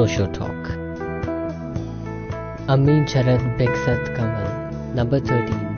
Osho Talk. Amin Charan Beksat Kamal, number 13.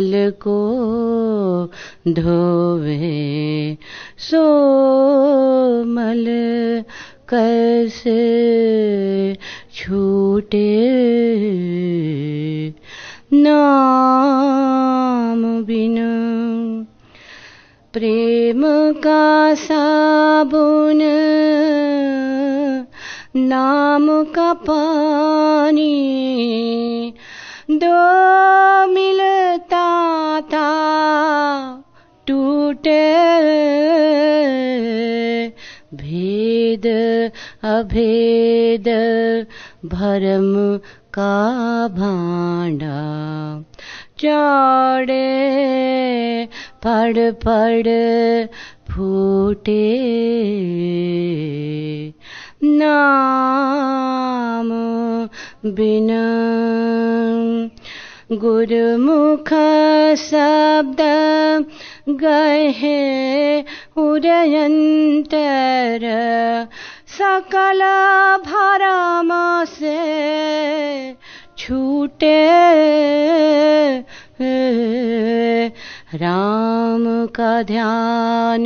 मल को धोवे, सो मल कैसे छूटे। नाम बिना प्रेम का साबुन, नाम का पानी दो मिलता था टूटे भेद अभेद भरम का भांडा। चौड़े पड़ पड़ फूटे। नाम बिना गुरुमुख शब्द गहे उदयंतर सकल भरम से छूटे राम का ध्यान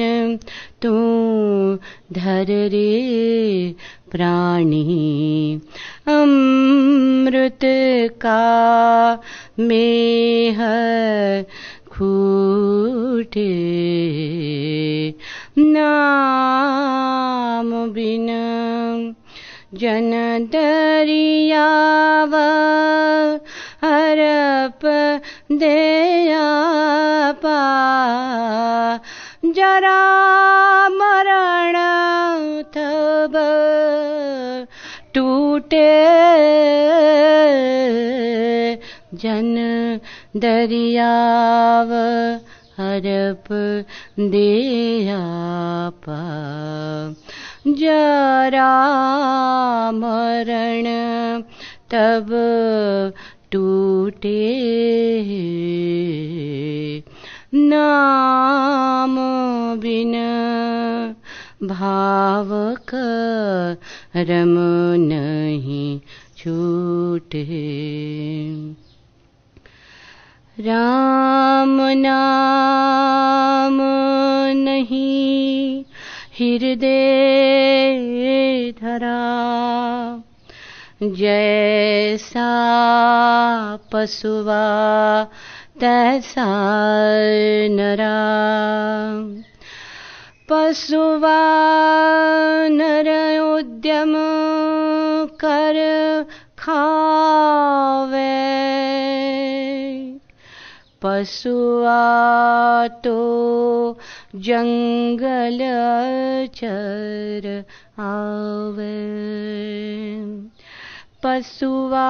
तू धर रे प्राणी। अमृत का मेह खूटे। नाम बिना जन दरियाव हरप देया पा। जरा मरण तब टूटे जन दरियाव हरप देया पा। जरा मरण तब टूटे नाम बिन भावक रम नहीं छूटे। राम नाम नहीं हृदय धरा। जैसा पशुवा तैसा नरा पशुवा नर उद्यम कर खावे। पशुआ तो जंगल चर आवे। पशुआ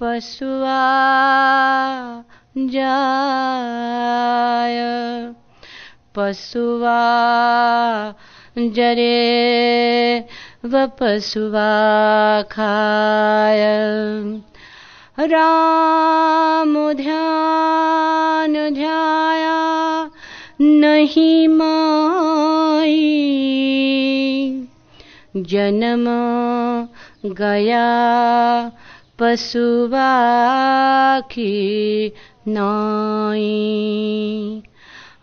पशुआ जाय पशुआ जरे व पशुआ खाय राम ध्यान ध्याया नहीं माई। जन्म गया पशुआ की नाई।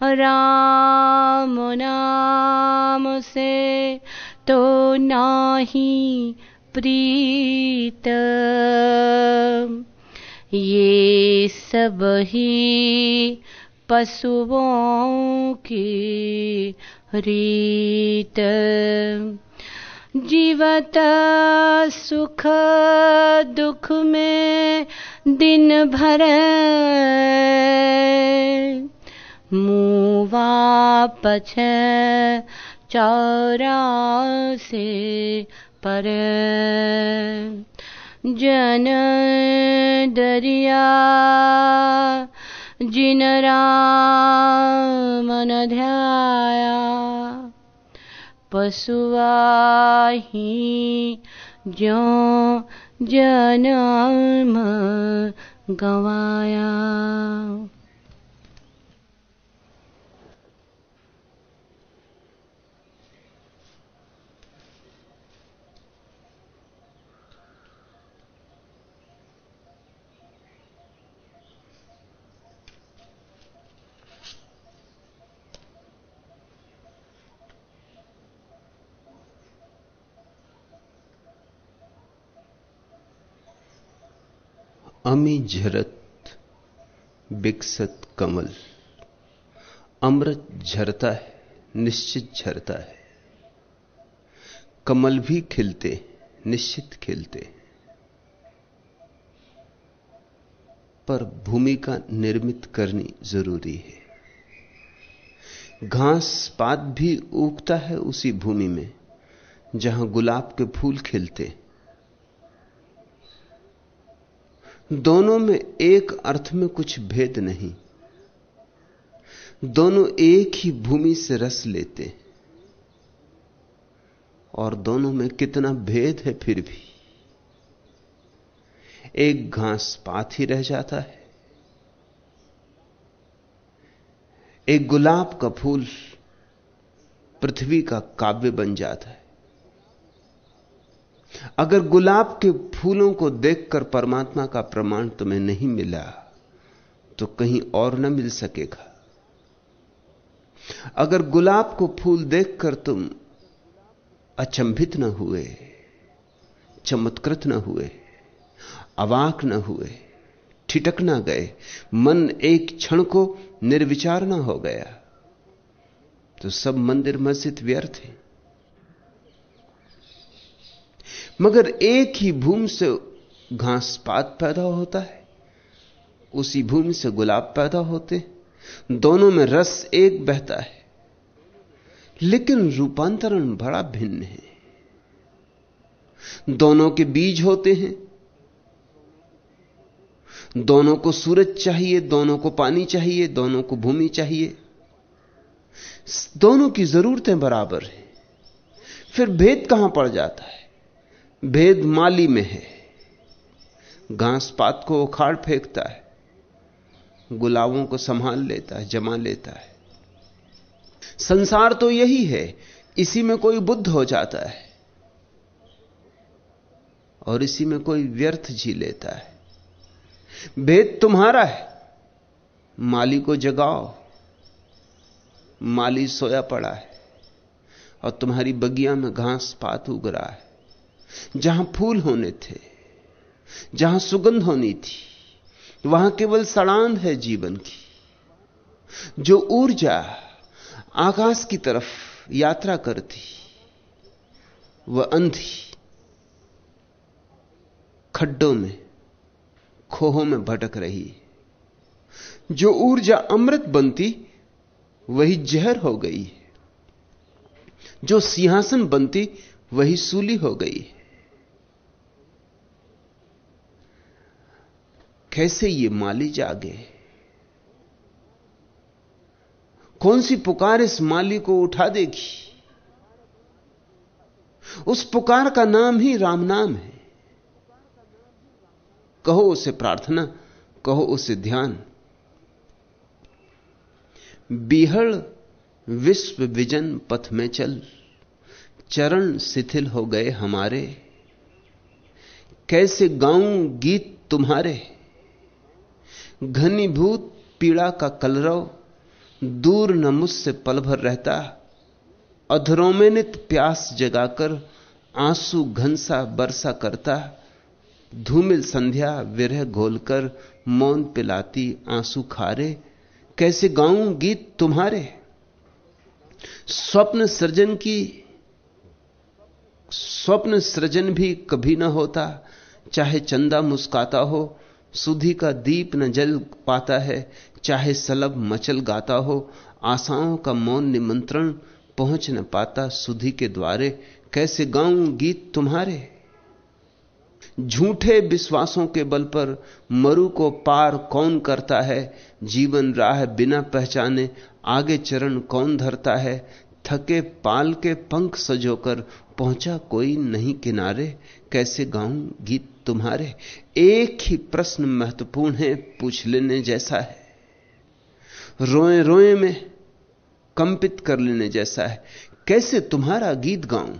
राम नाम से तो नाही प्रीत। ये सब ही पशुओं की रीत। जीवत सुख दुख में दिन भर मुवा पछ चौरा से पर। जन दरिया जिन राम न ध्याया पशुआही जो जन्म गवाया अमी झरत बिकसत कमल। अमृत झरता है, निश्चित झरता है। कमल भी खिलते निश्चित खिलते पर भूमिका निर्मित करनी ज़रूरी है। घास पात भी उगता है उसी भूमि में, जहाँ गुलाब के फूल खिलते हैं। दोनों में एक अर्थ में कुछ भेद नहीं। दोनों एक ही भूमि से रस लेते और दोनों में कितना भेद है फिर भी। एक घास पात ही रह जाता है। एक गुलाब का फूल पृथ्वी का काव्य बन जाता है। अगर गुलाब के फूलों को देखकर परमात्मा का प्रमाण तुम्हें नहीं मिला तो कहीं और न मिल सकेगा। अगर गुलाब को फूल देखकर तुम अचंभित न हुए, चमत्कृत न हुए, अवाक न हुए ठिटक न गए, मन एक क्षण को निर्विचार न हो गया तो सब मंदिर मस्जिद व्यर्थ है। मगर एक ही भूमि से घास पात पैदा होता है, उसी भूमि से गुलाब पैदा होते दोनों में रस एक बहता है, लेकिन रूपांतरण बड़ा भिन्न है। दोनों के बीज होते हैं, दोनों को सूरज चाहिए, दोनों को पानी चाहिए, दोनों को भूमि चाहिए। दोनों की जरूरतें बराबर हैं, फिर भेद कहाँ पड़ जाता है? भेद माली में है। घास पात को उखाड़ फेंकता है। गुलाबों को संभाल लेता है, जमा लेता है। संसार तो यही है, इसी में कोई बुद्ध हो जाता है। और इसी में कोई व्यर्थ जी लेता है। भेद तुम्हारा है, माली को जगाओ। माली सोया पड़ा है और तुम्हारी बगिया में घास पात उग रहा है। जहाँ फूल होने थे, जहाँ सुगंध होनी थी, वहाँ केवल सड़ांध है जीवन की। जो ऊर्जा आकाश की तरफ़ यात्रा करती, वह अंधी, खड्डों में, खोहों में भटक रही। जो ऊर्जा अमृत बनती, वही जहर हो गई। जो सिंहासन बनती, वही सूली हो गई। है कैसे ये माली जागे कौन सी पुकार इस माली को उठा देगी? उस पुकार का नाम ही राम नाम है। कहो उसे प्रार्थना, कहो उसे ध्यान। बिहड़ विश्व विजन पथ में चल, चरण शिथिल हो गए हमारे। कैसे गाऊं गीत तुम्हारे? घनीभूत पीड़ा का कलरव दूर न मुझसे पल भर रहता। अधरों में नित प्यास जगाकर आँसू घनसा बरसा करता। धूमिल संध्या विरह घोलकर मौन पिलाती आँसू खारे। कैसे गाऊं गीत तुम्हारे? स्वप्न सृजन की, स्वप्न सृजन भी कभी ना होता। चाहे चंदा मुस्काता हो सुधी का दीप न जल पाता है, चाहे सलब मचल गाता हो, आशाओं का मौन निमंत्रण पहुँच न पाता सुधी के द्वारे। कैसे गाऊं गीत तुम्हारे? झूठे विश्वासों के बल पर मरु को पार कौन करता है? जीवन राह बिना पहचाने आगे चरण कौन धरता है? थके पाल के पंख सजोकर पहुँचा कोई नहीं किनारे, कैसे गाऊं गीत तुम्हारे? एक ही प्रश्न महत्वपूर्ण है, पूछ लेने जैसा है। रोए रोए में कंपित कर लेने जैसा है। कैसे तुम्हारा गीत गाऊं?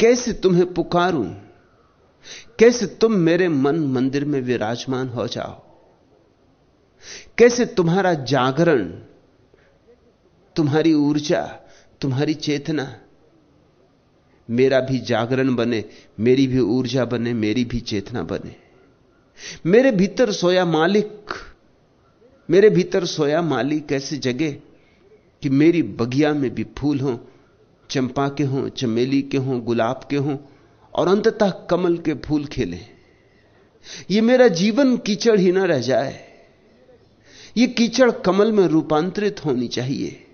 कैसे तुम्हें पुकारूं? कैसे तुम मेरे मन मंदिर में विराजमान हो जाओ? कैसे तुम्हारा जागरण तुम्हारी ऊर्जा, तुम्हारी चेतना, मेरा भी जागरण बने, मेरी भी ऊर्जा बने, मेरी भी चेतना बने। मेरे भीतर सोया मालिक, मेरे भीतर सोया मालिक कैसे जगे कि मेरी बगिया में भी फूल हों, चंपा के हों, चमेली के हों, गुलाब के हों, और अंततः कमल के फूल खेले। ये मेरा जीवन कीचड़ ही ना रह जाए। ये कीचड़ कमल में रूपांतरित होनी चाहिए।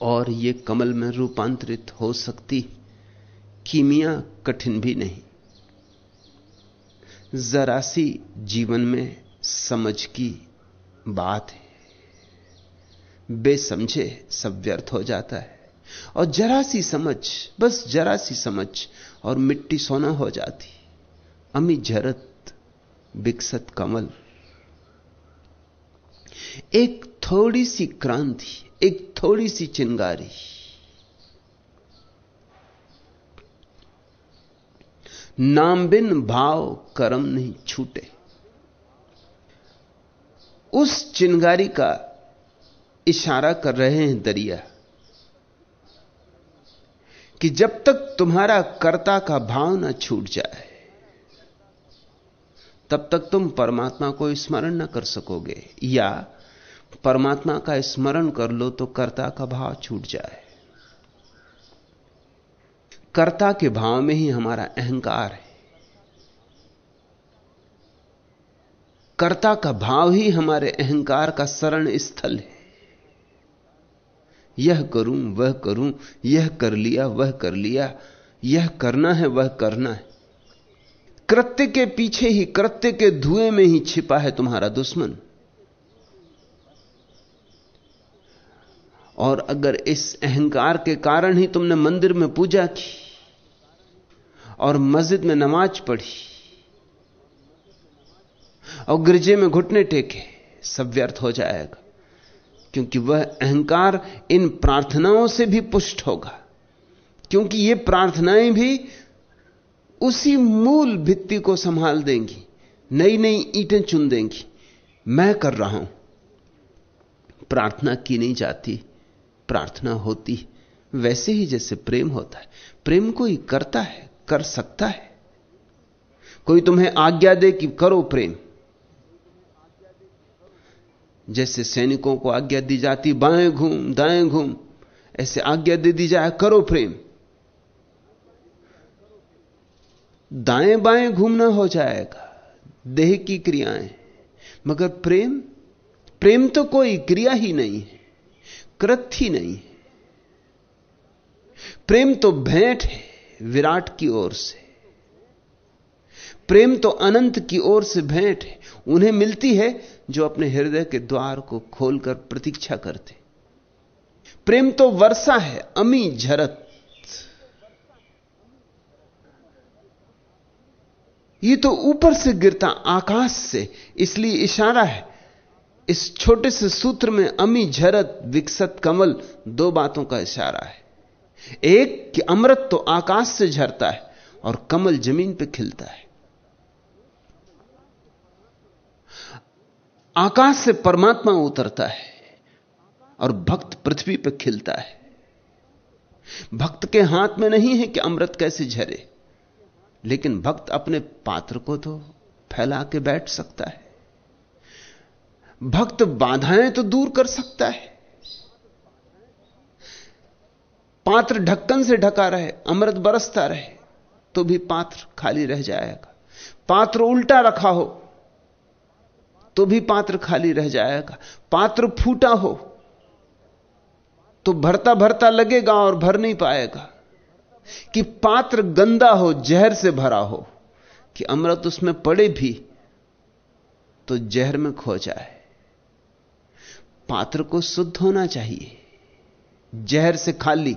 और ये कमल में रूपांतरित हो सकती कीमिया कठिन भी नहीं। जरा सी जीवन में समझ की बात है। बेसमझे सब व्यर्थ हो जाता है। और जरा सी समझ, बस जरा सी समझ और मिट्टी सोना हो जाती। अमी झरत, विकसत कमल। एक थोड़ी सी क्रांति एक थोड़ी सी चिंगारी। नाम बिन भाव कर्म नहीं छूटे। उस चिंगारी का इशारा कर रहे हैं दरिया कि जब तक तुम्हारा कर्ता का भाव न छूट जाए, तब तक तुम परमात्मा को स्मरण न कर सकोगे या परमात्मा का स्मरण कर लो तो कर्ता का भाव छूट जाए। कर्ता के भाव में ही हमारा अहंकार है। कर्ता का भाव ही हमारे अहंकार का शरण स्थल है। यह करूँ, वह करूँ, यह कर लिया, वह कर लिया, यह करना है, वह करना है। कृत्य के पीछे ही, कृत्य के धुएँ में ही छिपा है तुम्हारा दुश्मन। और अगर इस अहंकार के कारण ही तुमने मंदिर में पूजा की और मस्जिद में नमाज़ पढ़ी और गिरजे में घुटने टेके, सब व्यर्थ हो जाएगा। क्योंकि वह अहंकार इन प्रार्थनाओं से भी पुष्ट होगा। क्योंकि ये प्रार्थनाएँ भी उसी मूल भित्ति को संभाल देंगी नई नई ईंटें चुन देंगी। मैं कर रहा हूँ। प्रार्थना की नहीं जाती। प्रार्थना होती है, वैसे ही जैसे प्रेम होता है। प्रेम कोई करता है, कर सकता है। कोई तुम्हें आज्ञा दे कि करो प्रेम। जैसे सैनिकों को आज्ञा दी जाती, बाएँ घूम, दाएँ घूम, ऐसे आज्ञा दे दी जाए, करो प्रेम। दाएँ बाएँ घूमना हो जाएगा, देह की क्रियाएँ। मगर प्रेम प्रेम तो कोई क्रिया ही नहीं है। कृत ही नहीं। प्रेम तो भेंट है, विराट की ओर से। प्रेम तो अनंत की ओर से भेंट है, उन्हें मिलती है जो अपने हृदय के द्वार को खोलकर प्रतीक्षा करते। प्रेम तो वर्षा है, अमी झरत। ये तो ऊपर से गिरता आकाश से, इसलिए इशारा है इस छोटे से सूत्र में अमी झरत विकसत कमल दो बातों का इशारा है। एक कि अमृत तो आकाश से झरता है और कमल ज़मीन पर खिलता है। आकाश से परमात्मा उतरता है और भक्त पृथ्वी पर खिलता है। भक्त के हाथ में नहीं है कि अमृत कैसे झरे, लेकिन भक्त अपने पात्र को तो फैला के बैठ सकता है। भक्त बाधाएँ तो दूर कर सकता है। पात्र ढक्कन से ढका रहे, अमृत बरसता रहे तो भी पात्र खाली रह जाएगा। पात्र उल्टा रखा हो तो भी पात्र खाली रह जाएगा। पात्र फूटा हो तो भरता भरता लगेगा और भर नहीं पाएगा। कि पात्र गंदा हो, जहर से भरा हो, कि अमृत उसमें पड़े भी तो जहर में खो जाए। पात्र को शुद्ध होना चाहिए। जहर से खाली।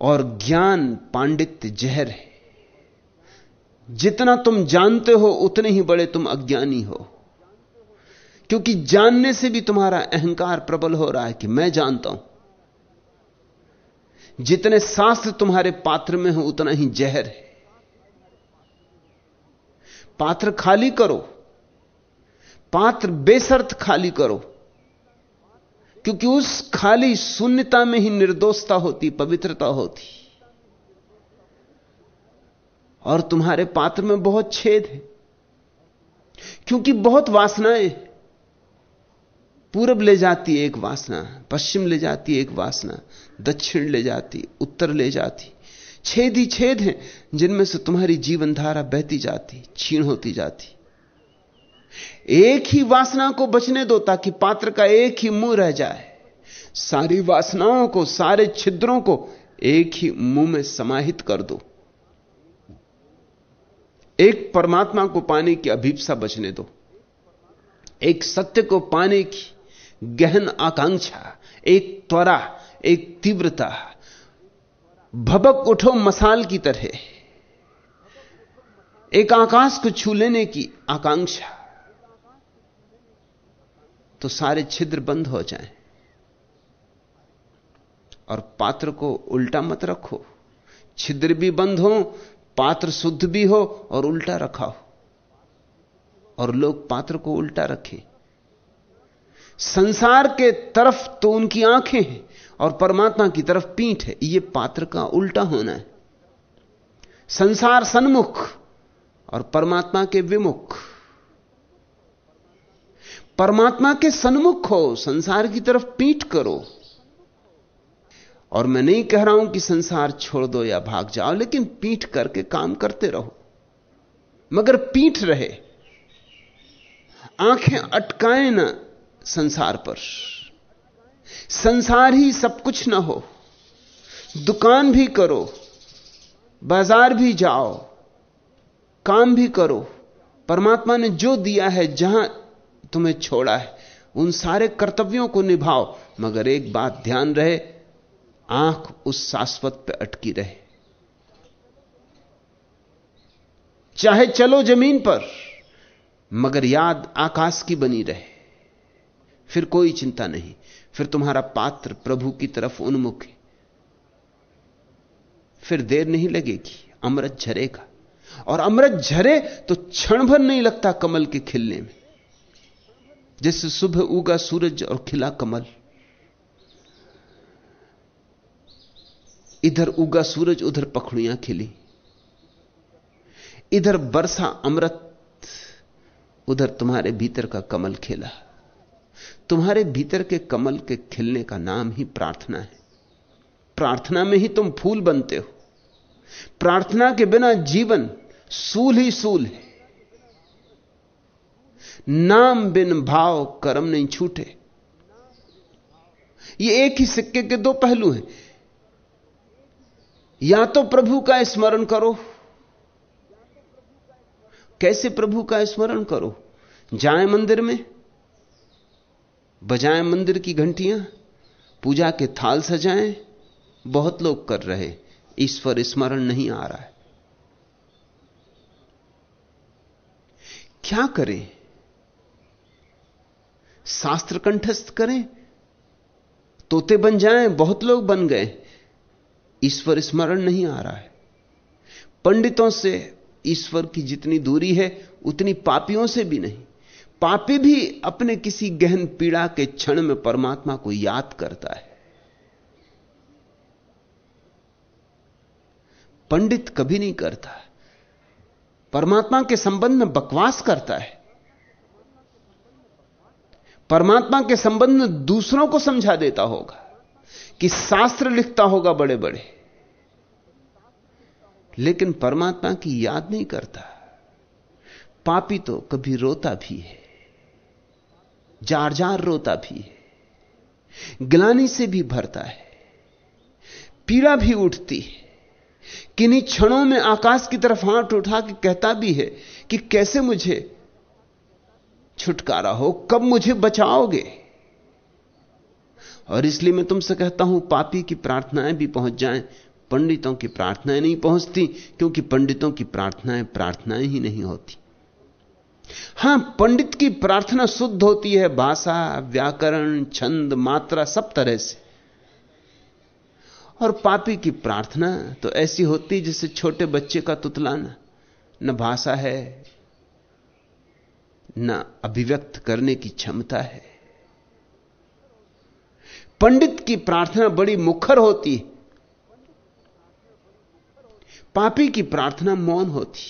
और ज्ञान पांडित्य जहर है। जितना तुम जानते हो, उतने ही बड़े तुम अज्ञानी हो। क्योंकि जानने से भी तुम्हारा अहंकार प्रबल हो रहा है कि मैं जानता हूँ। जितने शास्त्र तुम्हारे पात्र में हो, उतना ही जहर है। पात्र खाली करो। पात्र बेसर्त खाली करो। क्योंकि उस खाली शून्यता में ही निर्दोषता होती, पवित्रता होती। और तुम्हारे पात्र में बहुत छेद है। क्योंकि बहुत वासनाएँ पूरब ले जाती एक वासना, पश्चिम ले जाती एक वासना, दक्षिण ले जाती, उत्तर ले जाती। छेद ही छेद हैं, जिनमें से तुम्हारी जीवनधारा बहती जाती छीण होती जाती। एक ही वासना को बचने दो ताकि पात्र का एक ही मुँह रह जाए। सारी वासनाओं को, सारे छिद्रों को एक ही मुँह में समाहित कर दो। एक परमात्मा को पाने की अभीपसा बचने दो। एक सत्य को पाने की गहन आकांक्षा, एक त्वरा, एक तीव्रता। भबक उठो मसाल की तरह। एक आकाश को छू लेने की आकांक्षा। तो सारे छिद्र बंद हो जाएँ। और पात्र को उल्टा मत रखो। छिद्र भी बंद हो, पात्र शुद्ध भी हो और उल्टा रखा हो। और लोग पात्र को उल्टा रखें। संसार के तरफ़ तो उनकी आँखें हैं और परमात्मा की तरफ़ पीठ है। यह पात्र का उल्टा होना है। संसार सन्मुख और परमात्मा के विमुख। परमात्मा के सन्मुख हो, संसार की तरफ़ पीठ करो। और मैं नहीं कह रहा हूँ कि संसार छोड़ दो या भाग जाओ, लेकिन पीठ करके काम करते रहो। मगर पीठ रहे। आँखें अटकाए ना संसार पर। संसार ही सब कुछ ना हो। दुकान भी करो। बाज़ार भी जाओ। काम भी करो। परमात्मा ने जो दिया है, जहाँ तुम्हें छोड़ा है। उन सारे कर्तव्यों को निभाओ, मगर एक बात ध्यान रहे, आँख उस शाश्वत पर अटकी रहे। चाहे चलो ज़मीन पर, मगर याद आकाश की बनी रहे। फिर कोई चिंता नहीं, फिर तुम्हारा पात्र प्रभु की तरफ़ उन्मुख है। फिर देर नहीं लगेगी, अमृत झरेगा। और अमृत झरे तो क्षण भर नहीं लगता कमल के खिलने में। जैसे सुबह उगा सूरज और खिला कमल। इधर उगा सूरज, उधर पखड़ियाँ खिली। इधर बरसा अमृत, उधर तुम्हारे भीतर का कमल खिला। तुम्हारे भीतर के कमल के खिलने का नाम ही प्रार्थना है। प्रार्थना में ही तुम फूल बनते हो। प्रार्थना के बिना जीवन सूल ही सूल है। नाम बिन भाव कर्म नहीं छूटे। ये एक ही सिक्के के दो पहलू हैं। या तो प्रभु का स्मरण करो। कैसे प्रभु का स्मरण करो? जाए मंदिर में, बजाएँ मंदिर की घंटियाँ, पूजा के थाल सजाएँ। बहुत लोग कर रहे ईश्वर स्मरण नहीं आ रहा है। क्या करें? शास्त्र कंठस्थ करें। तोते बन जाएँ, बहुत लोग बन गए। ईश्वर स्मरण नहीं आ रहा है। पंडितों से ईश्वर की जितनी दूरी है, उतनी पापियों से भी नहीं। पापी भी अपने किसी गहन पीड़ा के क्षण में परमात्मा को याद करता है। पंडित कभी नहीं करता। परमात्मा के संबंध में बकवास करता है। परमात्मा के संबंध में दूसरों को समझा देता होगा कि शास्त्र लिखता होगा बड़े बड़े लेकिन परमात्मा की याद नहीं करता। पापी तो कभी रोता भी है। जार जार रोता भी है। ग्लानी से भी भरता है। पीड़ा भी उठती है। किन्हीं क्षणों में आकाश की तरफ़ हाथ उठा के कहता भी है कि कैसे मुझे छुटकारा हो, कब मुझे बचाओगे? और इसलिए मैं तुमसे कहता हूँ, पापी की प्रार्थनाएँ भी पहुँच जाएँ, पंडितों की प्रार्थनाएँ नहीं पहुँचती, क्योंकि पंडितों की प्रार्थनाएँ प्रार्थनाएँ ही नहीं होती। हाँ, पंडित की प्रार्थना शुद्ध होती है, भाषा, व्याकरण, छंद, मात्रा, सब तरह से। और पापी की प्रार्थना तो ऐसी होती जैसे छोटे बच्चे का तुतलाना न भाषा है न अभिव्यक्त करने की क्षमता है। पंडित की प्रार्थना बड़ी मुखर होती पापी की प्रार्थना मौन होती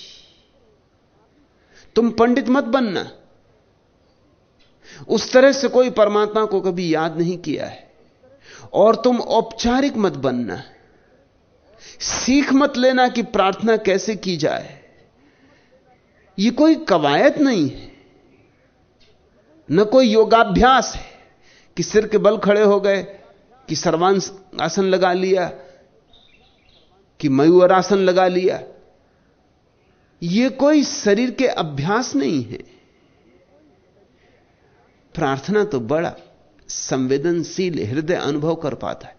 तुम पंडित मत बनना। उस तरह से कोई परमात्मा को कभी याद नहीं किया है। और तुम औपचारिक मत बनना। सीख मत लेना कि प्रार्थना कैसे की जाए। यह कोई कवायद नहीं है। न कोई योगाभ्यास है कि सिर के बल खड़े हो गए, कि सर्वांश आसन लगा लिया, कि मयूर आसन लगा लिया। यह कोई शरीर के अभ्यास नहीं है। प्रार्थना तो बड़ा संवेदनशील हृदय अनुभव कर पाता है।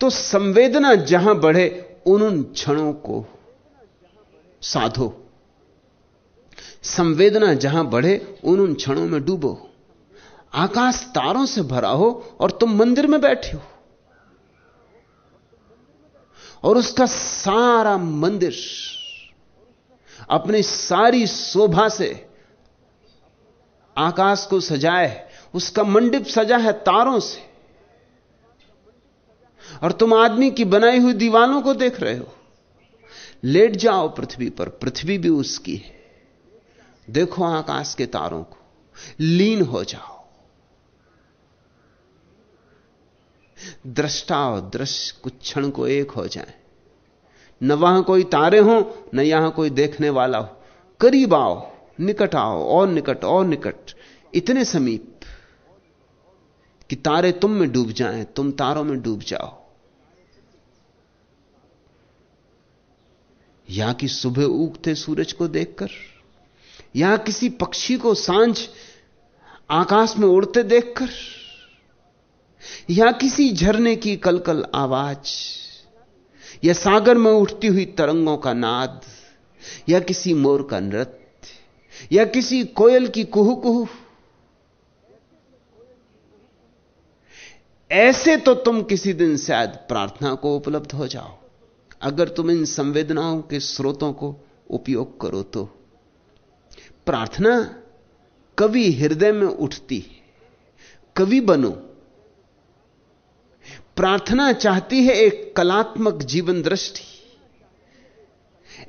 तो संवेदना जहाँ बढ़े, उन उन क्षणों को साधो। संवेदना जहाँ बढ़े, उन उन क्षणों में डूबो। आकाश तारों से भरा हो और तुम मंदिर में बैठे हो। और उसका सारा मंदिर अपनी सारी शोभा से आकाश को सजाए, उसका मंडिप सजा है तारों से। और तुम आदमी की बनाई हुई दीवानों को देख रहे हो। लेट जाओ पृथ्वी पर, पृथ्वी भी उसकी है। देखो आकाश के तारों को। लीन हो जाओ। दृष्टा और दृश्य कुछ क्षण को एक हो जाए। न वहाँ कोई तारे हो, न यहाँ कोई देखने वाला हो। करीब आओ, निकट आओ, और निकट और निकट। इतने समीप कि तारे तुम में डूब जाएँ, तुम तारों में डूब जाओ। या कि सुबह उगते सूरज को देखकर या किसी पक्षी को साँझ आकाश में उड़ते देखकर या किसी झरने की कलकल आवाज़, या सागर में उठती हुई तरंगों का नाद, या किसी मोर का नृत्य, या किसी कोयल की कुहू कुहू ऐसे तो तुम किसी दिन शायद प्रार्थना को उपलब्ध हो जाओ। अगर तुम इन संवेदनाओं के स्रोतों को उपयोग करो तो। प्रार्थना कवि हृदय में उठती कवि बनो। प्रार्थना चाहती है एक कलात्मक जीवन दृष्टि।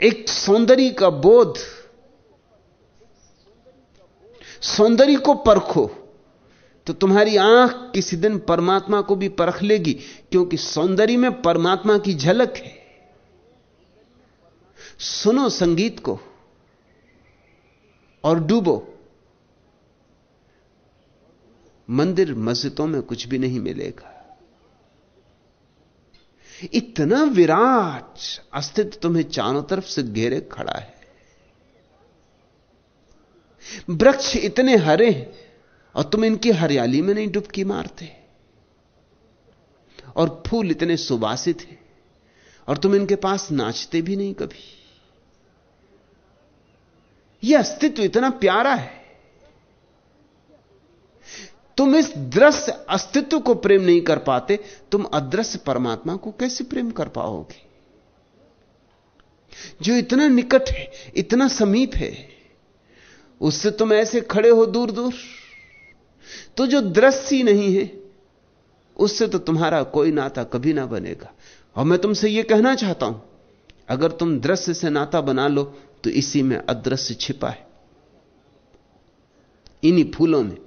एक सौंदर्य का बोध। सौंदर्य को परखो तो तुम्हारी आँख किसी दिन परमात्मा को भी परख लेगी, क्योंकि सौंदर्य में परमात्मा की झलक है। सुनो संगीत को। और डूबो। मंदिर मस्जिदों में कुछ भी नहीं मिलेगा। इतना विराट अस्तित्व तुम्हें चारों तरफ़ से घेरे खड़ा है। वृक्ष इतने हरे हैं और तुम इनकी हरियाली में नहीं डुबकी मारते। और फूल इतने सुबासित हैं और तुम इनके पास नाचते भी नहीं कभी। यह अस्तित्व इतना प्यारा है। तुम इस दृश्य अस्तित्व को प्रेम नहीं कर पाते, तुम अदृश्य परमात्मा को कैसे प्रेम कर पाओगे? जो इतना निकट है, इतना समीप है, उससे तुम ऐसे खड़े हो दूर दूर तो जो दृश्य नहीं है, उससे तो तुम्हारा कोई नाता कभी ना बनेगा। और मैं तुमसे यह कहना चाहता हूँ, अगर तुम दृश्य से नाता बना लो तो इसी में अदृश्य छिपा है। इन्हीं फूलों में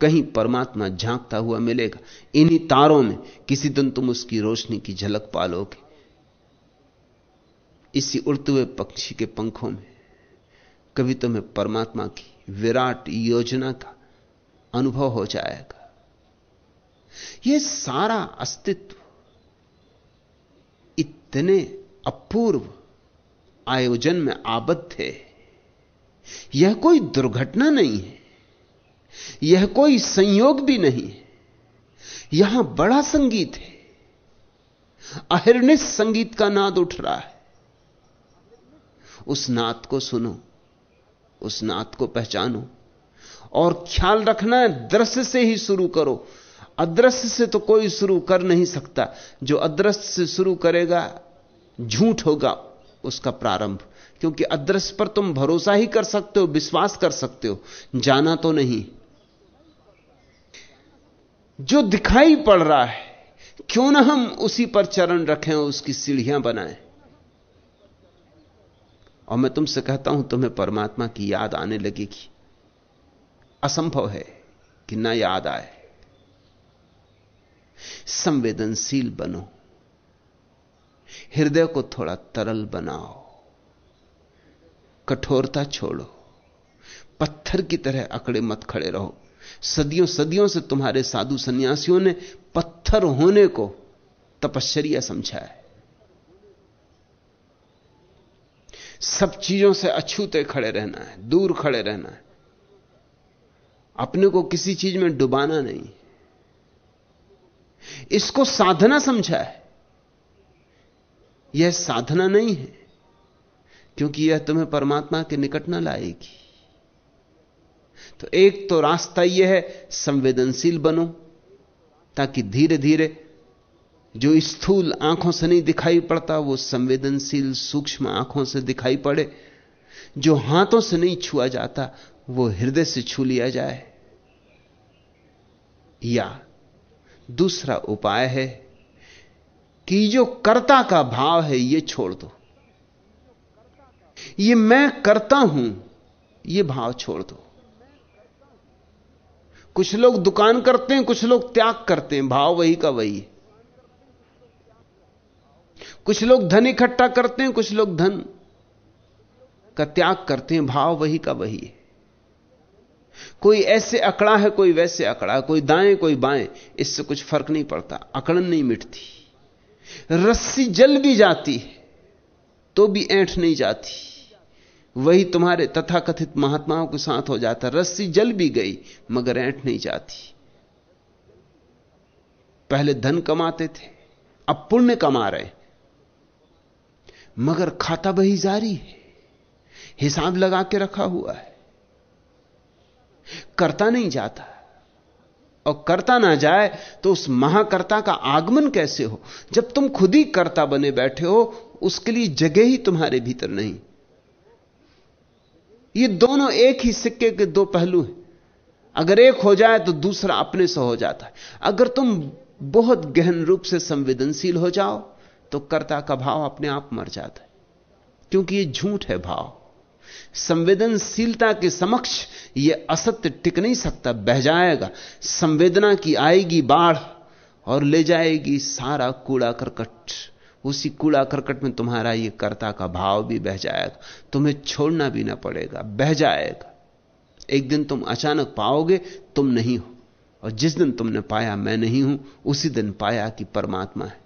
कहीं परमात्मा झांकता हुआ मिलेगा। इन्हीं तारों में किसी दिन तुम उसकी रोशनी की झलक पालोगे। इसी उड़ते हुए पक्षी के पंखों में कभी तुम्हें परमात्मा की विराट योजना का अनुभव हो जाएगा। यह सारा अस्तित्व इतने अपूर्व आयोजन में आबद्ध है यह कोई दुर्घटना नहीं है। यह कोई संयोग भी नहीं है। यहाँ बड़ा संगीत है। अहिर्निश संगीत का नाद उठ रहा है। उस नाद को सुनो, उस नाद को पहचानो और ख्याल रखना है दृश्य से ही शुरू करो। अदृश्य से तो कोई शुरू कर नहीं सकता। जो अदृश्य से शुरू करेगा, झूठ होगा। उसका प्रारंभ। क्योंकि अदृश्य पर तुम भरोसा ही कर सकते हो, विश्वास कर सकते हो। जाना तो नहीं। जो दिखाई पड़ रहा है, क्यों ना हम उसी पर चरण रखें उसकी सीढ़ियाँ बनाएँ? और मैं तुमसे कहता हूँ, तुम्हें परमात्मा की याद आने लगेगी। असंभव है कि ना याद आए। संवेदनशील बनो। हृदय को थोड़ा तरल बनाओ। कठोरता छोड़ो। पत्थर की तरह अकड़े मत खड़े रहो। सदियों सदियों से तुम्हारे साधु सन्यासियों ने पत्थर होने को तपश्चर्या समझा है सब चीज़ों से अछूते खड़े रहना है, दूर खड़े रहना है। अपने को किसी चीज़ में डुबाना नहीं। इसको साधना समझा है यह साधना नहीं है, क्योंकि यह तुम्हें परमात्मा के निकट न लाएगी। तो एक तो रास्ता यह है, संवेदनशील बनो, ताकि धीरे धीरे जो स्थूल आँखों से नहीं दिखाई पड़ता, वो संवेदनशील सूक्ष्म आँखों से दिखाई पड़े। जो हाथों से नहीं छुआ जाता, वो हृदय से छू लिया जाए। या दूसरा उपाय है कि जो कर्ता का भाव है, ये छोड़ दो। ये मैं करता हूँ, ये भाव छोड़ दो। कुछ लोग दुकान करते हैं, कुछ लोग त्याग करते हैं, भाव वही का वही है। कुछ लोग धन इकट्ठा करते हैं, कुछ लोग धन का त्याग करते हैं, भाव वही का वही है। कोई ऐसे अकड़ा है, कोई वैसे अकड़ा है, कोई दाएँ, कोई बाएँ, इससे कुछ फ़र्क नहीं पड़ता, अकड़न नहीं मिटती। रस्सी जल भी जाती है तो भी ऐंठ नहीं जाती। वही तुम्हारे तथाकथित महात्माओं के साथ हो जाता, रस्सी जल भी गई, मगर ऐंठ नहीं जाती। पहले धन कमाते थे, अब पुण्य कमा रहे मगर खाता बही जारी है, हिसाब लगा के रखा हुआ है। करता नहीं जाता। और करता ना जाए तो उस महाकर्ता का आगमन कैसे हो? जब तुम खुद ही कर्ता बने बैठे हो, उसके लिए जगह ही तुम्हारे भीतर नहीं। ये दोनों एक ही सिक्के के दो पहलू हैं। अगर एक हो जाए तो दूसरा अपने से हो जाता है। अगर तुम बहुत गहन रूप से संवेदनशील हो जाओ तो कर्ता का भाव अपने आप मर जाता है। क्योंकि ये झूठ है भाव। संवेदनशीलता के समक्ष यह असत्य टिक नहीं सकता, बह जाएगा। संवेदना की आएगी बाढ़ और ले जाएगी सारा कूड़ा करकट। उसी कूड़ा करकट में तुम्हारा यह कर्ता का भाव भी बह जाएगा। तुम्हें छोड़ना भी ना पड़ेगा, बह जाएगा। एक दिन तुम अचानक पाओगे, तुम नहीं हो। और जिस दिन तुमने पाया, मैं नहीं हूँ, उसी दिन पाया कि परमात्मा है।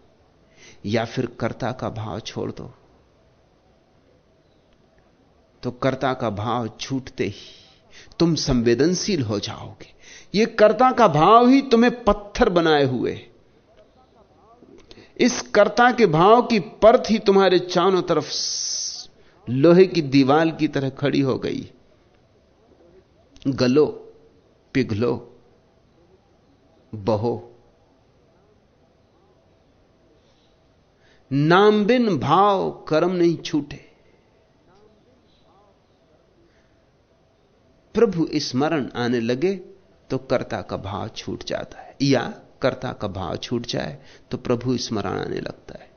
या फिर कर्ता का भाव छोड़ दो। तो कर्ता का भाव छूटते ही तुम संवेदनशील हो जाओगे। यह कर्ता का भाव ही तुम्हें पत्थर बनाए हुए इस कर्ता के भाव की परत ही तुम्हारे चारों तरफ़ लोहे की दीवार की तरह खड़ी हो गई। गलो, पिघलो, बहो। नाम बिन भाव कर्म नहीं छूटे। प्रभु स्मरण आने लगे तो कर्ता का भाव छूट जाता है। या कर्ता का भाव छूट जाए तो प्रभु स्मरण आने लगता है।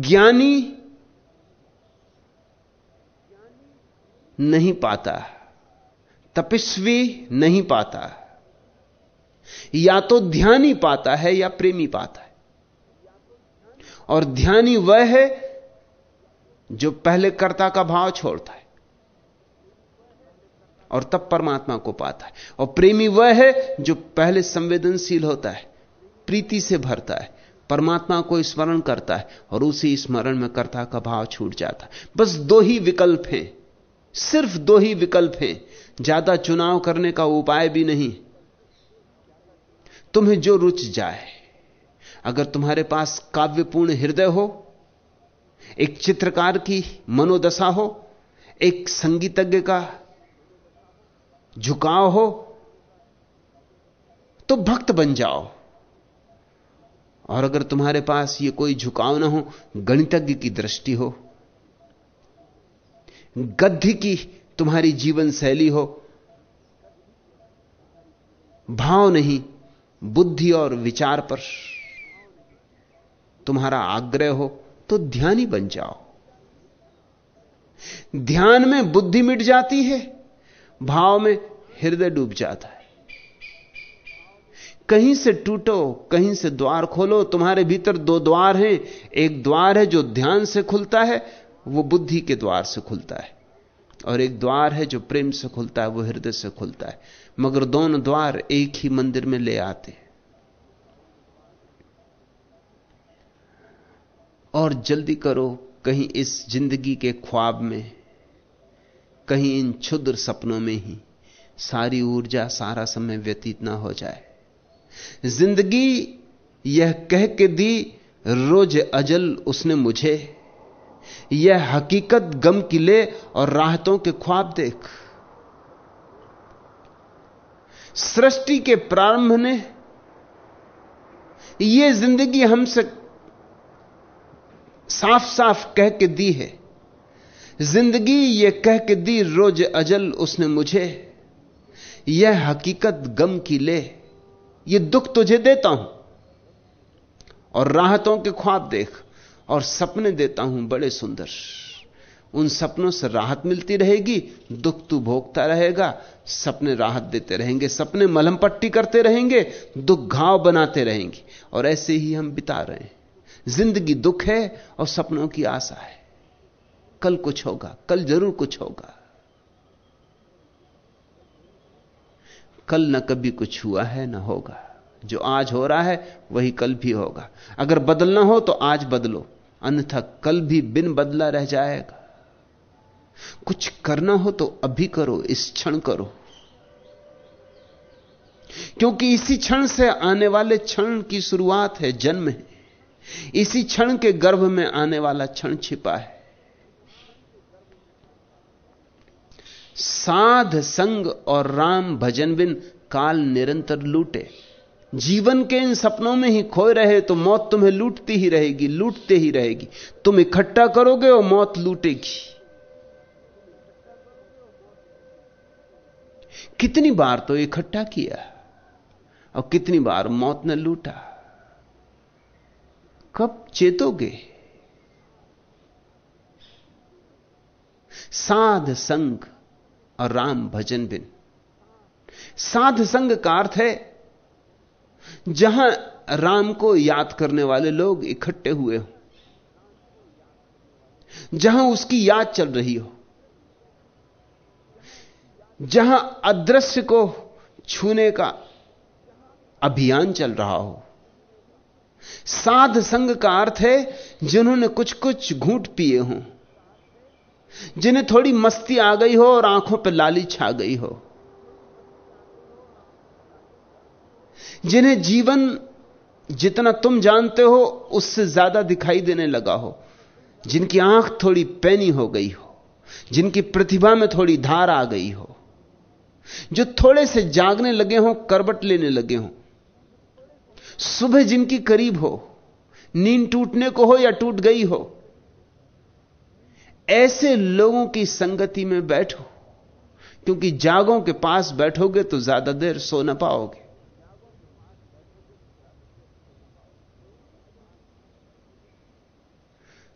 ज्ञानी नहीं पाता, तपस्वी नहीं पाता, या तो ध्यान ही पाता है या प्रेमी पाता है। और ध्यानी वह है जो पहले कर्ता का भाव छोड़ता है। और तब परमात्मा को पाता है। और प्रेमी वह है जो पहले संवेदनशील होता है, प्रीति से भरता है। परमात्मा को स्मरण करता है और उसी स्मरण में कर्ता का भाव छूट जाता है। बस दो ही विकल्प हैं, सिर्फ़ दो ही विकल्प हैं। ज़्यादा चुनाव करने का उपाय भी नहीं। तुम्हें जो रुच जाए, अगर तुम्हारे पास काव्यपूर्ण हृदय हो, एक चित्रकार की मनोदशा हो, एक संगीतज्ञ का झुकाव हो तो भक्त बन जाओ। और अगर तुम्हारे पास ये कोई झुकाव ना हो, गणितज्ञ की दृष्टि हो, गद्य की तुम्हारी जीवन शैली हो, भाव नहीं, बुद्धि और विचार पर तुम्हारा आग्रह हो तो ध्यानी बन जाओ। ध्यान में बुद्धि मिट जाती है। भाव में हृदय डूब जाता है। कहीं से टूटो, कहीं से द्वार खोलो, तुम्हारे भीतर दो द्वार हैं। एक द्वार है जो ध्यान से खुलता है, वो बुद्धि के द्वार से खुलता है। और एक द्वार है जो प्रेम से खुलता है, वो हृदय से खुलता है। मगर दोनों द्वार एक ही मंदिर में ले आते हैं। और जल्दी करो, कहीं इस ज़िंदगी के ख्वाब में कहीं इन क्षुद्र सपनों में ही सारी ऊर्जा सारा समय व्यतीत ना हो जाए। ज़िंदगी यह कह के दी, रोज अजल उसने मुझे। यह हकीकत गम की ले और राहतों के ख्वाब देख। सृष्टि के प्रारंभ ने यह ज़िंदगी हमसे साफ़ साफ़ कह के दी है। ज़िंदगी ये कह के दी रोज अजल उसने मुझे। यह हकीकत गम की ले। ये दुख तुझे देता हूँ। और राहतों के ख्वाब देख और सपने देता हूँ बड़े सुंदर। उन सपनों से राहत मिलती रहेगी, दुख तू भोगता रहेगा। सपने राहत देते रहेंगे, सपने मलहम पट्टी करते रहेंगे, दुख घाव बनाते रहेंगे। और ऐसे ही हम बिता रहे हैं। ज़िंदगी दुख है और सपनों की आशा है। कल कुछ होगा, कल ज़रूर कुछ होगा। कल ना कभी कुछ हुआ है, ना होगा। जो आज हो रहा है, वही कल भी होगा। अगर बदलना हो तो आज बदलो। अन्यथा कल भी बिन बदला रह जाएगा। कुछ करना हो तो अभी करो, इस क्षण करो। क्योंकि इसी क्षण से आने वाले क्षण की शुरुआत है, जन्म है। इसी क्षण के गर्भ में आने वाला क्षण छिपा है। साध संग और राम भजन बिन काल निरंतर लूटे। जीवन के इन सपनों में ही खोए रहे तो मौत तुम्हें लूटती ही रहेगी, लूटते ही रहेगी। तुम इकट्ठा करोगे और मौत लूटेगी। कितनी बार तो इकट्ठा किया और कितनी बार मौत ने लूटा। कब चेतोगे? साध संग और राम भजन बिन। साध संग का अर्थ है, जहाँ राम को याद करने वाले लोग इकट्ठे हुए हो, जहाँ उसकी याद चल रही हो, जहाँ अदृश्य को छूने का अभियान चल रहा हो। साध संग का अर्थ है, जिन्होंने कुछ कुछ घूट पिए हों। जिन्हें थोड़ी मस्ती आ गई हो और आँखों पर लाली छा गई हो। जिन्हें जीवन जितना तुम जानते हो, उससे ज़्यादा दिखाई देने लगा हो। जिनकी आँख थोड़ी पैनी हो गई हो। जिनकी प्रतिभा में थोड़ी धार आ गई हो। जो थोड़े से जागने लगे हो करबट लेने लगे हो। सुबह जिनकी करीब हो, नींद टूटने को हो या टूट गई हो ऐसे लोगों की संगति में बैठो। क्योंकि जागों के पास बैठोगे तो ज़्यादा देर सो ना पाओगे।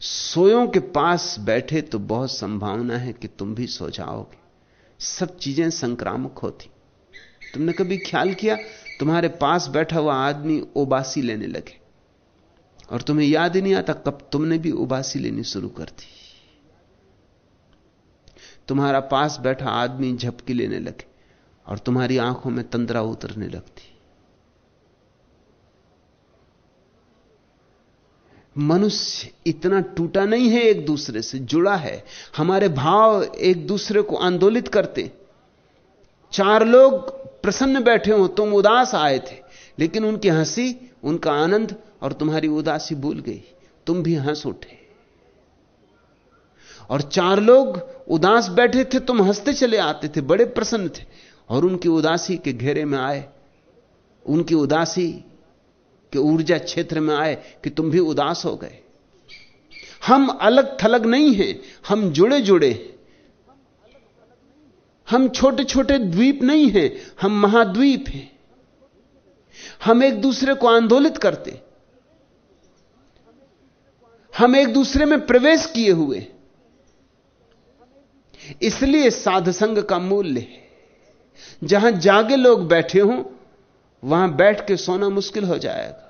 सोयों के पास बैठे तो बहुत संभावना है कि तुम भी सो जाओगे। सब चीज़ें संक्रामक होती। तुमने कभी ख्याल किया? तुम्हारे पास बैठा हुआ आदमी उबासी लेने लगे। और तुम्हें याद ही नहीं आता कब तुमने भी उबासी लेनी शुरू कर दी। तुम्हारा पास बैठा आदमी झपकी लेने लगे और तुम्हारी आँखों में तंद्रा उतरने लगती। मनुष्य इतना टूटा नहीं है एक दूसरे से, जुड़ा है। हमारे भाव एक दूसरे को आंदोलित करते। चार लोग प्रसन्न बैठे हो, तुम उदास आए थे, लेकिन उनकी हँसी, उनका आनंद और तुम्हारी उदासी भूल गई। तुम भी हंस उठे। और चार लोग उदास बैठे थे, तुम हँसते चले आते थे, बड़े प्रसन्न थे। और उनकी उदासी के घेरे में आए, उनकी उदासी के ऊर्जा क्षेत्र में आए कि तुम भी उदास हो गए। हम अलग थलग नहीं हैं, हम जुड़े जुड़े हम छोटे छोटे द्वीप नहीं हैं, हम महाद्वीप हैं। हम एक दूसरे को आंदोलित करते। हम एक दूसरे में प्रवेश किए हुए इसलिए साधसंग का मूल्य है। जहाँ जागे लोग बैठे हों, वहाँ बैठ के सोना मुश्किल हो जाएगा।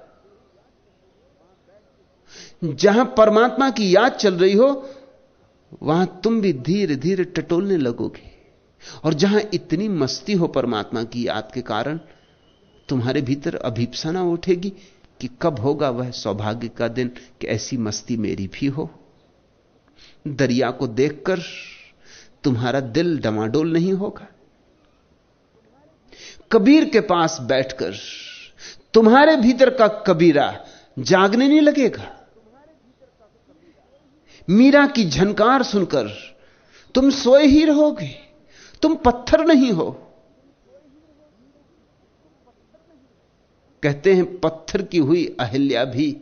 जहाँ परमात्मा की याद चल रही हो, वहाँ तुम भी धीरे धीरे टटोलने लगोगे। और जहाँ इतनी मस्ती हो परमात्मा की याद के कारण, तुम्हारे भीतर अभीपसा उठेगी कि कब होगा वह सौभाग्य का दिन कि ऐसी मस्ती मेरी भी हो। दरिया को देखकर तुम्हारा दिल डमाडोल नहीं होगा। कबीर के पास बैठकर तुम्हारे भीतर का कबीरा जागने नहीं लगेगा। मीरा की झनकार सुनकर तुम सोए ही रहोगे, तुम पत्थर नहीं हो। कहते हैं, पत्थर की हुई अहिल्या भी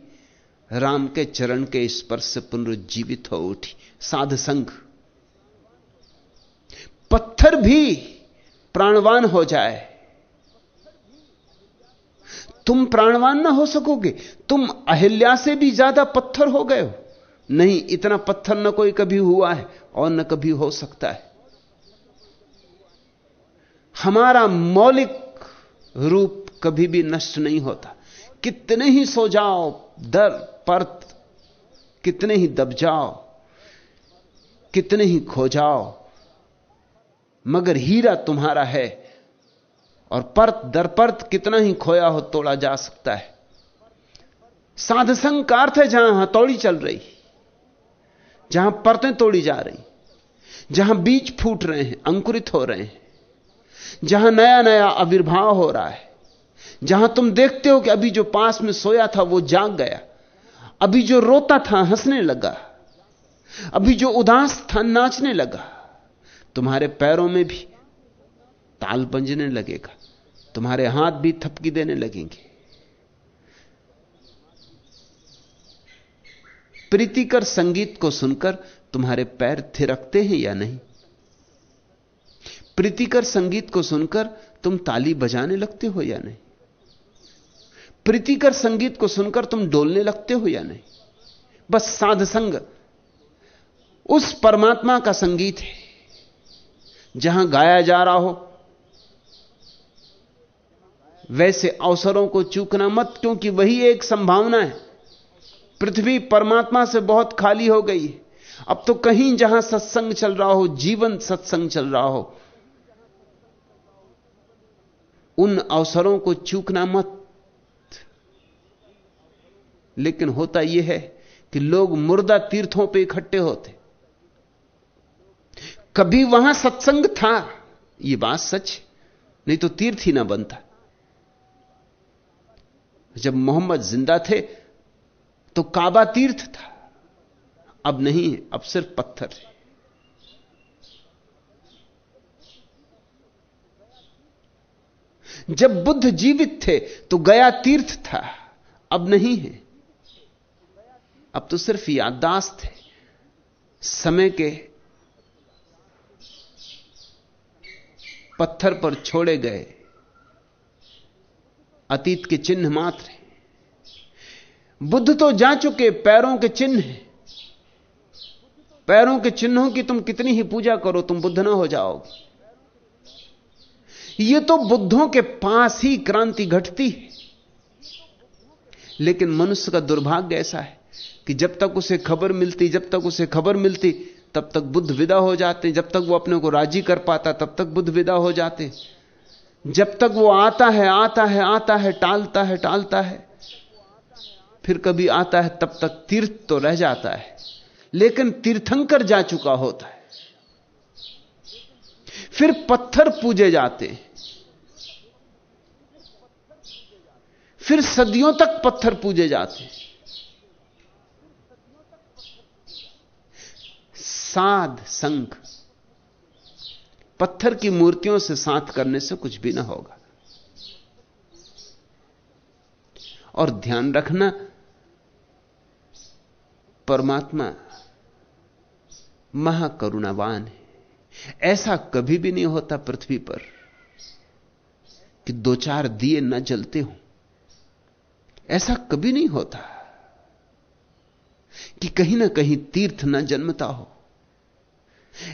राम के चरण के स्पर्श से पुनरुज्जीवित हो उठी। साध संघ पत्थर भी प्राणवान हो जाए। तुम प्राणवान ना हो सकोगे। तुम अहिल्या से भी ज़्यादा पत्थर हो गए हो। नहीं, इतना पत्थर न कोई कभी हुआ है और न कभी हो सकता है। हमारा मौलिक रूप कभी भी नष्ट नहीं होता। कितने ही सो जाओ, दर परत, कितने ही दब जाओ, कितने ही खो जाओ मगर हीरा तुम्हारा है। और परत दर परत कितना ही खोया हो तोड़ा जा सकता है। साधसंग का अर्थ है जहाँ हथौड़ी चल रही, जहाँ परतें तोड़ी जा रही, जहाँ बीज फूट रहे हैं, अंकुरित हो रहे हैं, जहाँ नया नया आविर्भाव हो रहा है, जहाँ तुम देखते हो कि अभी जो पास में सोया था वो जाग गया, अभी जो रोता था हंसने लगा, अभी जो उदास था नाचने लगा तुम्हारे पैरों में भी ताल बंजने लगेगा। तुम्हारे हाथ भी थपकी देने लगेंगे। प्रीतिकर संगीत को सुनकर तुम्हारे पैर थिरकते हैं या नहीं? प्रीतिकर संगीत को सुनकर तुम ताली बजाने लगते हो या नहीं? प्रीतिकर संगीत को सुनकर तुम डोलने लगते हो या नहीं? बस साध संग उस परमात्मा का संगीत है। जहाँ गाया जा रहा हो, वैसे अवसरों को चूकना मत, क्योंकि वही एक संभावना है। पृथ्वी परमात्मा से बहुत खाली हो गई है। अब तो कहीं जहाँ सत्संग चल रहा हो, जीवन सत्संग चल रहा हो, उन अवसरों को चूकना मत। लेकिन होता यह है कि लोग मुर्दा तीर्थों पे इकट्ठे होते कभी वहाँ सत्संग था। यह बात सच, नहीं तो तीर्थ ही ना बनता। जब मोहम्मद ज़िंदा थे तो काबा तीर्थ था। अब नहीं है, अब सिर्फ़ पत्थर है। जब बुद्ध जीवित थे तो गया तीर्थ था। अब नहीं है। अब तो सिर्फ़ याददाश्त है। समय के पत्थर पर छोड़े गए। अतीत के चिन्ह मात्र बुद्ध तो जा चुके, पैरों के चिन्ह हैं। पैरों के चिन्हों की तुम कितनी ही पूजा करो, तुम बुद्ध ना हो जाओगे। ये तो बुद्धों के पास ही क्रांति घटती है। लेकिन मनुष्य का दुर्भाग्य ऐसा है कि जब तक उसे खबर मिलती, जब तक उसे खबर मिलती तब तक बुद्ध विदा हो जाते, जब तक वो अपने को राज़ी कर पाता, तब तक बुद्ध विदा हो जाते। जब तक वो आता है आता है आता है, टालता है टालता है, फिर कभी आता है, तब तक तीर्थ तो रह जाता है। लेकिन तीर्थंकर जा चुका होता है। फिर पत्थर पूजे जाते। फिर सदियों तक पत्थर पूजे जाते। हैं साध संघ। पत्थर की मूर्तियों से साथ करने से कुछ भी ना होगा। और ध्यान रखना, परमात्मा महाकरुणावान है। ऐसा कभी भी नहीं होता पृथ्वी पर कि दो चार दिए न जलते हो। ऐसा कभी नहीं होता कि कहीं ना कहीं तीर्थ न जन्मता हो।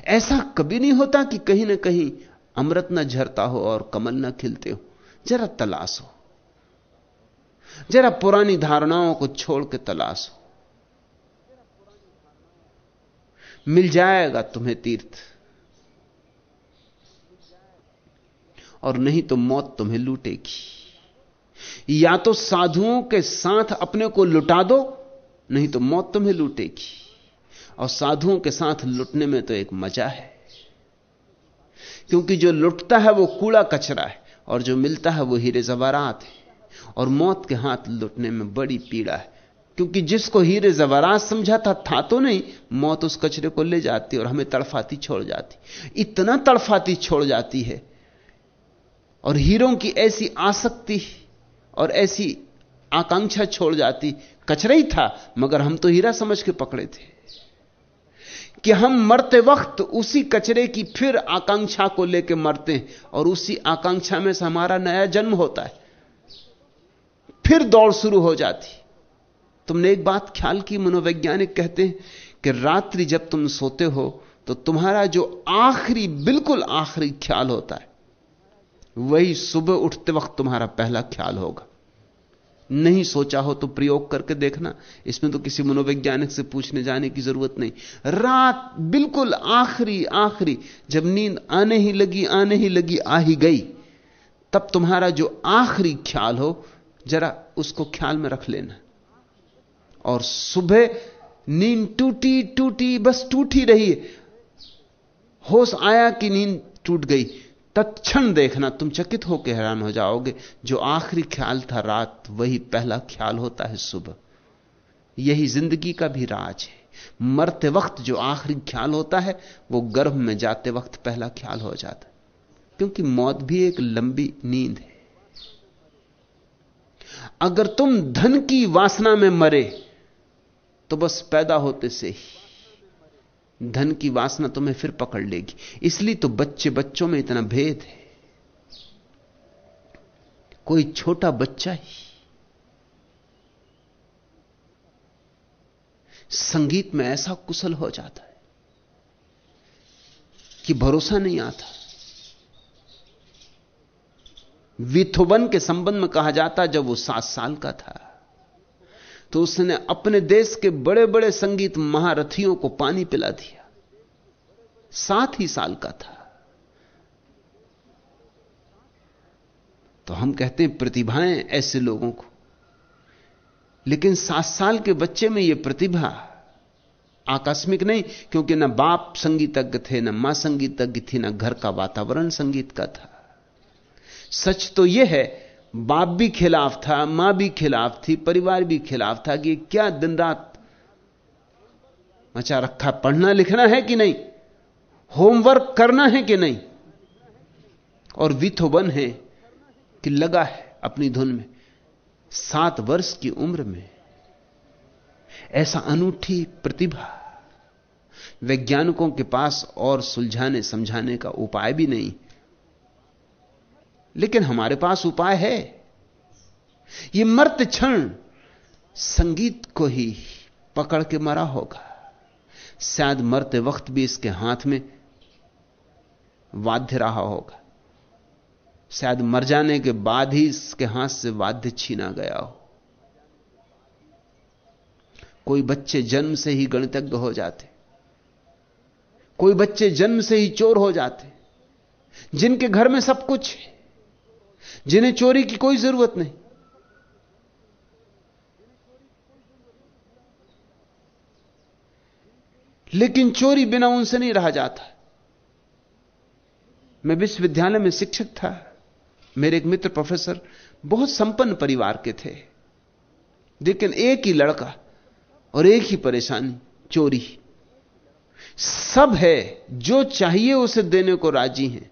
ऐसा कभी नहीं होता कि कहीं ना कहीं अमृत ना झरता हो और कमल ना खिलते हो। जरा तलाश हो। जरा पुरानी धारणाओं को छोड़ के तलाश हो। मिल जाएगा तुम्हें तीर्थ। और नहीं तो मौत तुम्हें लूटेगी। या तो साधुओं के साथ अपने को लुटा दो, नहीं तो मौत तुम्हें लूटेगी। और साधुओं के साथ लुटने में तो एक मज़ा है। क्योंकि जो लुटता है वो कूड़ा कचरा है और जो मिलता है वो हीरे जवारात है। और मौत के हाथ लुटने में बड़ी पीड़ा है। क्योंकि जिसको हीरे जवारात समझा था था तो नहीं, मौत उस कचरे को ले जाती और हमें तड़फाती छोड़ जाती। इतना तड़फाती छोड़ जाती है। और हीरों की ऐसी आसक्ति और ऐसी आकांक्षा छोड़ जाती। कचरा ही था, मगर हम तो हीरा समझ के पकड़े थे। कि हम मरते वक्त उसी कचरे की फिर आकांक्षा को लेकर मरते हैं और उसी आकांक्षा में से हमारा नया जन्म होता है। फिर दौड़ शुरू हो जाती। तुमने एक बात ख्याल की, मनोवैज्ञानिक कहते हैं कि रात्रि जब तुम सोते हो तो तुम्हारा जो आखिरी, बिल्कुल आखिरी ख्याल होता है, वही सुबह उठते वक्त तुम्हारा पहला ख्याल होगा। नहीं सोचा हो तो प्रयोग करके देखना। इसमें तो किसी मनोवैज्ञानिक से पूछने जाने की ज़रूरत नहीं। रात बिल्कुल आखिरी आखिरी, जब नींद आने ही लगी, आने ही लगी, आ ही गई, तब तुम्हारा जो आखिरी ख्याल हो, जरा उसको ख्याल में रख लेना। और सुबह नींद टूटी टूटी, बस टूटी रही। होश आया कि नींद टूट गई। तत्क्षण देखना तुम चकित होकर हैरान हो जाओगे। जो आखिरी ख्याल था रात, वही पहला ख्याल होता है सुबह। यही ज़िंदगी का भी राज है। मरते वक्त जो आखिरी ख्याल होता है, वो गर्भ में जाते वक्त पहला ख्याल हो जाता है। क्योंकि मौत भी एक लंबी नींद है। अगर तुम धन की वासना में मरे तो बस पैदा होते से ही। धन की वासना तुम्हें फिर पकड़ लेगी। इसलिए तो बच्चे बच्चों में इतना भेद है। कोई छोटा बच्चा ही संगीत में ऐसा कुशल हो जाता है कि भरोसा नहीं आता। विथोबन के संबंध में कहा जाता जब वो सात साल का था तो उसने अपने देश के बड़े बड़े संगीत महारथियों को पानी पिला दिया। सात ही साल का था। तो हम कहते हैं, प्रतिभाएँ ऐसे लोगों को। लेकिन सात साल के बच्चे में यह प्रतिभा आकस्मिक नहीं, क्योंकि ना बाप संगीतज्ञ थे, ना माँ संगीतज्ञ थी, ना घर का वातावरण संगीत का था। सच तो यह है बाप भी खिलाफ था, माँ भी खिलाफ थी, परिवार भी खिलाफ था कि क्या दिन रात मचा रखा, पढ़ना लिखना है कि नहीं? होमवर्क करना है कि नहीं? और विथोबन है कि लगा है अपनी धुन में। सात वर्ष की उम्र में ऐसा अनूठी प्रतिभा वैज्ञानिकों के पास और सुलझाने समझाने का उपाय भी नहीं। लेकिन हमारे पास उपाय है। यह मर्त क्षण संगीत को ही पकड़ के मरा होगा। शायद मरते वक्त भी इसके हाथ में वाद्य रहा होगा। शायद मर जाने के बाद ही इसके हाथ से वाद्य छीना गया हो। कोई बच्चे जन्म से ही गणितज्ञ हो जाते। कोई बच्चे जन्म से ही चोर हो जाते। जिनके घर में सब कुछ है। जिन्हें चोरी की कोई ज़रूरत नहीं। लेकिन चोरी बिना उनसे नहीं रहा जाता। मैं विश्वविद्यालय में शिक्षक था। मेरे एक मित्र प्रोफेसर बहुत संपन्न परिवार के थे। लेकिन एक ही लड़का और एक ही परेशानी, चोरी। सब है, जो चाहिए उसे देने को राज़ी हैं।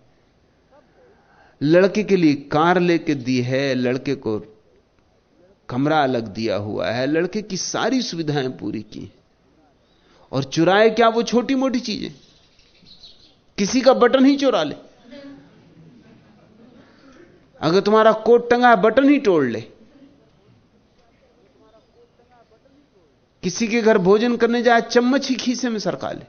लड़के के लिए कार लेके दी है, लड़के को कमरा अलग दिया हुआ है, लड़के की सारी सुविधाएँ पूरी की और चुराए क्या वो छोटी मोटी चीज़ें? किसी का बटन ही चुरा ले। अगर तुम्हारा कोट टंगा है, बटन ही तोड़ ले। किसी के घर भोजन करने जाए, चम्मच ही खीसे में सरका ले।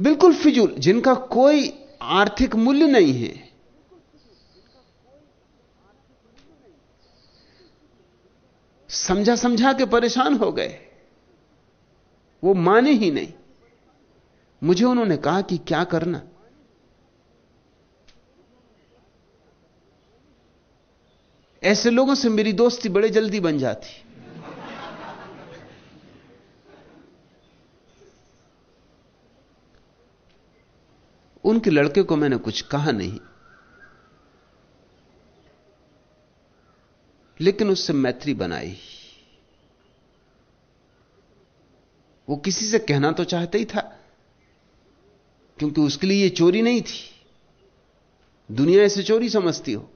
बिल्कुल फिजूल, जिनका कोई आर्थिक मूल्य नहीं है। समझा समझा के परेशान हो गए। वो माने ही नहीं। मुझे उन्होंने कहा कि क्या करना? ऐसे लोगों से मेरी दोस्ती बड़े जल्दी बन जाती। उनके लड़के को मैंने कुछ कहा नहीं। लेकिन उससे मैत्री बनाई। वो किसी से कहना तो चाहता ही था, क्योंकि उसके लिए ये चोरी नहीं थी। दुनिया इसे चोरी समझती हो।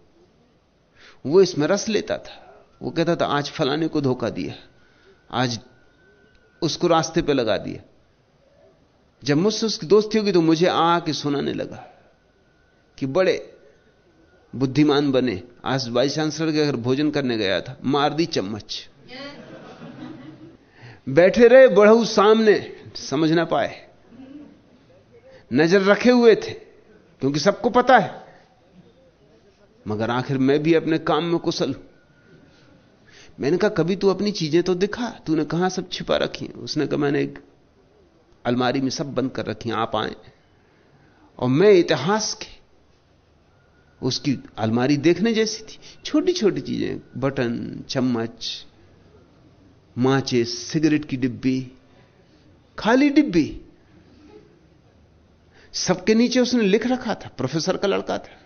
वो इसमें रस लेता था। वो कहता था, आज फलाने को धोखा दिया। आज उसको रास्ते पे लगा दिया। जब मुझसे उसकी दोस्ती होगी तो मुझे आके सुनाने लगा कि बड़े बुद्धिमान बने। आज वाइस चांसलर के घर भोजन करने गया था। मार दी चम्मच। बैठे रहे, बढ़ऊ सामने। समझ ना पाए। नज़र रखे हुए थे, क्योंकि सबको पता है। मगर आखिर मैं भी अपने काम में कुशल हूँ। मैंने कहा, कभी तू अपनी चीज़ें तो दिखा। तूने कहाँ सब छिपा रखी उसने कहा, मैंने एक अलमारी में सब बंद कर रखी आप आए। और मैं इतिहास के उसकी अलमारी देखने जैसी थी। छोटी छोटी चीज़ें, बटन, चम्मच, माचिस, सिगरेट की डिब्बी, खाली डिब्बी। सबके नीचे उसने लिख रखा था, प्रोफेसर का लड़का था।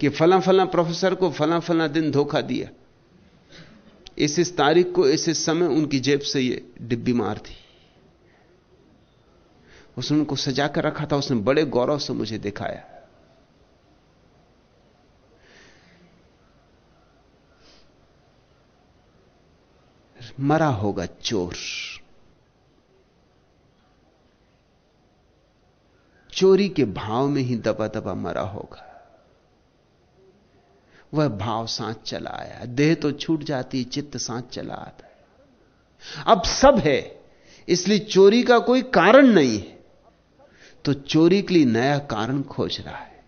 कि फला फला प्रोफेसर को फला फला दिन धोखा दिया। इस इस तारीख को, इस इस समय उनकी जेब से ये डिब्बी मार थी उसने उनको सजा कर रखा था, उसने बड़े गौरव से मुझे दिखाया। मरा होगा चोर। चोरी के भाव में ही दबा दबा मरा होगा। वह भाव सांस चला आया। देह तो छूट जाती, चित्त सांस चला आता अब सब है, इसलिए चोरी का कोई कारण नहीं है। तो चोरी के लिए नया कारण खोज रहा है।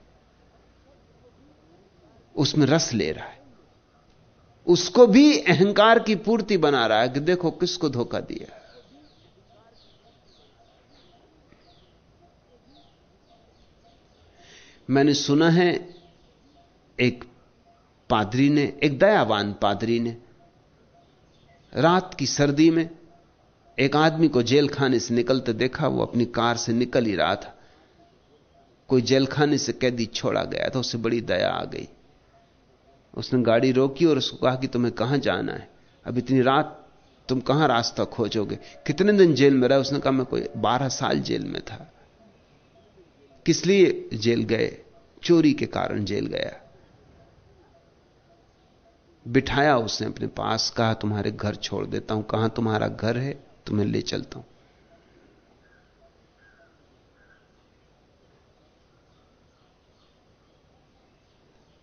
उसमें रस ले रहा है। उसको भी अहंकार की पूर्ति बना रहा है कि देखो किसको धोखा दिया। मैंने सुना है, एक पादरी ने, एक दयावान पादरी ने, रात की सर्दी में एक आदमी को जेल खाने से निकलते देखा, वो अपनी कार से निकल ही रहा था। कोई जेल खाने से कैदी छोड़ा गया था उससे बड़ी दया आ गई। उसने गाड़ी रोकी और उसको कहा कि तुम्हें कहाँ जाना है? अब इतनी रात तुम कहाँ रास्ता खोजोगे? कितने दिन जेल में रहा? उसने कहा, मैं कोई बारह साल जेल में था। किस लिए जेल गए? चोरी के कारण जेल गया। बिठाया उसने अपने पास, कहा, तुम्हारे घर छोड़ देता हूँ। कहाँ तुम्हारा घर है, तुम्हें ले चलता हूँ।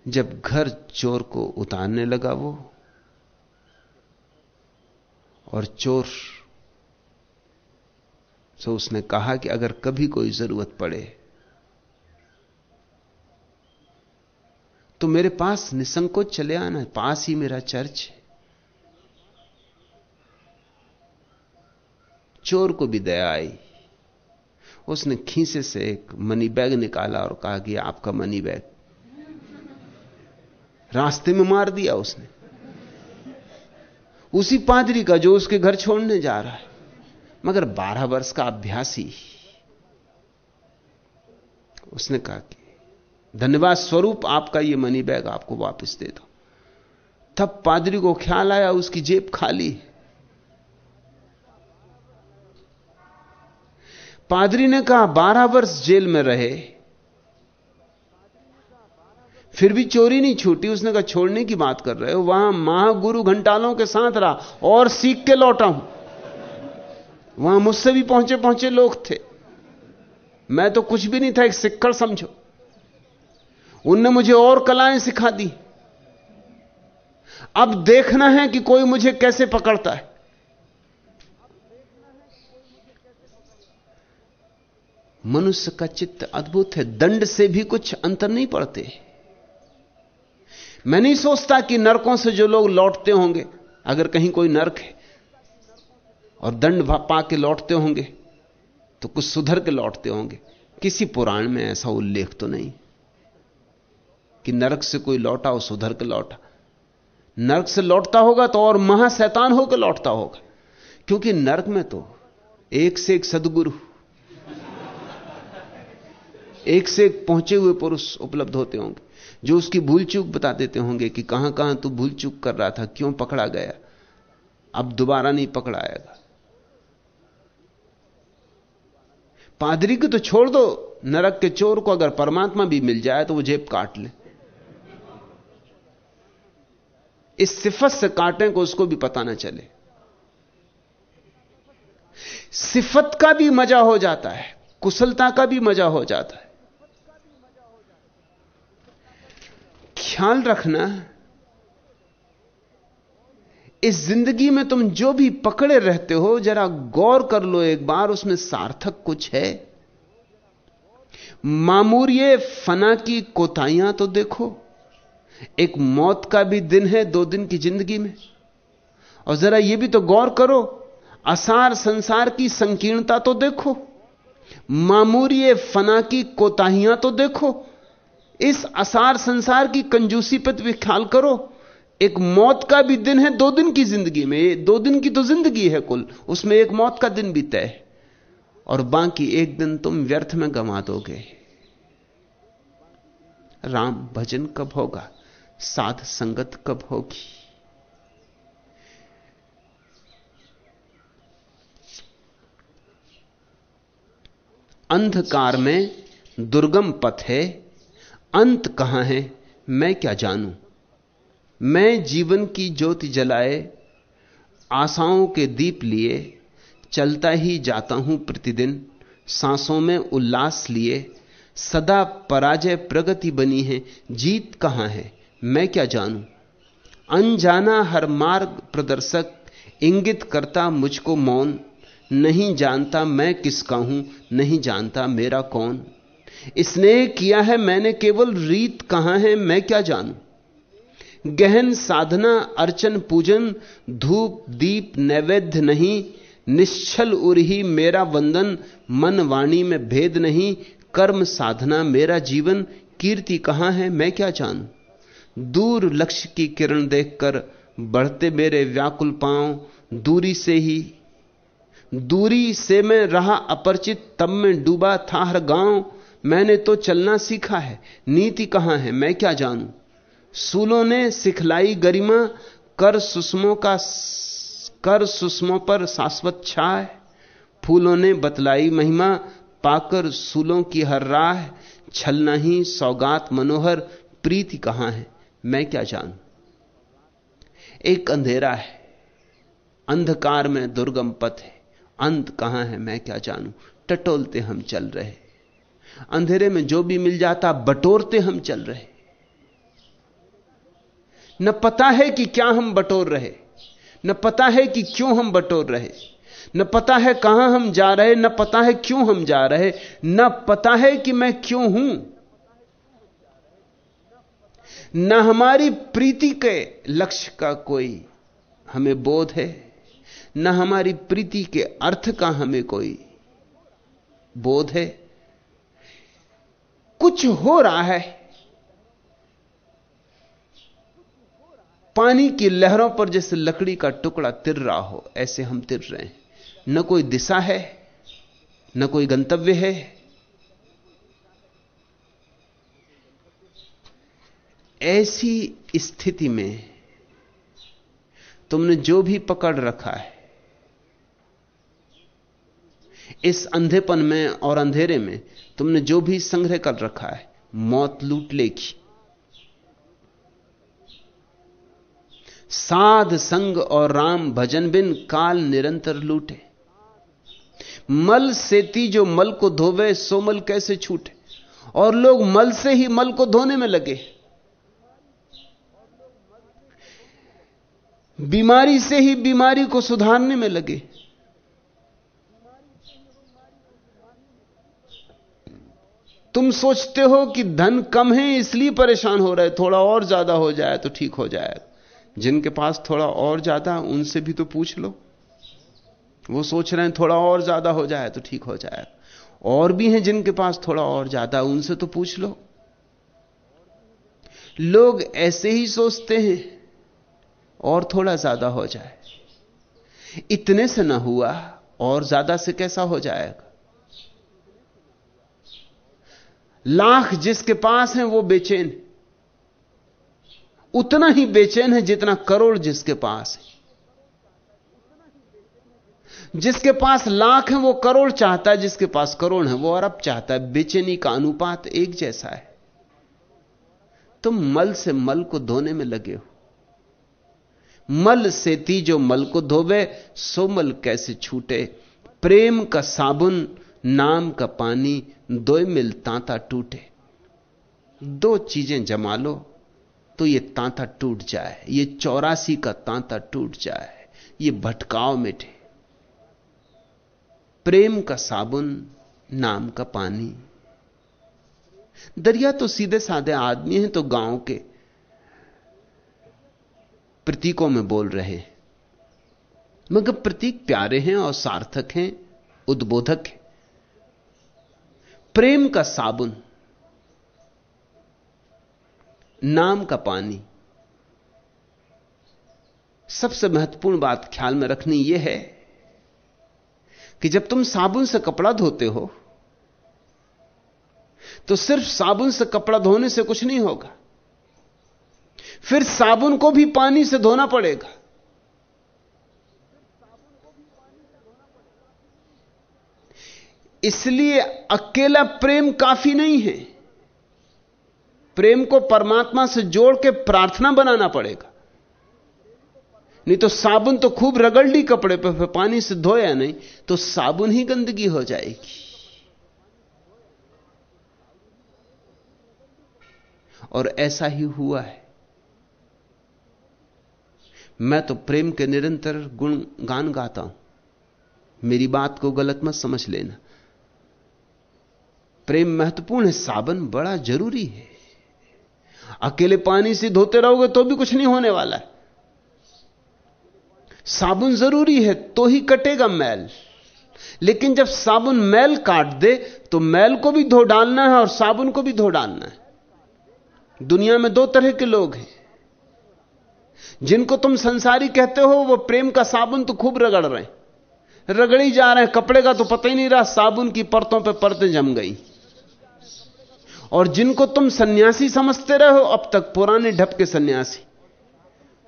जब घर चोर को उतारने लगा वो, और चोर सो उसने कहा कि अगर कभी कोई ज़रूरत पड़े तो मेरे पास निसंकोच चले आना है, पास ही मेरा चर्च है। चोर को भी दया आई। उसने खीसे से एक मनी बैग निकाला और कहा कि आपका मनी बैग। रास्ते में मार दिया उसने। उसी पादरी का जो उसके घर छोड़ने जा रहा है। मगर बारह वर्ष का अभ्यासी उसने कहा कि धन्यवाद स्वरूप आपका ये मनी बैग आपको वापस दे दो। तब पादरी को ख्याल आया, उसकी जेब खाली। पादरी ने कहा, बारह वर्ष जेल में रहे, फिर भी चोरी नहीं छूटी, उसने कहा, छोड़ने की बात कर रहे हो, वहाँ महागुरु घंटालों के साथ रहा, और सीख के लौटा हूँ। वहाँ मुझसे भी पहुँचे पहुँचे लोग थे। मैं तो कुछ भी नहीं था, एक सिक्कड़ समझो। उनने मुझे और कलाएँ सिखा दी। अब देखना है कि कोई मुझे कैसे पकड़ता है। मनुष्य का चित्त अद्भुत है, दंड से भी कुछ अंतर नहीं पड़ते। मैं नहीं सोचता कि नरकों से जो लोग लौटते होंगे, अगर कहीं कोई नरक है और दंड पा के लौटते होंगे तो कुछ सुधर के लौटते होंगे। किसी पुराण में ऐसा उल्लेख तो नहीं। कि नरक से कोई लौटा और सुधर के लौटा। नरक से लौटता होगा तो और महाशैतान होकर लौटता होगा। क्योंकि नरक में तो एक से एक सदगुरु, एक से एक पहुँचे हुए पुरुष उपलब्ध होते होंगे, जो उसकी भूल चूक बता देते होंगे कि कहाँ कहाँ तू भूल चूक कर रहा था, क्यों पकड़ा गया। अब दोबारा नहीं पकड़ाएगा पादरी को तो छोड़ दो, नरक के चोर को अगर परमात्मा भी मिल जाए तो वो जेब काट ले। इस सिफत से काटें को उसको भी पता ना चले। सिफत का भी मज़ा हो जाता है, कुशलता का भी मज़ा हो जाता है। ख्याल रखना, इस ज़िंदगी में तुम जो भी पकड़े रहते हो, जरा गौर कर लो एक बार, उसमें सार्थक कुछ है। मामूरिये फना की कोताहियाँ तो देखो। एक मौत का भी दिन है दो दिन की ज़िंदगी में। और जरा यह भी तो गौर करो असार संसार की संकीर्णता तो देखो, मामूरी फना की कोताहियाँ तो देखो, इस असार संसार की कंजूसी पर भी ख्याल करो, एक मौत का भी दिन है दो दिन की ज़िंदगी में दो दिन की तो ज़िंदगी है कुल, उसमें एक मौत का दिन भी तय और बाकी एक दिन तुम व्यर्थ में गंवा दोगे। राम, भजन कब होगा? साध संगत कब होगी? अंधकार में दुर्गम पथ है, अंत कहाँ है, मैं क्या जानूं? मैं जीवन की ज्योति जलाए, आशाओं के दीप लिए, चलता ही जाता हूँ प्रतिदिन, सांसों में उल्लास लिए, सदा पराजय प्रगति बनी है, जीत कहाँ है? मैं क्या जानूं? अनजाना हर मार्ग प्रदर्शक इंगित करता मुझको मौन। नहीं जानता मैं किसका हूँ, नहीं जानता मेरा कौन। स्नेह किया है मैंने केवल रीत, कहाँ है मैं क्या जानूं? गहन साधना, अर्चन पूजन, धूप, दीप, नैवेद्य नहीं, निश्चल उर्ही मेरा वंदन, मन वाणी में भेद नहीं, कर्म साधना मेरा जीवन, कीर्ति कहाँ है मैं क्या जानूं? दूर लक्ष्य की किरण देखकर बढ़ते मेरे व्याकुल पाँव दूरी से ही, दूरी से मैं रहा अपरिचित, तब में डूबा था हर गाँव। मैंने तो चलना सीखा है, नीति कहाँ है, मैं क्या जानूं? सूलों ने सिखलाई गरिमा, कर सुषमों का कर सुषमों पर शाश्वत छाए फूलों ने बतलाई महिमा, पाकर सूलों की हर राह। छलना ही सौगात, मनोहर, प्रीति कहाँ है? मैं क्या जानू? एक अंधेरा है। अंधकार में दुर्गम पथ है। अंत कहाँ है मैं क्या जानूं? टटोलते हम चल रहे। अंधेरे में जो भी मिल जाता, बटोरते हम चल रहे। न पता है कि क्या हम बटोर रहे। न पता है कि क्यों हम बटोर रहे। न पता है कहाँ हम जा रहे, न पता है क्यों हम जा रहे। न पता है कि मैं क्यों हूँ। न हमारी प्रीति के लक्ष्य का कोई हमें बोध है, न हमारी प्रीति के अर्थ का हमें कोई बोध है। कुछ हो रहा है, पानी की लहरों पर जैसे लकड़ी का टुकड़ा तिर रहा हो, ऐसे हम तिर रहे हैं। न कोई दिशा है, न कोई गंतव्य है ऐसी स्थिति में तुमने जो भी पकड़ रखा है, इस अंधेपन में और अंधेरे में तुमने जो भी संग्रह कर रखा है, मौत लूट लेगी। साध संग और राम भजन बिन काल निरंतर लूटे। मल सेती जो मल को धोवे, सो मल कैसे छूटे? और लोग मल से ही मल को धोने में लगे। बीमारी से ही बीमारी को सुधारने में लगे। तुम सोचते हो कि धन कम है, इसलिए परेशान हो रहे, थोड़ा और ज़्यादा हो जाए तो ठीक हो जाएगा जिनके पास थोड़ा और ज़्यादा उनसे भी तो पूछ लो। वो सोच रहे हैं थोड़ा और ज़्यादा हो जाए तो ठीक हो जाएगा और भी हैं जिनके पास थोड़ा और ज़्यादा उनसे तो पूछ लो। लोग ऐसे ही सोचते हैं। और थोड़ा ज़्यादा हो जाए। इतने से ना हुआ, और ज़्यादा से कैसा हो जाएगा? लाख जिसके पास है, वो बेचैन। उतना ही बेचैन है जितना करोड़ जिसके पास है। जिसके पास लाख है, वो करोड़ चाहता है, जिसके पास करोड़ है, वो अरब चाहता है। बेचैनी का अनुपात एक जैसा है। तुम मल से मल को धोने में लगे हो। मल से ती जो मल को धोवे, सो मल कैसे छूटे। प्रेम का साबुन, नाम का पानी दो मिल तांता टूटे। दो चीज़ें जमा लो तो ये तांता टूट जाए। ये चौरासी का तांता टूट जाए। ये भटकाव मिटे। प्रेम का साबुन, नाम का पानी। दरिया तो सीधे साधे आदमी हैं तो गाँव के। प्रतीकों में बोल रहे हैं। मगर प्रतीक प्यारे हैं और सार्थक हैं, उद्बोधक हैं। प्रेम का साबुन, नाम का पानी। सबसे महत्वपूर्ण बात ख्याल में रखनी यह है कि जब तुम साबुन से कपड़ा धोते हो तो सिर्फ़ साबुन से कपड़ा धोने से कुछ नहीं होगा। फिर साबुन को भी पानी से धोना पड़ेगा। इसलिए अकेला प्रेम काफ़ी नहीं है। प्रेम को परमात्मा से जोड़ के प्रार्थना बनाना पड़ेगा। नहीं तो साबुन तो खूब रगड़ ली कपड़े पर पानी से धोया नहीं तो साबुन ही गंदगी हो जाएगी। और ऐसा ही हुआ है। मैं तो प्रेम के निरंतर गुण गान गाता हूँ। मेरी बात को गलत मत समझ लेना। प्रेम महत्वपूर्ण है, साबन बड़ा ज़रूरी है। अकेले पानी से धोते रहोगे तो भी कुछ नहीं होने वाला है। साबुन ज़रूरी है तो ही कटेगा मैल। लेकिन जब साबुन मैल काट दे तो मैल को भी धो डालना है और साबुन को भी धो डालना है। दुनिया में दो तरह के लोग हैं। जिनको तुम संसारी कहते हो, वो प्रेम का साबुन तो खूब रगड़ रहे हैं। रगड़ी जा रहे हैं, कपड़े का तो पता ही नहीं रहा, साबुन की परतों पे परतें जम गई। और जिनको तुम सन्यासी समझते रहे हो, अब तक पुराने ढप के सन्यासी।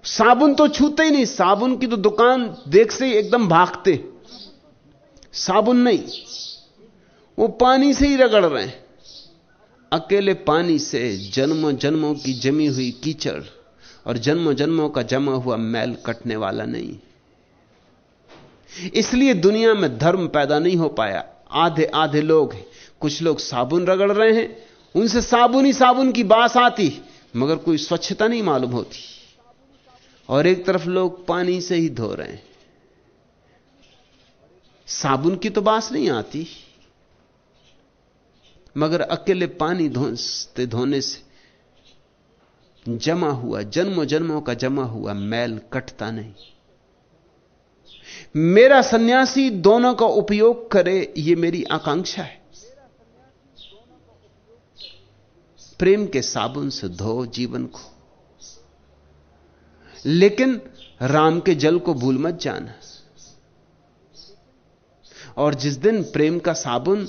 साबुन तो छूते ही नहीं, साबुन की तो दुकान देख से ही एकदम भागते। साबुन नहीं, वो पानी से ही रगड़ रहे हैं। अकेले पानी से जन्मों जन्मों की जमी हुई कीचड़। और जन्मों जन्मों का जमा हुआ मैल कटने वाला नहीं। इसलिए दुनिया में धर्म पैदा नहीं हो पाया। आधे आधे लोग हैं। कुछ लोग साबुन रगड़ रहे हैं। उनसे साबुन ही साबुन की बास आती, मगर कोई स्वच्छता नहीं मालूम होती। और एक तरफ़ लोग पानी से ही धो रहे हैं। साबुन की तो बात नहीं आती। मगर अकेले पानी धोते धोने से जमा हुआ जन्मों जन्मों का जमा हुआ, मैल कटता नहीं। मेरा सन्यासी दोनों का उपयोग करे यह मेरी आकांक्षा है। प्रेम के साबुन से धो, जीवन को लेकिन राम के जल को भूल मत जाना। और जिस दिन प्रेम का साबुन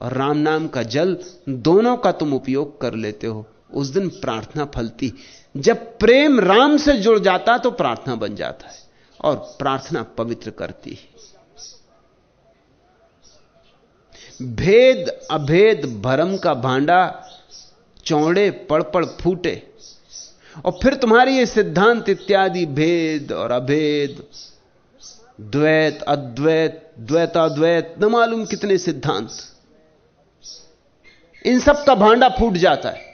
और राम नाम का जल दोनों का तुम उपयोग कर लेते हो उस दिन प्रार्थना फलती। जब प्रेम राम से जुड़ जाता तो प्रार्थना बन जाता है और प्रार्थना पवित्र करती है। भेद अभेद भरम का भांडा चौड़े पड़ पड़ फूटे और फिर तुम्हारी ये सिद्धांत इत्यादि भेद और अभेद, द्वैत, अद्वैत, द्वैताद्वैत, न मालूम कितने सिद्धांत, इन सब का भांडा फूट जाता है।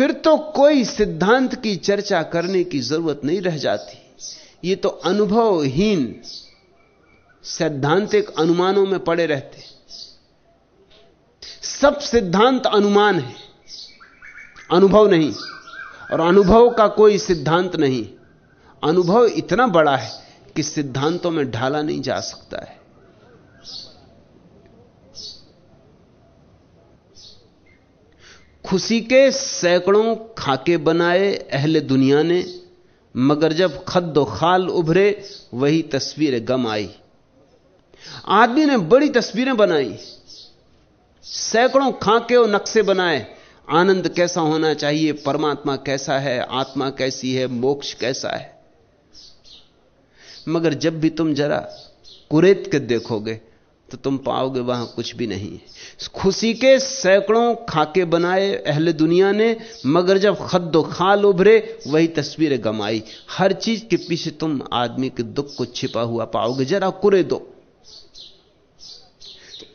फिर तो कोई सिद्धांत की चर्चा करने की ज़रूरत नहीं रह जाती। ये तो अनुभवहीन सैद्धांतिक अनुमानों में पड़े रहते। सब सिद्धांत अनुमान है, अनुभव नहीं, और अनुभव का कोई सिद्धांत नहीं। अनुभव इतना बड़ा है कि सिद्धांतों में ढाला नहीं जा सकता है। खुशी के सैकड़ों खाके बनाए अहले दुनिया ने, मगर जब खद्दो खाल उभरे, वही तस्वीर गम आई। आदमी ने बड़ी तस्वीरें बनाई, सैकड़ों खाके और नक्शे बनाए। आनंद कैसा होना चाहिए, परमात्मा कैसा है, आत्मा कैसी है, मोक्ष कैसा है? मगर जब भी तुम जरा कुरेत के देखोगे तो तुम पाओगे वहाँ कुछ भी नहीं खुशी के सैकड़ों खाके बनाए अहले दुनिया ने, मगर जब खद्दो खाल उभरे, वही तस्वीरें गमाई। हर चीज़ के पीछे तुम आदमी के दुख को छिपा हुआ पाओगे। जरा कुरे दो।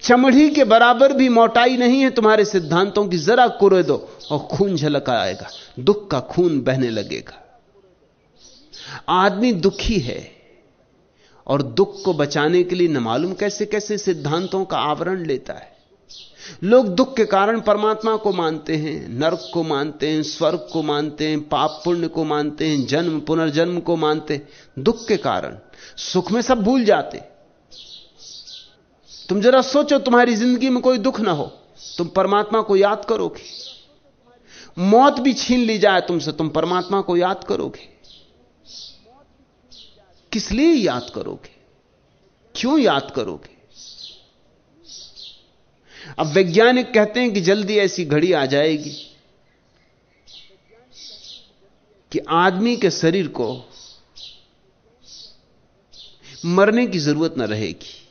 चमड़ी के बराबर भी मोटाई नहीं है तुम्हारे सिद्धांतों की। जरा कुरे दो और खून झलक आएगा। दुख का खून बहने लगेगा। आदमी दुखी है। और दुख को बचाने के लिए न मालूम कैसे कैसे सिद्धांतों का आवरण लेता है। लोग दुख के कारण परमात्मा को मानते हैं, नरक को मानते हैं, स्वर्ग को मानते हैं, पाप पुण्य को मानते हैं, जन्म, पुनर्जन्म को मानते दुख के कारण, सुख में सब भूल जाते। तुम जरा सोचो तुम्हारी ज़िंदगी में कोई दुख ना हो, तुम परमात्मा को याद करोगे। मौत भी छीन ली जाए तुमसे, तुम परमात्मा को याद करोगे। किस लिए याद करोगे? क्यों याद करोगे? अब वैज्ञानिक कहते हैं कि जल्दी ऐसी घड़ी आ जाएगी कि आदमी के शरीर को मरने की ज़रूरत न रहेगी।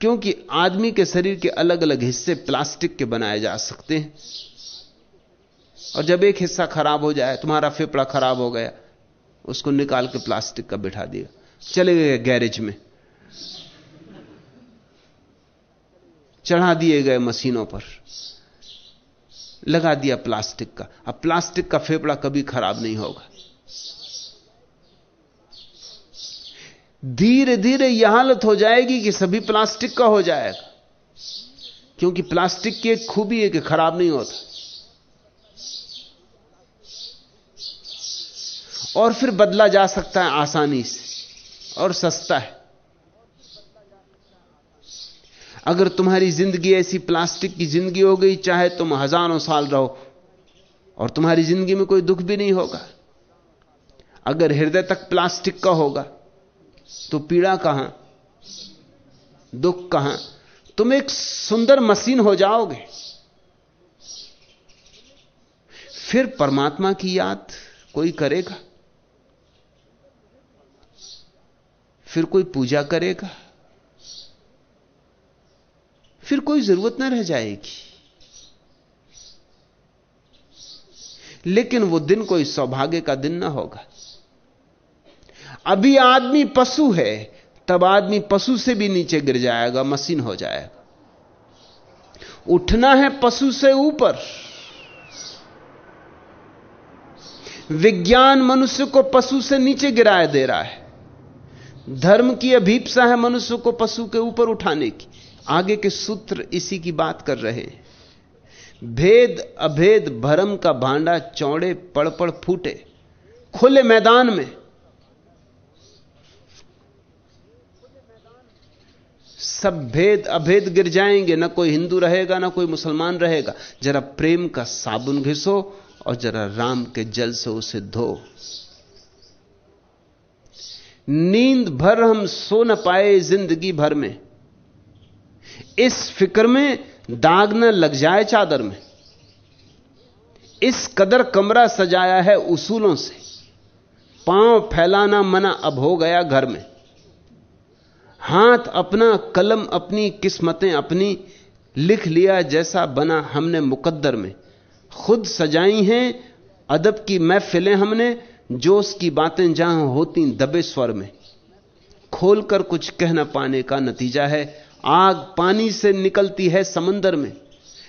क्योंकि आदमी के शरीर के अलग अलग हिस्से प्लास्टिक के बनाए जा सकते हैं। और जब एक हिस्सा खराब हो जाए, तुम्हारा फेफड़ा खराब हो गया उसको निकाल के प्लास्टिक का बिठा दिया। चले गए गैरेज में। चढ़ा दिए गए मशीनों पर। लगा दिया प्लास्टिक का। अब प्लास्टिक का फेफड़ा कभी खराब नहीं होगा। धीरे धीरे यह हालत हो जाएगी कि सभी प्लास्टिक का हो जाएगा। क्योंकि प्लास्टिक की एक खूबी है कि खराब नहीं होता। और फिर बदला जा सकता है आसानी से और सस्ता है। अगर तुम्हारी ज़िंदगी ऐसी प्लास्टिक की ज़िंदगी हो गई, चाहे तुम हज़ारों साल रहो और तुम्हारी ज़िंदगी में कोई दुख भी नहीं होगा। अगर हृदय तक प्लास्टिक का होगा तो पीड़ा कहाँ, दुख कहाँ? तुम एक सुंदर मशीन हो जाओगे। फिर परमात्मा की याद कोई करेगा? फिर कोई पूजा करेगा? फिर कोई ज़रूरत ना रह जाएगी। लेकिन वो दिन कोई सौभाग्य का दिन ना होगा। अभी आदमी पशु है, तब आदमी पशु से भी नीचे गिर जाएगा, मशीन हो जाएगा। उठना है पशु से ऊपर। विज्ञान मनुष्य को पशु से नीचे गिराए दे रहा है। धर्म की अभीपसा है मनुष्य को पशु के ऊपर उठाने की। आगे के सूत्र इसी की बात कर रहे हैं। भेद, अभेद, भरम का भांडा चौड़े पड़ पड़ फूटे। खुले मैदान में। सब भेद, अभेद गिर जाएँगे। ना कोई हिंदू रहेगा, ना कोई मुसलमान रहेगा। जरा प्रेम का साबुन घिसो और जरा राम के जल से उसे धो। नींद भर हम सो न पाए ज़िंदगी भर में। इस फ़िक्र में दाग न लग जाए चादर में। इस कदर कमरा सजाया है उसूलों से। पाँव फैलाना मना अब हो गया घर में। हाथ अपना, कलम अपनी, किस्मतें अपनी, लिख लिया जैसा बना हमने मुकद्दर में। खुद सजाई हैं, अदब की महफिलें हमने जोश की बातें जहाँ होती दबे स्वर में, खोलकर कुछ कह न पाने का नतीजा है। आग पानी से निकलती है समंदर में।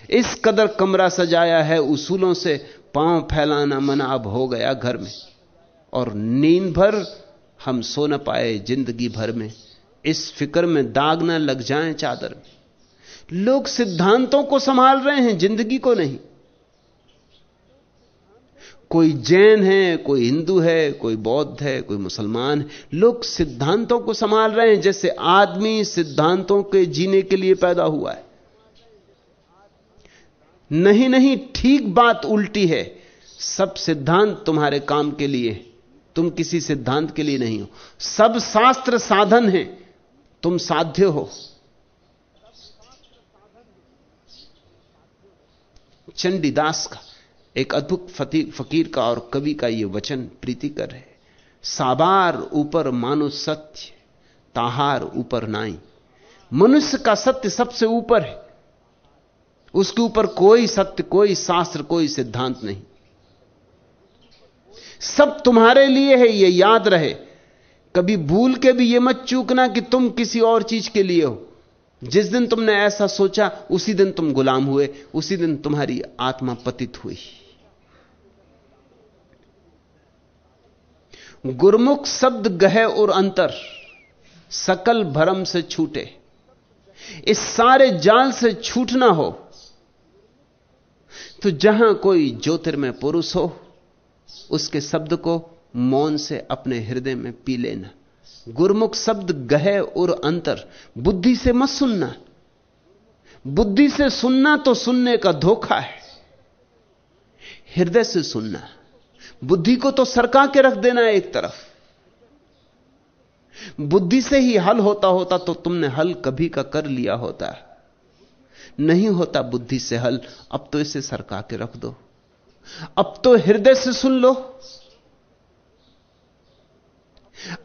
इस कदर कमरा सजाया है उसूलों से, पाँव फैलाना मना अब हो गया घर में। और नींद भर हम सो न पाए ज़िंदगी भर में। इस फ़िक्र में दाग ना लग जाए चादर में। लोग सिद्धांतों को संभाल रहे हैं, ज़िंदगी को नहीं। कोई जैन है, कोई हिंदू है, कोई बौद्ध है, कोई मुसलमान है। लोग सिद्धांतों को संभाल रहे हैं, जैसे आदमी सिद्धांतों के जीने के लिए पैदा हुआ है। नहीं नहीं, ठीक बात उल्टी है। सब सिद्धांत तुम्हारे काम के लिए तुम किसी सिद्धांत के लिए नहीं हो। सब शास्त्र साधन है। तुम साध्य हो। चंडीदास का एक अद्भुत फकीर का और कवि का यह वचन प्रीति कर है। साबार ऊपर मानो सत्य, ताहार ऊपर नाई। मनुष्य का सत्य सबसे ऊपर है। उसके ऊपर कोई सत्य, कोई शास्त्र, कोई सिद्धांत नहीं। सब तुम्हारे लिए है यह याद रहे। कभी भूल के भी यह मत चूकना कि तुम किसी और चीज़ के लिए हो। जिस दिन तुमने ऐसा सोचा, उसी दिन तुम गुलाम हुए, उसी दिन तुम्हारी आत्मा पतित हुई। गुरमुख शब्द गहे और अंतर, सकल भरम से छूटे। इस सारे जाल से छूटना हो तो जहाँ कोई ज्योतिर्मय पुरुष हो, उसके शब्द को मौन से अपने हृदय में पी लेना। गुरमुख शब्द गहे और अंतर, बुद्धि से मत सुनना। बुद्धि से सुनना तो सुनने का धोखा है। हृदय से सुनना। बुद्धि को तो सरका के रख देना है एक तरफ़। बुद्धि से ही हल होता होता तो तुमने हल कभी का कर लिया होता। नहीं होता बुद्धि से हल, अब तो इसे सरका के रख दो। अब तो हृदय से सुन लो।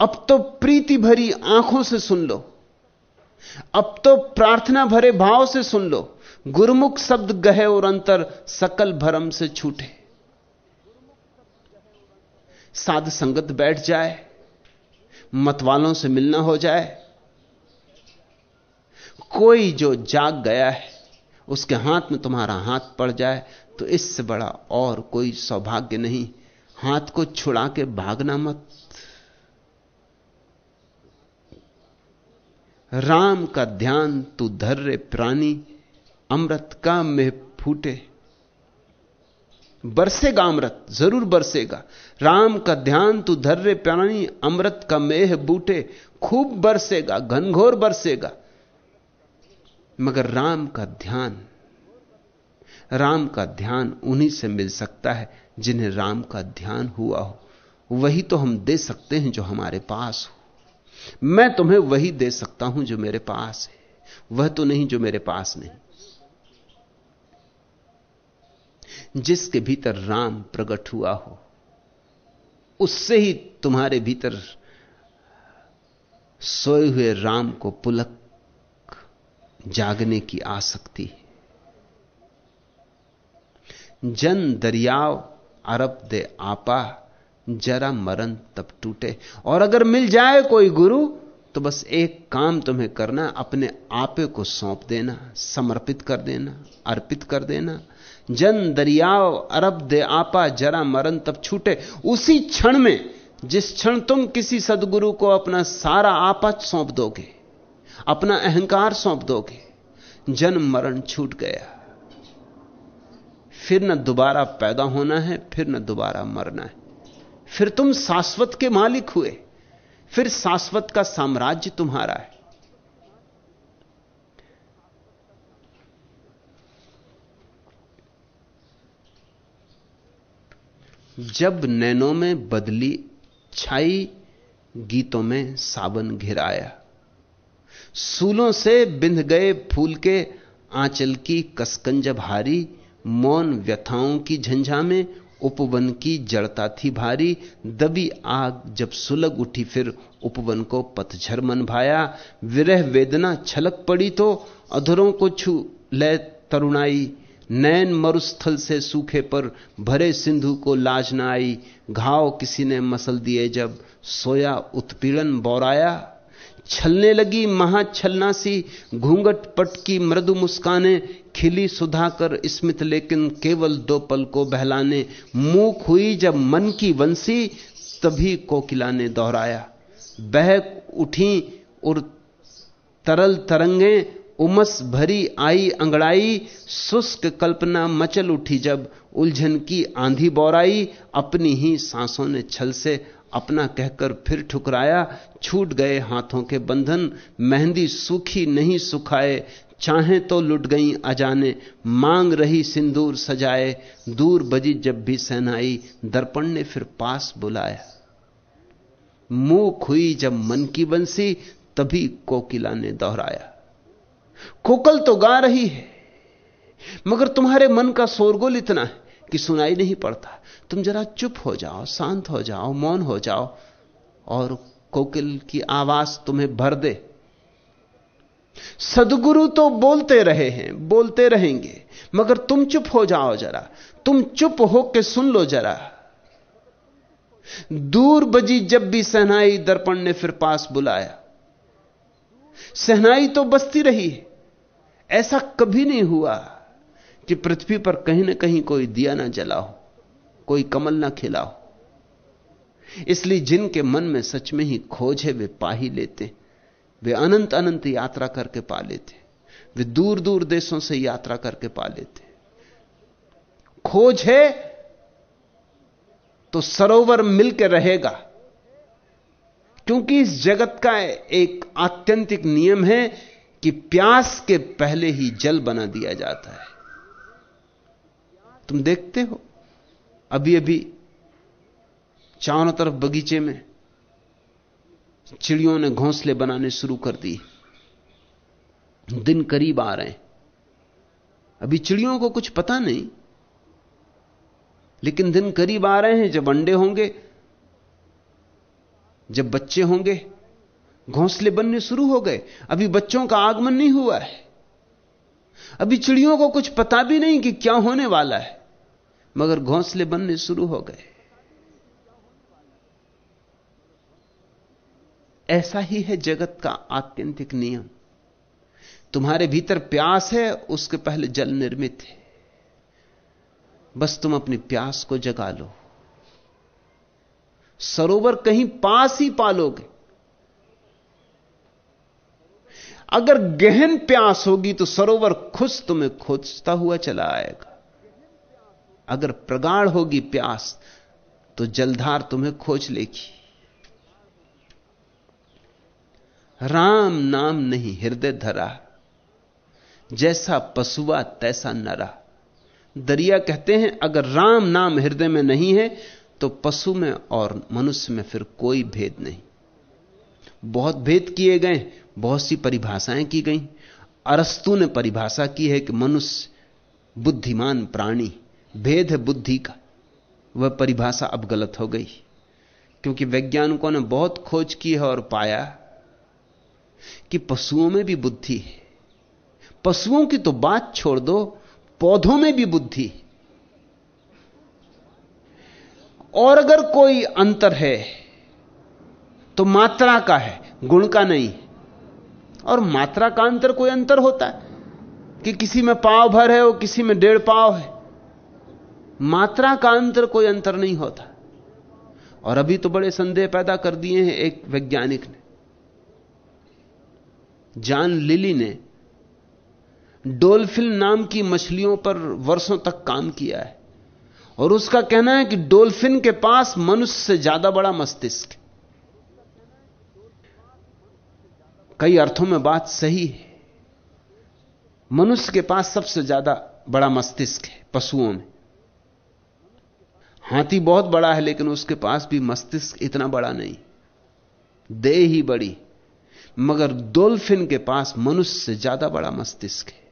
अब तो प्रीति भरी आँखों से सुन लो। अब तो प्रार्थना भरे भाव से सुन लो। गुरुमुख शब्द गहे और अंतर सकल भरम से छूटे। साध संगत बैठ जाए, मतवालों से मिलना हो जाए। कोई जो जाग गया है, उसके हाथ में तुम्हारा हाथ पड़ जाए तो इससे बड़ा और कोई सौभाग्य नहीं। हाथ को छुड़ा के भागना मत। राम का ध्यान तू धर्रे प्राणी, अमृत का में फूटे। बरसेगा अमृत, ज़रूर बरसेगा। राम का ध्यान तू धर्रे प्राणी, अमृत का मेह बूटे, खूब बरसेगा, घनघोर बरसेगा। मगर राम का ध्यान, राम का ध्यान उन्हीं से मिल सकता है जिन्हें राम का ध्यान हुआ हो। वही तो हम दे सकते हैं जो हमारे पास हो। मैं तुम्हें वही दे सकता हूँ जो मेरे पास है। वह तो नहीं जो मेरे पास नहीं। जिसके भीतर राम प्रकट हुआ हो, उससे ही तुम्हारे भीतर सोए हुए राम को पुलक जागने की आसक्ति जन दरियाव अरब दे आपा, जरा मरण तब टूटे। और अगर मिल जाए कोई गुरु तो बस एक काम तुम्हें करना, अपने आपे को सौंप देना, समर्पित कर देना, अर्पित कर देना जन दरियाव अरब दे आपा, जरा मरण तब छूटे। उसी क्षण में, जिस क्षण तुम किसी सदगुरु को अपना सारा आपा सौंप दोगे, अपना अहंकार सौंप दोगे जन्म मरण छूट गया। फिर न दोबारा पैदा होना है, फिर न दोबारा मरना है। फिर तुम शाश्वत के मालिक हुए, फिर शाश्वत का साम्राज्य तुम्हारा है। जब नैनों में बदली छाई, गीतों में सावन घिराया सूलों से बिंध गए फूल के आंचल की कसकंज भारी, मौन व्यथाओं की झंझा में उपवन की जड़ता थी भारी। दबी आग जब सुलग उठी, फिर उपवन को पतझर मन भाया। विरह वेदना छलक पड़ी तो अधरों को छू ले तरुणाई। नैन मरुस्थल से सूखे पर भरे सिंधु को लाज न आई। घाव किसी ने मसल दिए जब सोया उत्पीड़न बौराया। छलने लगी महाछलना सी घूंघट पट की मृदु मुस्काने। खिली सुधाकर स्मित लेकिन केवल दो पल को बहलाने। मूक हुई जब मन की वंशी, तभी कोकिला ने दोहराया। बहक उठी और तरल तरंगे उमस भरी आई अंगड़ाई, शुष्क कल्पना मचल उठी जब उलझन की आंधी बौराई, अपनी ही सांसों ने छल से अपना कहकर फिर ठुकराया, छूट गए हाथों के बंधन, मेहंदी सूखी नहीं सुखाए, चाहे तो लुट गई अजाने, मांग रही सिंदूर सजाए, दूर बजी जब भी सहनाई दर्पण ने फिर पास बुलाया। मुँह खुई जब मन की बंसी, तभी कोकिला ने दोहराया। कोकल तो गा रही है, मगर तुम्हारे मन का शोरगोल इतना है कि सुनाई नहीं पड़ता। तुम जरा चुप हो जाओ, शांत हो जाओ, मौन हो जाओ, और कोकिल की आवाज़ तुम्हें भर दे। सदगुरु तो बोलते रहे हैं, बोलते रहेंगे, मगर तुम चुप हो जाओ जरा, तुम चुप होके सुन लो जरा। दूर बजी जब भी सहनाई दर्पण ने फिर पास बुलाया। सहनाई तो बसती रही है ऐसा कभी नहीं हुआ कि पृथ्वी पर कहीं ना कहीं कोई दिया ना जला हो, कोई कमल ना खिला हो। इसलिए जिनके मन में सच में ही खोज है, वे पा ही लेते वे अनंत अनंत यात्रा करके पा लेते वे दूर दूर देशों से यात्रा करके पा लेते खोज है तो सरोवर मिलकर रहेगा। क्योंकि इस जगत का एक आत्यंतिक नियम है कि प्यास के पहले ही जल बना दिया जाता है। तुम देखते हो? अभी अभी चारों तरफ़ बगीचे में चिड़ियों ने घोंसले बनाने शुरू कर दिए दिन करीब आ रहे हैं। अभी चिड़ियों को कुछ पता नहीं, लेकिन दिन करीब आ रहे हैं। जब अंडे होंगे, जब बच्चे होंगे घोंसले बनने शुरू हो गए। अभी बच्चों का आगमन नहीं हुआ है। अभी चिड़ियों को कुछ पता भी नहीं कि क्या होने वाला है। मगर घोंसले बनने शुरू हो गए। ऐसा ही है जगत का आत्यंतिक नियम। तुम्हारे भीतर प्यास है, उसके पहले जल निर्मित है। बस तुम अपनी प्यास को जगा लो। सरोवर कहीं पास ही पालोगे। अगर गहन प्यास होगी तो सरोवर खुश तुम्हें खोजता हुआ चला आएगा। अगर प्रगाढ़ होगी प्यास तो जलधार तुम्हें खोज लेगी। राम नाम नहीं, हृदय धरा। जैसा पशुआ, तैसा नरा। दरिया कहते हैं, अगर राम नाम हृदय में नहीं है तो पशु में और मनुष्य में फिर कोई भेद नहीं। बहुत भेद किए गए बहुत सी परिभाषाएँ की गई। अरस्तु ने परिभाषा की है कि मनुष्य बुद्धिमान प्राणी, भेद है बुद्धि का, वह परिभाषा अब गलत हो गई। क्योंकि वैज्ञानिकों ने बहुत खोज की है और पाया कि पशुओं में भी बुद्धि है। पशुओं की तो बात छोड़ दो, पौधों में भी बुद्धि और अगर कोई अंतर है तो मात्रा का है, गुण का नहीं। और मात्रा का अंतर कोई अंतर होता है? कि किसी में पाव भर है और किसी में डेढ़ पाव है। मात्रा का अंतर कोई अंतर नहीं होता। और अभी तो बड़े संदेह पैदा कर दिए हैं एक वैज्ञानिक ने। जान लिली ने डोल्फिन नाम की मछलियों पर वर्षों तक काम किया है। और उसका कहना है कि डोल्फिन के पास मनुष्य से ज़्यादा बड़ा मस्तिष्क कई अर्थों में बात सही है। मनुष्य के पास सबसे ज़्यादा बड़ा मस्तिष्क है, पशुओं में। हाथी बहुत बड़ा है, लेकिन उसके पास भी मस्तिष्क इतना बड़ा नहीं। दे ही बड़ी। मगर डोल्फिन के पास मनुष्य से ज़्यादा बड़ा मस्तिष्क है।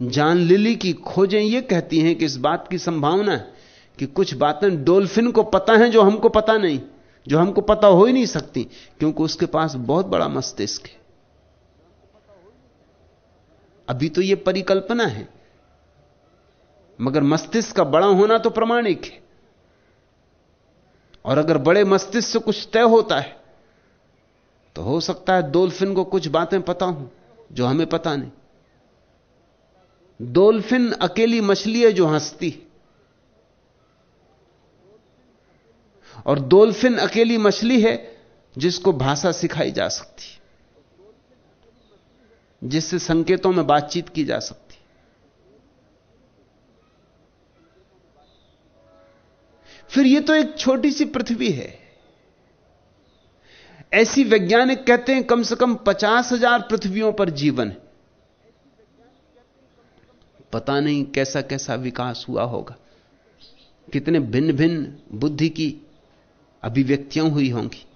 जान लिली की खोजें यह कहती हैं कि इस बात की संभावना है कि कुछ बातें डोल्फिन को पता हैं जो हमको पता नहीं। जो हमको पता हो ही नहीं सकती, क्योंकि उसके पास बहुत बड़ा मस्तिष्क है। अभी तो यह परिकल्पना है। मगर मस्तिष्क का बड़ा होना तो प्रमाणिक है। और अगर बड़े मस्तिष्क से कुछ तय होता है तो हो सकता है डोल्फिन को कुछ बातें पता हो, जो हमें पता नहीं। डोल्फिन अकेली मछली है जो हंसती और डोल्फिन अकेली मछली है जिसको भाषा सिखाई जा सकती, जिससे संकेतों में बातचीत की जा सकती। फिर यह तो एक छोटी सी पृथ्वी है। ऐसी वैज्ञानिक कहते हैं कम से कम पचास हज़ार पृथ्वियों पर जीवन है। पता नहीं कैसा कैसा विकास हुआ होगा। कितने भिन्न भिन्न बुद्धि की अभिव्यक्तियाँ हुई होंगी।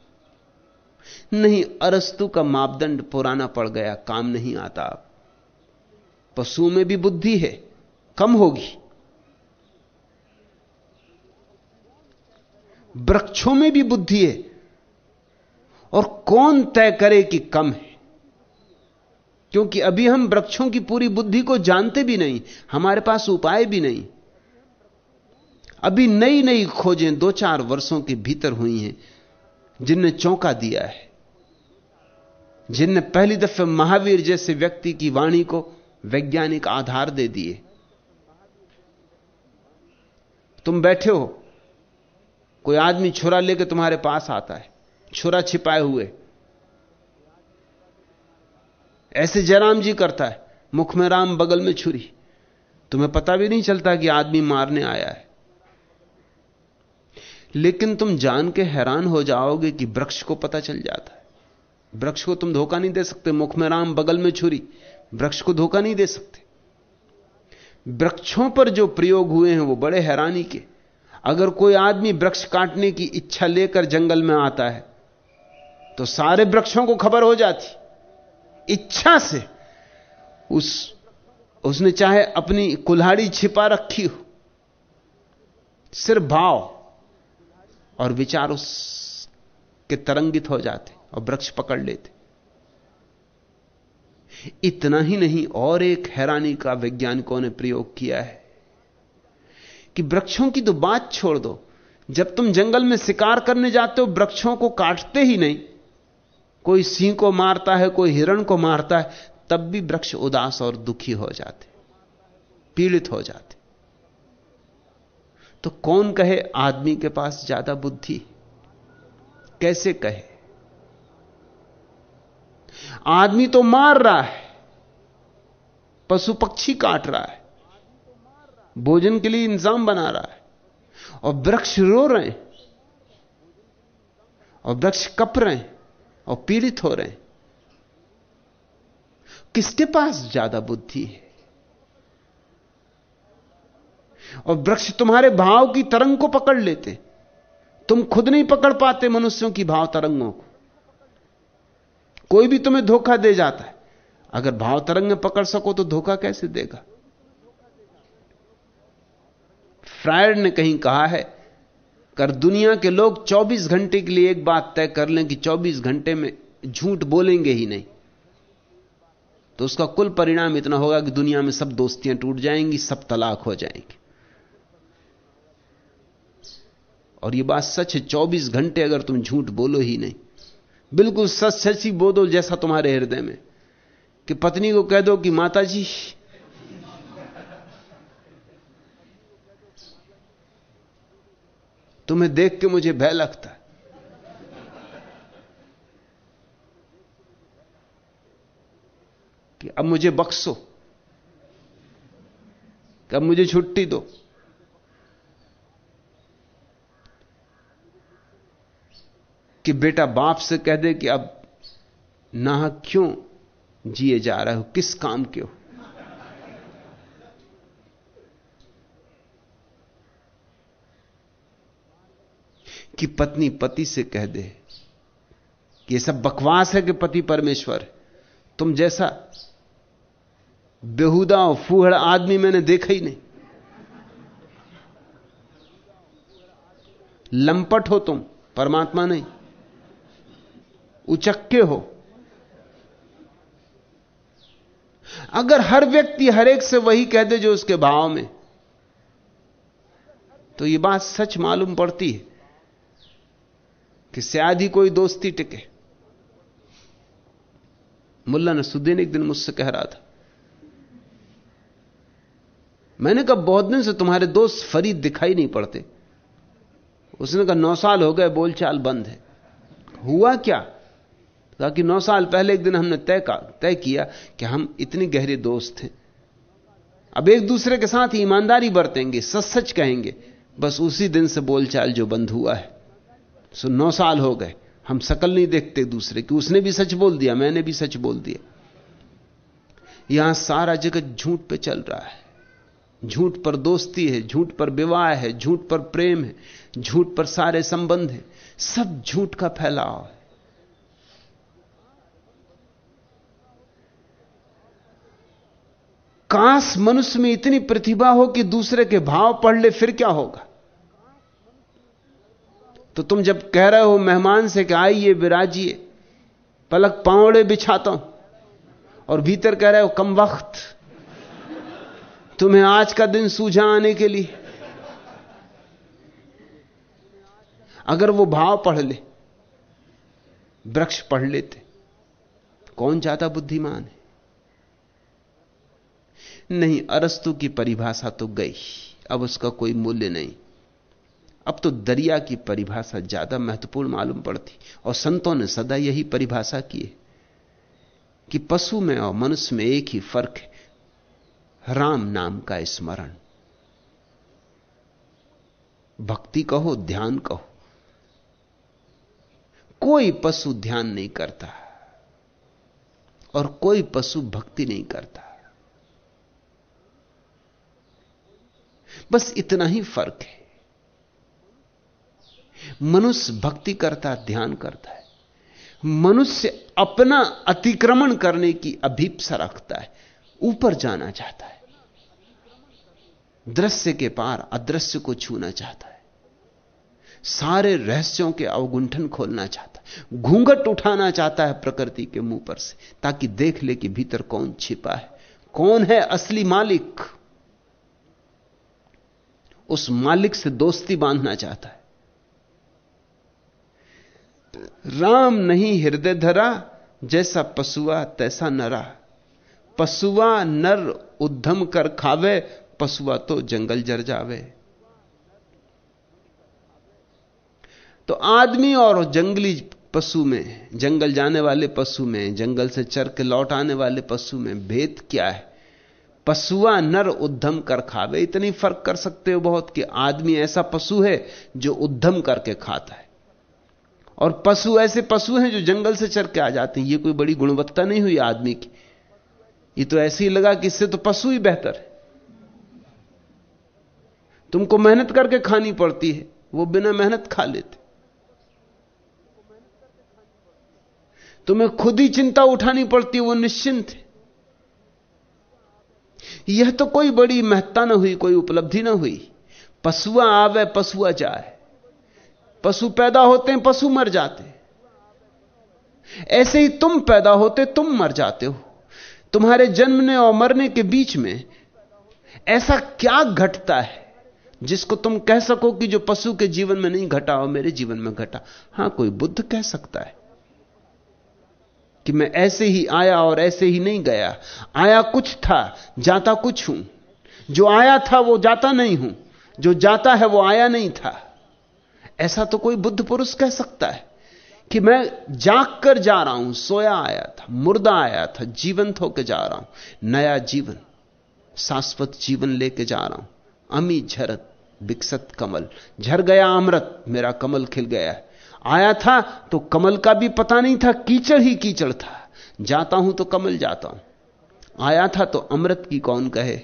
नहीं, अरस्तु का मापदंड पुराना पड़ गया, काम नहीं आता। पशु में भी बुद्धि है, कम होगी। वृक्षों में भी बुद्धि है, और कौन तय करे कि कम है? क्योंकि अभी हम वृक्षों की पूरी बुद्धि को जानते भी नहीं, हमारे पास उपाय भी नहीं। अभी नई नई खोजें दो चार वर्षों के भीतर हुई हैं, जिनने चौंका दिया है। जिनने पहली दफे महावीर जैसे व्यक्ति की वाणी को वैज्ञानिक आधार दे दिए। तुम बैठे हो, कोई आदमी छुरा लेकर तुम्हारे पास आता है, छुरा छिपाए हुए। ऐसे जयराम जी करता है, मुख में राम बगल में छुरी। तुम्हें पता भी नहीं चलता कि आदमी मारने आया है। लेकिन तुम जान के हैरान हो जाओगे कि वृक्ष को पता चल जाता है। वृक्ष को तुम धोखा नहीं दे सकते, मुख में राम, बगल में छुरी। वृक्ष को धोखा नहीं दे सकते। वृक्षों पर जो प्रयोग हुए हैं वो बड़े हैरानी के। अगर कोई आदमी वृक्ष काटने की इच्छा लेकर जंगल में आता है तो सारे वृक्षों को खबर हो जाती। इच्छा से उस, उसने चाहे अपनी कुल्हाड़ी छिपा रखी हो, सिर्फ़ भाव। और विचार उस के तरंगित हो जाते और वृक्ष पकड़ लेते। इतना ही नहीं, और एक हैरानी का वैज्ञानिकों ने प्रयोग किया है कि वृक्षों की तो बात छोड़ दो। जब तुम जंगल में शिकार करने जाते हो, वृक्षों को काटते ही नहीं। कोई सिंह को मारता है, कोई हिरण को मारता है, तब भी वृक्ष उदास और दुखी हो जाते, पीड़ित हो जाते। तो कौन कहे आदमी के पास ज़्यादा बुद्धि? कैसे कहे? आदमी तो मार रहा है, पशु पक्षी काट रहा है, भोजन के लिए इंतज़ाम बना रहा है, और वृक्ष रो रहे हैं, और वृक्ष कप रहे हैं, और पीड़ित हो रहे हैं। किसके पास ज़्यादा बुद्धि है? और वृक्ष तुम्हारे भाव की तरंग को पकड़ लेते। तुम खुद नहीं पकड़ पाते मनुष्यों की भाव तरंगों को। कोई भी तुम्हें धोखा दे जाता है। अगर भाव तरंग में पकड़ सको तो धोखा कैसे देगा? फ्रायड ने कहीं कहा है, कर दुनिया के लोग 24 घंटे के लिए एक बात तय कर लें कि 24 घंटे में झूठ बोलेंगे ही नहीं। तो उसका कुल परिणाम इतना होगा कि दुनिया में सब दोस्तियाँ टूट जाएँगी, सब तलाक हो जाएँगी। और ये बात सच है 24 घंटे अगर तुम झूठ बोलो ही नहीं। बिल्कुल सच सच ही बोलो जैसा तुम्हारे हृदय में कि पत्नी को कह दो कि माता जी तुम्हें देख के मुझे भय लगता है। कि अब मुझे बख्शो, कि अब मुझे छुट्टी दो। कि बेटा बाप से कह दे कि अब ना क्यों जिए जा रहे हो? किस काम के हो? कि पत्नी पति से कह दे कि यह सब बकवास है कि पति परमेश्वर, तुम जैसा बेहुदा और फूहड़ आदमी मैंने देखा ही नहीं। लंपट हो तुम, परमात्मा नहीं। उचक्के हो। अगर हर व्यक्ति हर एक से वही कह दे जो उसके भाव में तो यह बात सच मालूम पड़ती है कि शायद ही कोई दोस्ती टिके। मुल्ला नसुद्दीन एक दिन मुझसे कह रहा था, मैंने कहा, बहुत दिन से तुम्हारे दोस्त फरीद दिखाई नहीं पड़ते। उसने कहा, नौ साल हो गए, बोलचाल बंद है। हुआ क्या? कहा कि नौ साल पहले एक दिन हमने तय का, तय किया कि हम इतने गहरे दोस्त हैं। अब एक दूसरे के साथ ईमानदारी बरतेंगे सच सच कहेंगे, बस उसी दिन से बोलचाल जो बंद हुआ है। सो नौ साल हो गए, हम शकल नहीं देखते दूसरे की। उसने भी सच बोल दिया, मैंने भी सच बोल दिया। यहाँ सारा जगत झूठ पे चल रहा है। झूठ पर दोस्ती है, झूठ पर विवाह है, झूठ पर प्रेम है, झूठ पर सारे संबंध है। सब झूठ का फैलाव है। काश मनुष्य में इतनी प्रतिभा हो कि दूसरे के भाव पढ़ ले, फिर क्या होगा? तो तुम जब कह रहे हो मेहमान से कि आइए विराजिए, पलक पावड़े बिछाता हूँ, और भीतर कह रहे हो, कम वक्त, तुम्हें आज का दिन सूझा आने के लिए। अगर वो भाव पढ़ ले, वृक्ष पढ़ लेते, कौन ज़्यादा बुद्धिमान है? नहीं, अरस्तु की परिभाषा तो गई, अब उसका कोई मूल्य नहीं। अब तो दरिया की परिभाषा ज़्यादा महत्वपूर्ण मालूम पड़ती, और संतों ने सदा यही परिभाषा की है कि पशु में और मनुष्य में एक ही फ़र्क है, राम नाम का स्मरण। भक्ति कहो, ध्यान कहो, कोई पशु ध्यान नहीं करता, और कोई पशु भक्ति नहीं करता। बस इतना ही फ़र्क है। मनुष्य भक्ति करता, ध्यान करता है। मनुष्य अपना अतिक्रमण करने की अभीपसा रखता है, ऊपर जाना चाहता है। दृश्य के पार अदृश्य को छूना चाहता है। सारे रहस्यों के अवगुंठन खोलना चाहता है। घूंघट उठाना चाहता है प्रकृति के मुँह पर से, ताकि देख ले कि भीतर कौन छिपा है, कौन है असली मालिक। उस मालिक से दोस्ती बांधना चाहता है। राम नहीं हृदय धरा, जैसा पशुआ तैसा नरा। पशुआ नर उद्धम कर खावे, पशुआ तो जंगल जर जावे। तो आदमी और जंगली पशु में, जंगल जाने वाले पशु में, जंगल से चर के लौट आने वाले पशु में भेद क्या है? पशुआ नर उद्धम कर खावे। इतनी फ़र्क कर सकते हो बहुत कि आदमी ऐसा पशु है जो उद्धम करके खाता है। और पशु, ऐसे पशु हैं जो जंगल से चर के आ जाते हैं। ये कोई बड़ी गुणवत्ता नहीं हुई आदमी की। ये तो ऐसे ही लगा कि इससे तो पशु ही बेहतर है। तुमको मेहनत करके खानी पड़ती है। वो बिना मेहनत खा लेते। तुम्हें खुद ही चिंता उठानी पड़ती है। वो निश्चिंत है। यह तो कोई बड़ी महत्ता ना हुई, कोई उपलब्धि ना हुई। पशुआ आवे, पशुआ जाए। पशु पैदा होते हैं, पशु मर जाते ऐसे ही तुम पैदा होते, तुम मर जाते हो। तुम्हारे जन्मने और मरने के बीच में ऐसा क्या घटता है जिसको तुम कह सको कि जो पशु के जीवन में नहीं घटा हो मेरे जीवन में घटा? हाँ, कोई बुद्ध कह सकता है। कि मैं ऐसे ही आया और ऐसे ही नहीं गया। आया कुछ था, जाता कुछ हूँ। जो आया था, वो जाता नहीं हूँ। जो जाता है, वो आया नहीं था। ऐसा तो कोई बुद्ध पुरुष कह सकता है कि मैं जाग कर जा रहा हूँ, सोया आया था, मुर्दा आया था, जीवंत होकर जा रहा हूँ। नया जीवन, शाश्वत जीवन लेके जा रहा हूँ। अमी झरत, विकसत कमल। झर गया अमृत, मेरा कमल खिल गया। है आया था तो कमल का भी पता नहीं था, कीचड़ ही कीचड़ था। जाता हूँ तो कमल जाता हूँ। आया था तो अमृत की कौन कहे?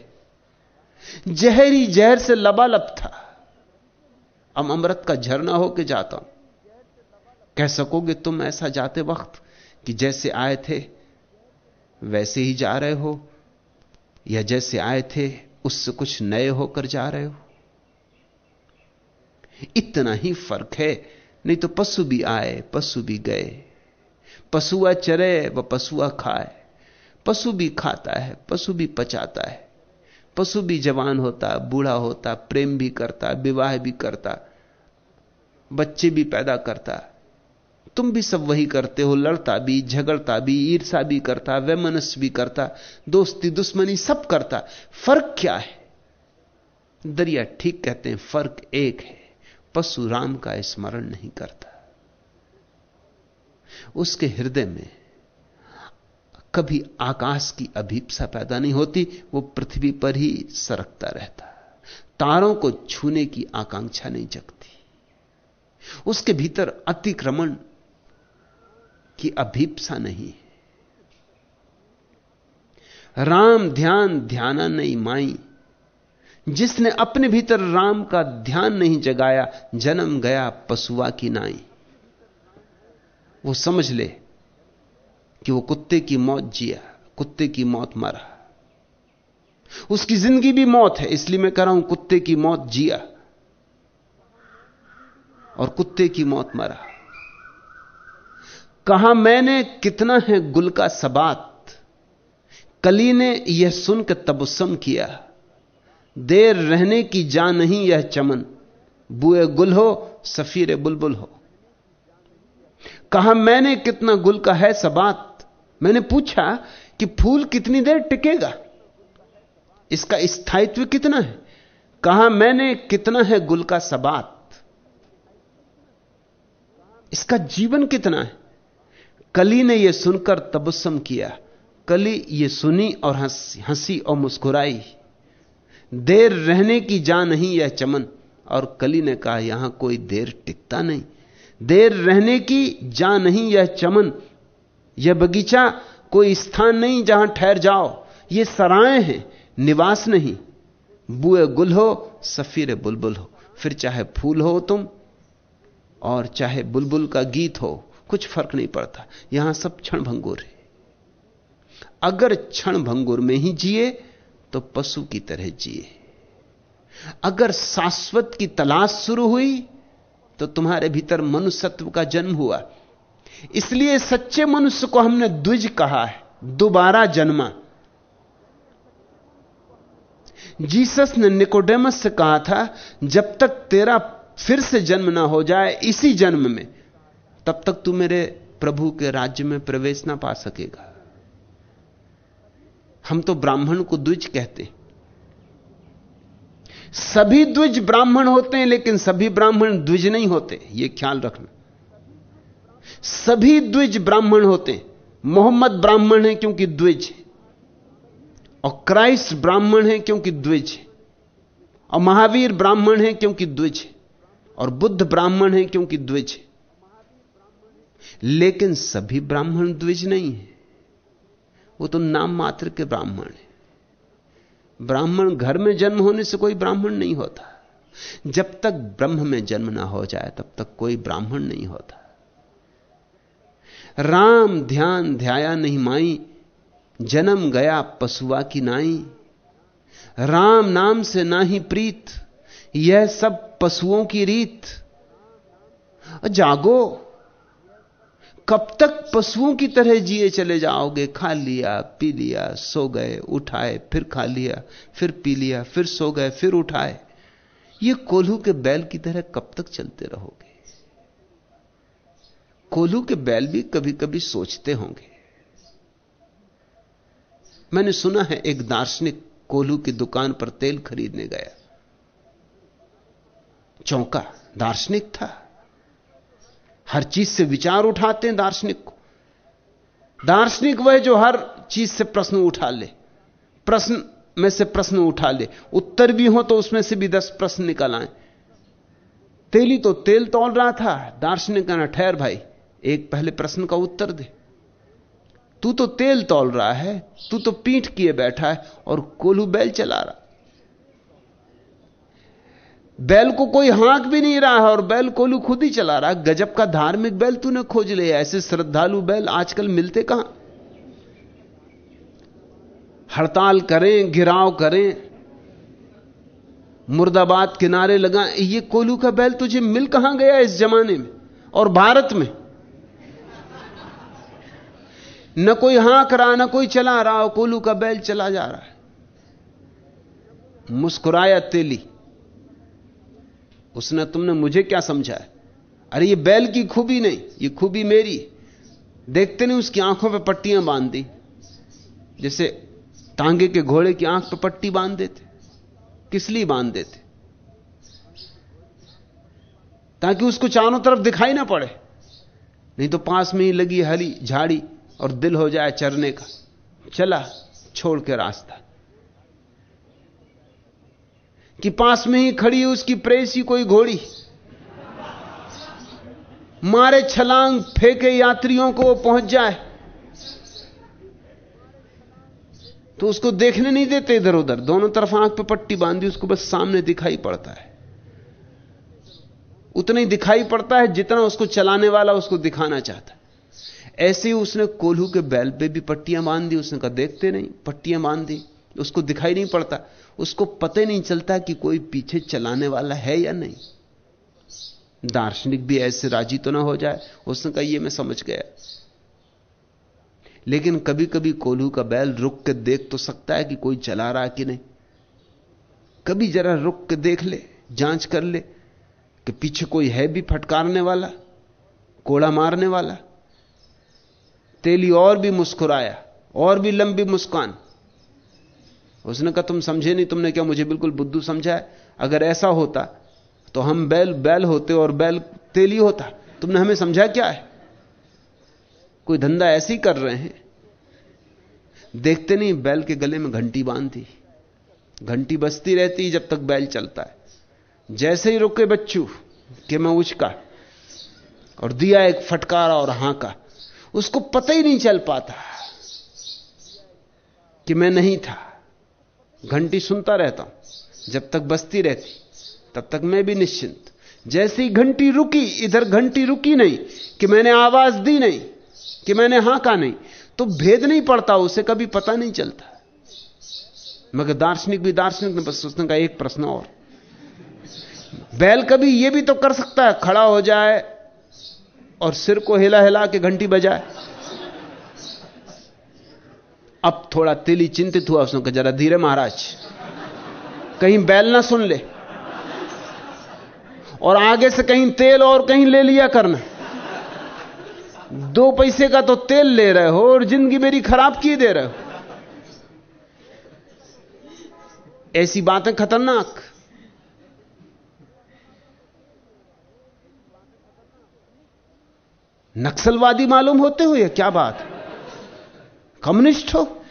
जहरी जहर से लबालब था। अब अमृत का झरना होके जाता हूँ। कह सकोगे तुम ऐसा जाते वक्त कि जैसे आए थे, वैसे ही जा रहे हो, या जैसे आए थे, उससे कुछ नए होकर जा रहे हो। इतना ही फ़र्क है नहीं तो पशु भी आए, पशु भी गए। पशुआ चरे व पशुआ खाए। पशु भी खाता है, पशु भी पचाता है। पशु भी जवान होता, बूढ़ा होता, प्रेम भी करता, विवाह भी करता, बच्चे भी पैदा करता। तुम भी सब वही करते हो, लड़ता भी, झगड़ता भी ईर्षा भी करता वैमनस भी करता, दोस्ती, दुश्मनी सब करता। फ़र्क क्या है? दरिया ठीक कहते हैं, फ़र्क एक है। पशु राम का स्मरण नहीं करता। उसके हृदय में कभी आकाश की अभीपसा पैदा नहीं होती, वो पृथ्वी पर ही सरकता रहता। तारों को छूने की आकांक्षा नहीं जगती। उसके भीतर अतिक्रमण की अभीपसा नहीं है। राम ध्यान, ध्याना नहीं माई। जिसने अपने भीतर राम का ध्यान नहीं जगाया, जन्म गया पशुआ की नाई। वो समझ ले कि वो कुत्ते की मौत जिया, कुत्ते की मौत मरा। उसकी ज़िंदगी भी मौत है, इसलिए मैं कह रहा हूँ कुत्ते की मौत जिया और कुत्ते की मौत मरा। कहा, मैंने कितना है गुल का सबात, कली ने यह सुनकर तबुसम किया। देर रहने की जा नहीं यह चमन। बुए गुल हो, सफीर बुलबुल हो। कहा, मैंने कितना गुल का है सबात? मैंने पूछा कि, फूल कितनी देर टिकेगा? इसका स्थायित्व कितना है? कहा, मैंने कितना है गुल का सबात? इसका जीवन कितना है? कली ने यह सुनकर तबस्सम किया। कली ये सुनी और हँसी और मुस्कुराई। देर रहने की जा नहीं यह चमन। और कली ने कहा, यहाँ कोई देर टिकता नहीं। देर रहने की जा नहीं यह चमन। यह बगीचा कोई स्थान नहीं जहाँ ठहर जाओ। ये सराय हैं, निवास नहीं। बुए गुल हो, सफीर बुलबुल हो। फिर चाहे फूल हो तुम, और चाहे बुलबुल का गीत हो, कुछ फ़र्क नहीं पड़ता। यहाँ सब क्षण भंगुर है। अगर क्षण भंगुर में ही जिए तो पशु की तरह जिए। अगर शाश्वत की तलाश शुरू हुई तो तुम्हारे भीतर मनुष्यत्व का जन्म हुआ। इसलिए सच्चे मनुष्य को हमने द्विज कहा है, दोबारा जन्मा। जीसस ने निकोडेमस से कहा था, जब तक तेरा फिर से जन्म ना हो जाए, इसी जन्म में, तब तक तू मेरे प्रभु के राज्य में प्रवेश ना पा सकेगा। हम तो ब्राह्मण को द्विज कहते हैं। सभी द्विज ब्राह्मण होते हैं, लेकिन सभी ब्राह्मण द्विज नहीं होते यह ख्याल रखना। सभी द्विज ब्राह्मण होते हैं। मोहम्मद ब्राह्मण है क्योंकि द्विज है। और क्राइस्ट ब्राह्मण है क्योंकि द्विज है। और महावीर ब्राह्मण है क्योंकि द्विज है। और बुद्ध ब्राह्मण है क्योंकि द्विज है। लेकिन सभी ब्राह्मण द्विज नहीं है। वो तो नाम मात्र के ब्राह्मण है। ब्राह्मण घर में जन्म होने से कोई ब्राह्मण नहीं होता। जब तक ब्रह्म में जन्म ना हो जाए, तब तक कोई ब्राह्मण नहीं होता। राम ध्यान ध्याया नहीं माई, जन्म गया पशुआ की नाई। राम नाम से ना ही प्रीत, यह सब पशुओं की रीत। जागो कब तक पशुओं की तरह जिए चले जाओगे? खा लिया, पी लिया, सो गए, उठाए, फिर खा लिया, फिर पी लिया, फिर सो गए, फिर उठाए। ये कोल्हू के बैल की तरह कब तक चलते रहोगे? कोल्हू के बैल भी कभी कभी सोचते होंगे। मैंने सुना है एक दार्शनिक कोल्हू की दुकान पर तेल खरीदने गया। चौंका, दार्शनिक था। हर चीज़ से विचार उठाते हैं दार्शनिक को। दार्शनिक वह जो हर चीज़ से प्रश्न उठा ले। प्रश्न में से प्रश्न उठा ले। उत्तर भी हो तो उसमें से भी दस प्रश्न निकल आए। तेली तो तेल तोल रहा था। दार्शनिक कहना, ठहर भाई, एक पहले प्रश्न का उत्तर दे। तू तो तेल तोल रहा है, तू तो पीठ किए बैठा है और कोलू बैल चला रहा बैल को कोई हाँक भी नहीं रहा है और बैल कोलू खुद ही चला रहा गजब का धार्मिक बैल तूने खोज लिया ऐसे श्रद्धालु बैल आजकल मिलते कहाँ? हड़ताल करें, घिराव करें, मुर्दाबाद किनारे लगा ये कोलू का बैल तुझे मिल कहाँ गया इस जमाने में? और भारत में? न कोई हाँक रहा, ना कोई चला रहा कोलू का बैल चला जा रहा है। मुस्कुराया तेली। उसने तुमने मुझे क्या समझा है? अरे ये बैल की खूबी नहीं, ये खूबी मेरी। देखते नहीं उसकी आँखों पे पट्टियाँ बाँध। दी जैसे टांगे के घोड़े की आँख पे पट्टी बाँध देते किस लिए बाँध देते ताकि उसको चारों तरफ़ दिखाई ना पड़े। नहीं तो पास में ही लगी हरी झाड़ी और दिल हो जाए चरने का। चला, छोड़ के रास्ता। कि पास में ही खड़ी है, उसकी प्रेसी कोई घोड़ी। मारे छलांग फेंके यात्रियों को पहुँच जाए। तो उसको देखने नहीं देते इधर उधर। दोनों तरफ़ आँख पे पट्टी बांधी, उसको बस सामने दिखाई पड़ता है। उतना ही दिखाई पड़ता है जितना उसको चलाने वाला उसको दिखाना चाहता है। ऐसे ही उसने कोल्हू के बैल पे भी पट्टियाँ बाँध दी उसने कहा, देखते नहीं, पट्टियाँ बाँध दी उसको दिखाई नहीं पड़ता। उसको पता नहीं चलता कि कोई पीछे चलाने वाला है या नहीं। दार्शनिक भी ऐसे राज़ी तो ना हो जाए। उसने कहा यह मैं समझ गया। लेकिन कभी कभी कोल्हू का बैल रुक के देख तो सकता है कि कोई चला रहा कि नहीं। कभी जरा रुक के देख ले, जाँच कर ले कि पीछे कोई है भी फटकारने वाला, कोड़ा मारने वाला। तेली और भी मुस्कुराया, और भी लंबी मुस्कान। उसने कहा, तुम समझे नहीं, तुमने क्या मुझे बिल्कुल बुद्धू समझा है? अगर ऐसा होता तो हम बैल बैल होते और बैल तेली होता। तुमने हमें समझा क्या है? कोई धंधा ऐसे ही कर रहे हैं। देखते नहीं, बैल के गले में घंटी बांधी। घंटी बजती रहती जब तक बैल चलता है। जैसे ही रुके बच्चू, कि मैं उचका और दिया एक फटकारा और हाँ उसको पता ही नहीं चल पाता कि मैं नहीं था। घंटी सुनता रहता हूँ, जब तक बसती रहती, तब तक मैं भी निश्चिंत। जैसी घंटी रुकी, इधर घंटी रुकी नहीं, कि मैंने आवाज़ दी नहीं, कि मैंने हाँ कहा नहीं तो भेद नहीं पड़ता, उसे कभी पता नहीं चलता। मगर दार्शनिक भी दार्शनिक ने बस उसने का एक प्रश्न और। बैल कभी यह भी तो कर सकता है, खड़ा हो जाए और सिर को हिला हिला के घंटी बजाए। अब थोड़ा तेली चिंतित हुआ उसने कहा, जरा धीरे महाराज, कहीं बैल ना सुन ले और आगे से कहीं तेल और कहीं ले लिया करना। दो पैसे का तो तेल ले रहे हो और ज़िंदगी मेरी खराब किए दे रहे हो। ऐसी बातें खतरनाक। नक्सलवादी मालूम होते हो या क्या बात? कम्युनिस्ट हो?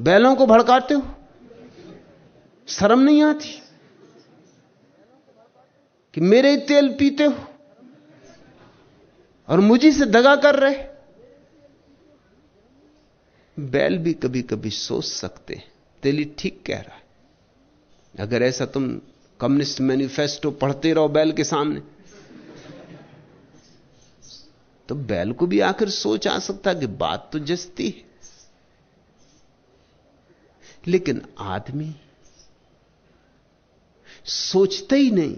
बैलों को भड़काते हो? शर्म नहीं आती? कि मेरे तेल पीते हो? और मुझे से दगा कर रहे? बैल भी कभी कभी सोच सकते तेली ठीक कह रहा है। अगर ऐसा तुम कम्युनिस्ट मैनिफेस्टो पढ़ते रहो बैल के सामने। तो बैल को भी आखिर सोच आ सकता कि बात तो जस्ती है। लेकिन आदमी सोचते ही नहीं,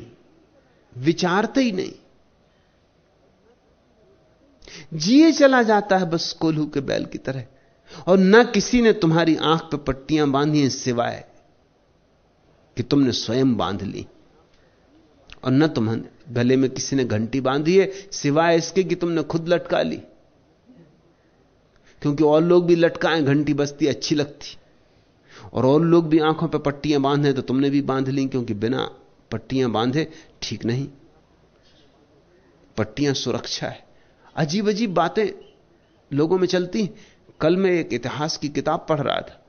विचारते ही नहीं। जिए चला जाता है बस कोल्हू के बैल की तरह। और न किसी ने तुम्हारी आँख पर पट्टियाँ बांधी सिवाय कि तुमने स्वयं बाँध ली। और न तुम्हारे गले में किसी ने घंटी बांधी है, सिवाय इसके कि तुमने खुद लटका ली। क्योंकि और लोग भी लटकाएँ, घंटी बजती, अच्छी लगती। और और लोग भी आँखों पर पट्टियाँ बांधे तो तुमने भी बाँध ली, क्योंकि बिना पट्टियाँ बांधे ठीक नहीं। पट्टियाँ सुरक्षा है। अजीब अजीब बातें लोगों में चलती। कल मैं एक इतिहास की किताब पढ़ रहा था।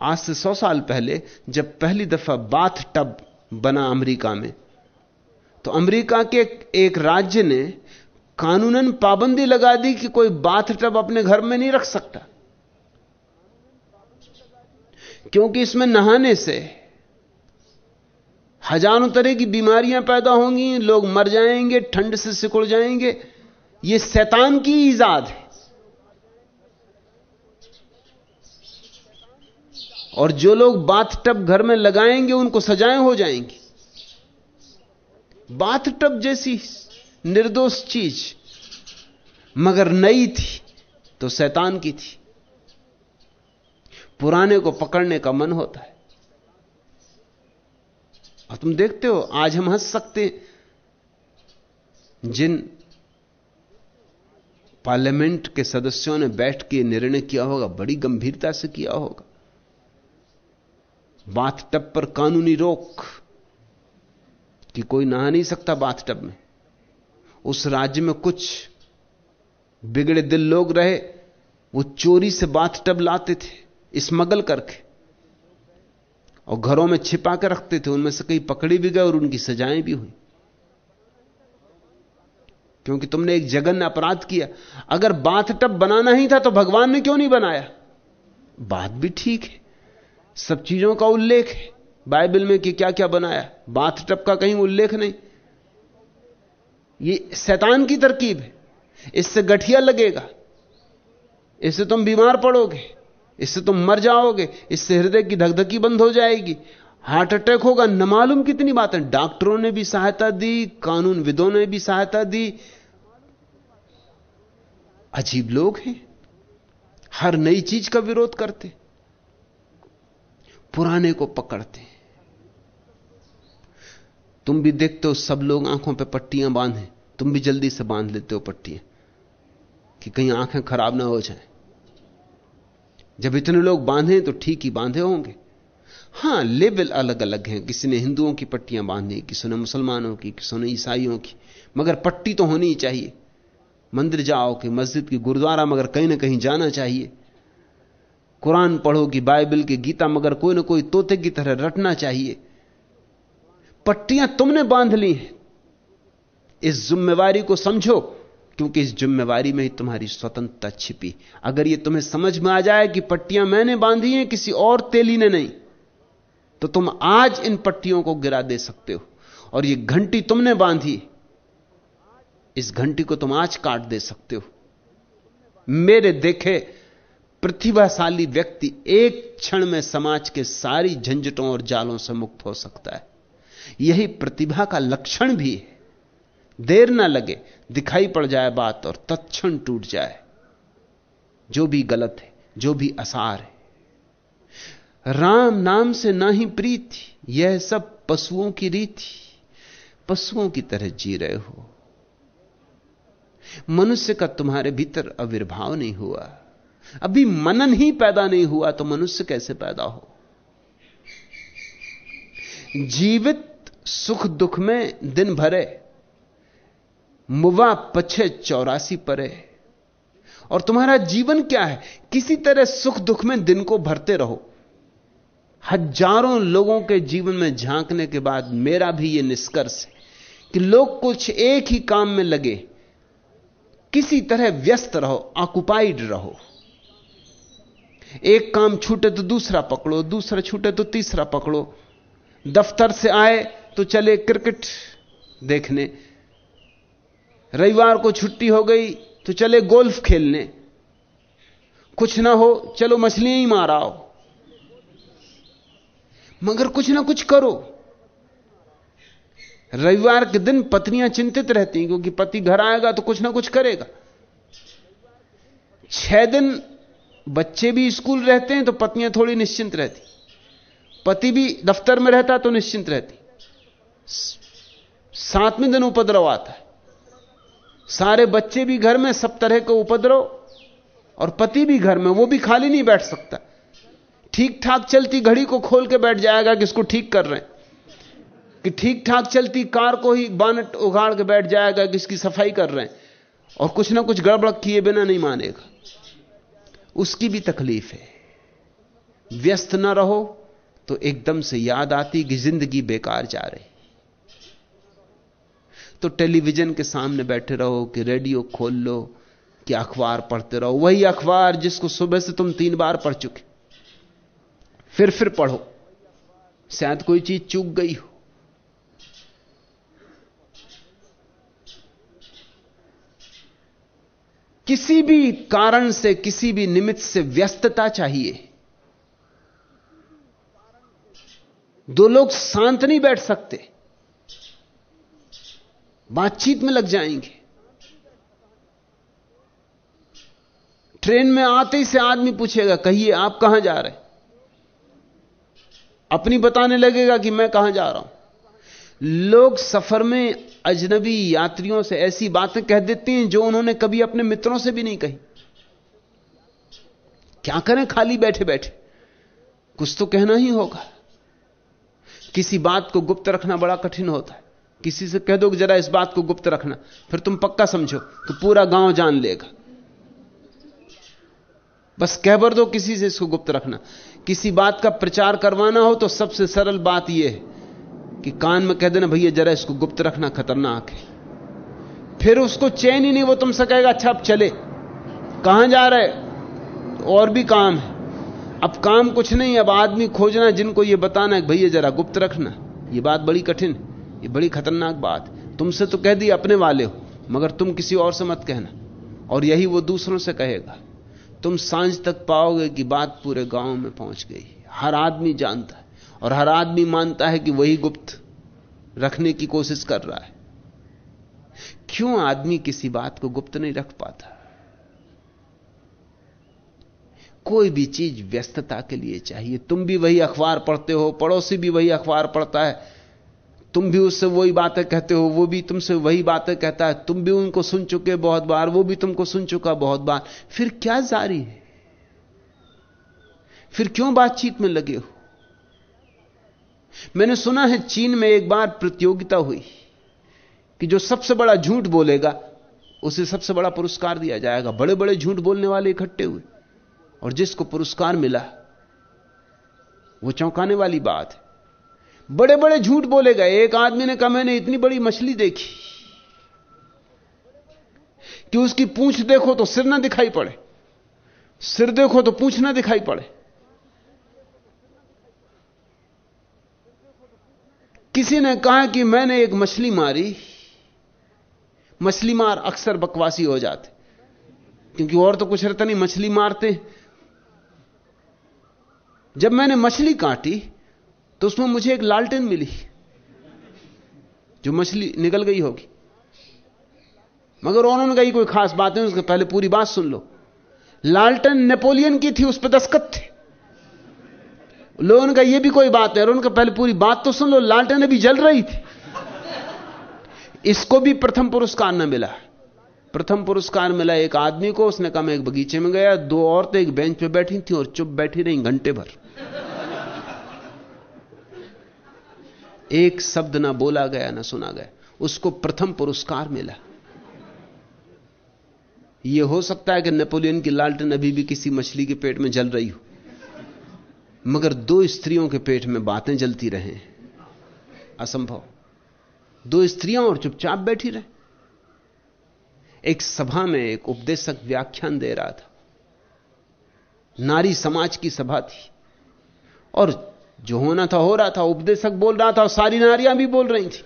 आज से सौ साल पहले, जब पहली दफ़ा बाथ टब बना अमेरिका में तो अमेरिका के एक राज्य ने कानूनन पाबंदी लगा दी कि कोई बाथ टब अपने घर में नहीं रख सकता। क्योंकि इसमें नहाने से हज़ारों तरह की बीमारियाँ पैदा होंगी, लोग मर जाएँगे, ठंड से सिकुड़ जाएँगे। यह शैतान की ईजाद है। और जो लोग बाथ टब घर में लगाएँगे, उनको सजाएँ हो जाएँगी। बाथ टब जैसी निर्दोष चीज़, मगर नई थी तो शैतान की थी। पुराने को पकड़ने का मन होता है। और तुम देखते हो, आज हम हंस सकते जिन पार्लियामेंट के सदस्यों ने बैठ के निर्णय किया होगा, बड़ी गंभीरता से किया होगा। बाथ टप पर कानूनी रोक कि कोई नहा नहीं सकता बाथ टब में। उस राज्य में कुछ बिगड़े दिल लोग रहे, वो चोरी से बाथ टब लाते थे स्मगल करके, और घरों में छिपा के रखते थे, उनमें से कई पकड़ी भी गए और उनकी सजाएँ भी हुई। क्योंकि तुमने एक जगन अपराध किया। अगर बाथ टब बनाना ही था तो भगवान ने क्यों नहीं बनाया? बात भी ठीक है। सब चीज़ों का उल्लेख है। बाइबल में कि क्या क्या बनाया? बाथ टब का कहीं उल्लेख नहीं। ये शैतान की तरकीब है। इससे गठिया लगेगा। इससे तुम बीमार पड़ोगे। इससे तुम मर जाओगे। इससे हृदय की धकधकी बंद हो जाएगी। हार्ट अटैक होगा। न मालूम कितनी बातें। डॉक्टरों ने भी सहायता दी, कानून विदों ने भी सहायता दी। अजीब लोग हैं। हर नई चीज़ का विरोध करते। पुराने को पकड़ते। तुम भी देखते हो सब लोग आँखों पे पट्टियाँ बांधे, तुम भी जल्दी से बाँध लेते हो पट्टियाँ, कि कहीं आँखें खराब ना हो जाए। जब इतने लोग बांधे तो ठीक ही बांधे होंगे। हाँ, लेवल अलग अलग हैं, किसी ने हिंदुओं की पट्टियाँ बांधी, किसी ने मुसलमानों की, किसी ने ईसाइयों की, मगर पट्टी तो होनी ही चाहिए। मंदिर जाओ कि मस्जिद की गुरुद्वारा मगर कहीं ना कहीं जाना चाहिए। कुरान पढ़ो कि बाइबल की गीता मगर कोई ना कोई तोते की तरह रटना चाहिए। पट्टियाँ तुमने बाँध ली हैं। इस जिम्मेवारी को समझो, क्योंकि इस जिम्मेवारी में ही तुम्हारी स्वतंत्रता छिपी। अगर यह तुम्हें समझ में आ जाए कि पट्टियाँ मैंने बांधी हैं, किसी और तेली ने नहीं तो तुम आज इन पट्टियों को गिरा दे सकते हो। और यह घंटी तुमने बांधी, इस घंटी को तुम आज काट दे सकते हो। मेरे देखे प्रतिभाशाली व्यक्ति एक क्षण में समाज के सारी झंझटों और जालों से मुक्त हो सकता है। यही प्रतिभा का लक्षण भी है। देर ना लगे, दिखाई पड़ जाए बात और तत्क्षण टूट जाए। जो भी गलत है, जो भी असार है। राम नाम से ना ही प्रीति, यह सब पशुओं की रीति। पशुओं की तरह जी रहे हो। मनुष्य का तुम्हारे भीतर आविर्भाव नहीं हुआ। अभी मनन ही पैदा नहीं हुआ तो मनुष्य कैसे पैदा हो? जीवित सुख दुख में दिन भरे, मुवा पछे चौरासी परे। और तुम्हारा जीवन क्या है? किसी तरह सुख दुख में दिन को भरते रहो। हज़ारों लोगों के जीवन में झांकने के बाद मेरा भी यह निष्कर्ष है कि लोग कुछ एक ही काम में लगे। किसी तरह व्यस्त रहो ऑक्युपाइड रहो। एक काम छूटे तो दूसरा पकड़ो, दूसरा छूटे तो तीसरा पकड़ो। दफ्तर से आए तो चले क्रिकेट देखने। रविवार को छुट्टी हो गई तो चले गोल्फ खेलने। कुछ ना हो, चलो मछलियाँ ही माराओ मगर कुछ ना कुछ करो। रविवार के दिन पत्नियाँ चिंतित रहती हैं, क्योंकि पति घर आएगा तो कुछ ना कुछ करेगा। छह दिन बच्चे भी स्कूल रहते हैं तो पत्नियाँ थोड़ी निश्चिंत रहती। पति भी दफ्तर में रहता तो निश्चिंत रहती। सातवें दिन उपद्रव आता है। सारे बच्चे भी घर में, सब तरह के उपद्रव, और पति भी घर में, वो भी खाली नहीं बैठ सकता। ठीक ठाक चलती घड़ी को खोल के बैठ जाएगा कि इसको ठीक कर रहे हैं। कि ठीक ठाक चलती कार को ही बानट उगाड़ के बैठ जाएगा कि इसकी सफ़ाई कर रहे हैं। और कुछ ना कुछ गड़बड़ किए बिना नहीं मानेगा। उसकी भी तकलीफ़ है। व्यस्त ना रहो तो एकदम से याद आती कि ज़िंदगी बेकार जा रही। तो टेलीविज़न के सामने बैठे रहो कि रेडियो खोल लो, कि अखबार पढ़ते रहो। वही अखबार जिसको सुबह से तुम तीन बार पढ़ चुके। फिर फिर पढ़ो। शायद कोई चीज़ चूक गई हो। किसी भी कारण से, किसी भी निमित्त से व्यस्तता चाहिए। दो लोग शांत नहीं बैठ सकते। बातचीत में लग जाएँगे। ट्रेन में आते ही से आदमी पूछेगा, कहिए, आप कहाँ जा रहे अपनी बताने लगेगा कि मैं कहाँ जा रहा हूँ। लोग सफ़र में अजनबी यात्रियों से ऐसी बातें कह देते हैं जो उन्होंने कभी अपने मित्रों से भी नहीं कही। क्या करें खाली बैठे बैठे? कुछ तो कहना ही होगा। किसी बात को गुप्त रखना बड़ा कठिन होता है। किसी से कह दो कि जरा इस बात को गुप्त रखना, फिर तुम पक्का समझो तो पूरा गाँव जान लेगा। बस कह बर दो किसी से इसको गुप्त रखना। किसी बात का प्रचार करवाना हो तो सबसे सरल बात यह है कि कान में कह देना, भैया, जरा इसको गुप्त रखना, खतरनाक है। फिर उसको चैन ही नहीं, वो तुमसे कहेगा अच्छा अब चले। कहाँ जा रहे तो और भी काम है। अब काम कुछ नहीं, अब आदमी खोजना, जिनको ये बताना है भैया, जरा गुप्त रखना। ये बात बड़ी कठिन ये बड़ी खतरनाक बात तुमसे तो कह दी अपने वाले हो, मगर तुम किसी और से मत कहना, और यही वो दूसरों से कहेगा। तुम साँझ तक पाओगे कि बात पूरे गाँव में पहुँच गई हर आदमी जानता है, और हर आदमी मानता है कि वही गुप्त रखने की कोशिश कर रहा है। क्यों आदमी किसी बात को गुप्त नहीं रख पाता? कोई भी चीज़ व्यस्तता के लिए चाहिए। तुम भी वही अखबार पढ़ते हो, पड़ोसी भी वही अखबार पढ़ता है। तुम भी उससे वही बातें कहते हो, वो भी तुमसे वही बातें कहता है। तुम भी उनको सुन चुके बहुत बार, वो भी तुमको सुन चुका बहुत बार। फिर क्या जारी है? फिर क्यों बातचीत में लगे हो? मैंने सुना है चीन में एक बार प्रतियोगिता हुई कि जो सबसे बड़ा झूठ बोलेगा, उसे सबसे बड़ा पुरस्कार दिया जाएगा। बड़े बड़े झूठ बोलने वाले इकट्ठे हुए। और जिसको पुरस्कार मिला, वो चौंकाने वाली बात है। बड़े बड़े झूठ बोले गए। एक आदमी ने कहा, मैंने इतनी बड़ी मछली देखी कि उसकी पूंछ देखो तो सिर ना दिखाई पड़े। सिर देखो तो पूछ ना दिखाई पड़े। किसी ने कहा कि मैंने एक मछली मारी। मछली मार अक्सर बकवासी हो जाते। क्योंकि और तो कुछ रहता नहीं, मछली मारते। जब मैंने मछली काटी तो उसमें मुझे एक लालटेन मिली, जो मछली निकल गई होगी। मगर उन्होंने कही, कोई खास बात नहीं, उसके पहले पूरी बात सुन लो। लालटेन नेपोलियन की थी, उस पर दस्खत थे। लोगों का ये भी कोई बात है उनका पहले पूरी बात तो सुन लो, लालटेन अभी जल रही थी। इसको भी प्रथम पुरस्कार न मिला। प्रथम पुरस्कार मिला एक आदमी को, उसने कहा, मैं एक बगीचे में गया, दो औरतें एक बेंच पे बैठी थी और चुप बैठी रही घंटे भर। एक शब्द ना बोला गया, ना सुना गया। उसको प्रथम पुरस्कार मिला। यह हो सकता है कि नेपोलियन की लालटेन अभी भी किसी मछली के पेट में जल रही हो। मगर दो स्त्रियों के पेट में बातें जलती रहे। असंभव। दो स्त्रियाँ और चुपचाप बैठी रहे। एक सभा में एक उपदेशक व्याख्यान दे रहा था। नारी समाज की सभा थी। और जो होना था, हो रहा था, उपदेशक बोल रहा था, और सारी नारियाँ भी बोल रही थी।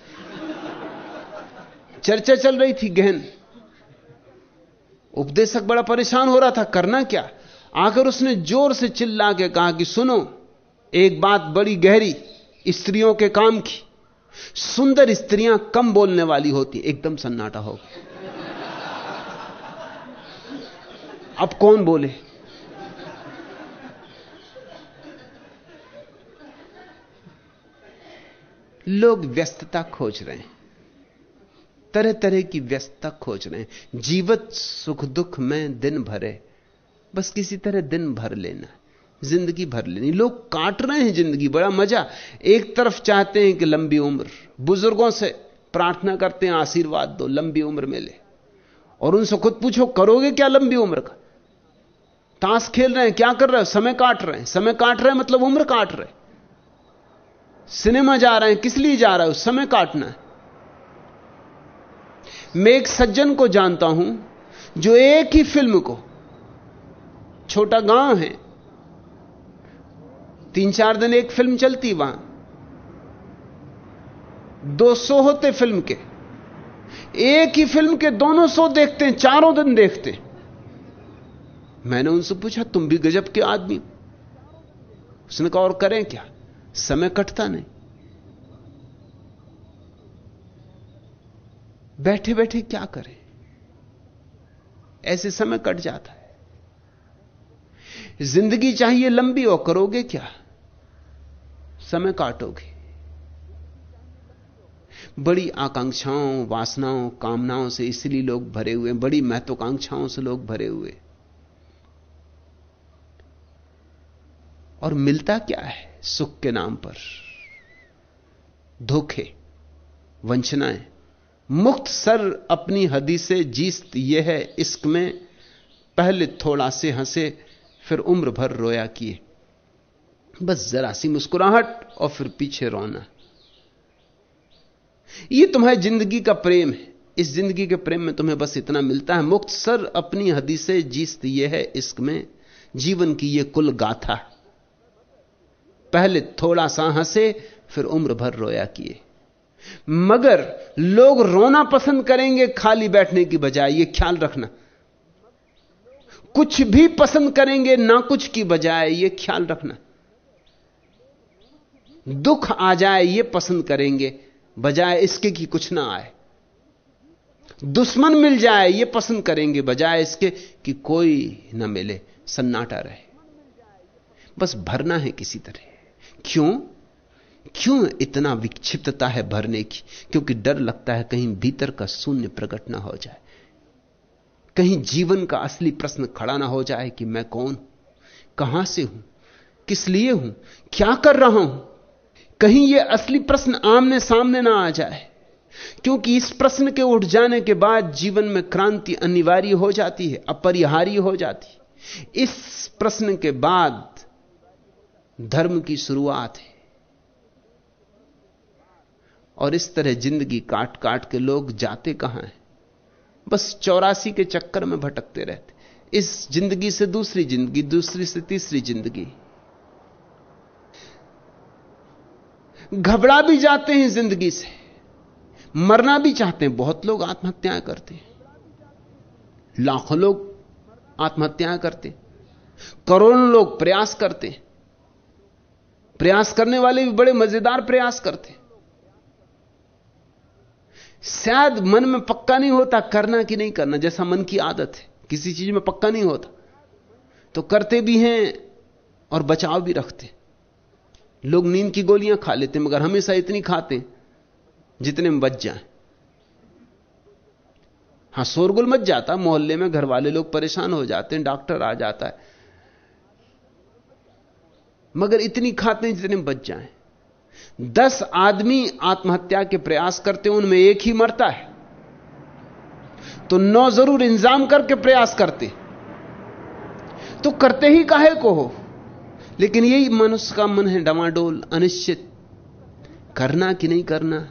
चर्चा चल रही थी गहन। उपदेशक बड़ा परेशान हो रहा था, करना क्या? आकर उसने ज़ोर से चिल्ला के कहा कि सुनो, एक बात बड़ी गहरी, स्त्रियों के काम की। सुंदर स्त्रियाँ कम बोलने वाली होती, एकदम सन्नाटा हो अब कौन बोले? लोग व्यस्तता खोज रहे हैं। तरह तरह की व्यस्तता खोज रहे हैं। जीवत सुख दुख में दिन भरे, बस किसी तरह दिन भर लेना ज़िंदगी भर लेनी लोग काट रहे हैं ज़िंदगी, बड़ा मज़ा। एक तरफ़ चाहते हैं कि लंबी उम्र, बुज़ुर्गों से प्रार्थना करते हैं, आशीर्वाद दो, लंबी उम्र मिले। और उनसे खुद पूछो, करोगे क्या लंबी उम्र का? ताश खेल रहे हैं, क्या कर रहे हो? समय काट रहे हैं। समय काट रहे हैं मतलब उम्र काट रहे सिनेमा जा रहे हैं, किस लिए जा रहे हो? समय काटना है। मैं एक सज्जन को जानता हूँ, जो एक ही फ़िल्म को, छोटा गाँव है, तीन चार दिन एक फ़िल्म चलती वहाँ। दो सौ होते फ़िल्म के। एक ही फ़िल्म के दोनों सौ देखते हैं, चारों दिन देखते हैं। मैंने उनसे पूछा, तुम भी गजब के आदमी उसने कहा, और करें क्या? समय कटता नहीं। बैठे बैठे क्या करें? ऐसे समय कट जाता है। ज़िंदगी चाहिए लंबी और करोगे क्या? समय काटोगे। बड़ी आकांक्षाओं, वासनाओं, कामनाओं से इसलिए लोग भरे हुए बड़ी महत्वाकांक्षाओं से लोग भरे हुए और मिलता क्या है? सुख के नाम पर। धोखे, वंचनाएँ। मुक्त सर अपनी हदी से जीस्त यह है इश्क में, पहले थोड़ा से हंसे, फिर उम्र भर रोया किए। बस जरा सी मुस्कुराहट और फिर पीछे रोना। यह तुम्हारी ज़िंदगी का प्रेम है। इस ज़िंदगी के प्रेम में तुम्हें बस इतना मिलता है। मुक्त सर अपनी हदी से जीस्त यह है इश्क में। जीवन की यह कुल गाथा। पहले थोड़ा सा हंसे, फिर उम्र भर रोया किए। मगर लोग रोना पसंद करेंगे खाली बैठने की बजाय यह ख्याल रखना। कुछ भी पसंद करेंगे ना कुछ की बजाय यह ख्याल रखना। दुख आ जाए यह पसंद करेंगे, बजाय इसके कि कुछ ना आए। दुश्मन मिल जाए यह पसंद करेंगे, बजाय इसके कि कोई ना मिले, सन्नाटा रहे। बस भरना है किसी तरह। क्यों? क्यों इतना विक्षिप्तता है भरने की? क्योंकि डर लगता है कहीं भीतर का शून्य प्रकट ना हो जाए। कहीं जीवन का असली प्रश्न खड़ा ना हो जाए कि मैं कौन? कहाँ से हूँ? किस लिए हूँ? क्या कर रहा हूँ? कहीं यह असली प्रश्न आमने सामने ना आ जाए। क्योंकि इस प्रश्न के उठ जाने के बाद जीवन में क्रांति अनिवार्य हो जाती है, अपरिहार्य हो जाती है। इस प्रश्न के बाद धर्म की शुरुआत है। और इस तरह ज़िंदगी काट काट के लोग जाते कहाँ हैं? बस चौरासी के चक्कर में भटकते रहते। इस ज़िंदगी से दूसरी ज़िंदगी, दूसरी से तीसरी ज़िंदगी। घबरा भी जाते हैं ज़िंदगी से। मरना भी चाहते हैं। बहुत लोग आत्महत्याएँ करते हैं। लाखों लोग आत्महत्याएँ करते करोड़ों लोग प्रयास करते हैं। प्रयास करने वाले भी बड़े मज़ेदार प्रयास करते शायद मन में पक्का नहीं होता करना कि नहीं करना, जैसा मन की आदत है। किसी चीज़ में पक्का नहीं होता। तो करते भी हैं और बचाव भी रखते लोग नींद की गोलियाँ खा लेते मगर हमेशा इतनी खाते जितने में बच जाए। हाँ, शोरगुल मच जाता, मोहल्ले में घर वाले लोग परेशान हो जाते हैं, डॉक्टर आ जाता है। मगर इतनी खाते हैं जितने बच जाएँ। दस आदमी आत्महत्या के प्रयास करते हैं, उनमें एक ही मरता है। तो नौ ज़रूर इंतज़ाम करके प्रयास करते। तो करते ही काहे को हो? लेकिन यही मनुष्य का मन है डमाडोल अनिश्चित। करना कि नहीं करना?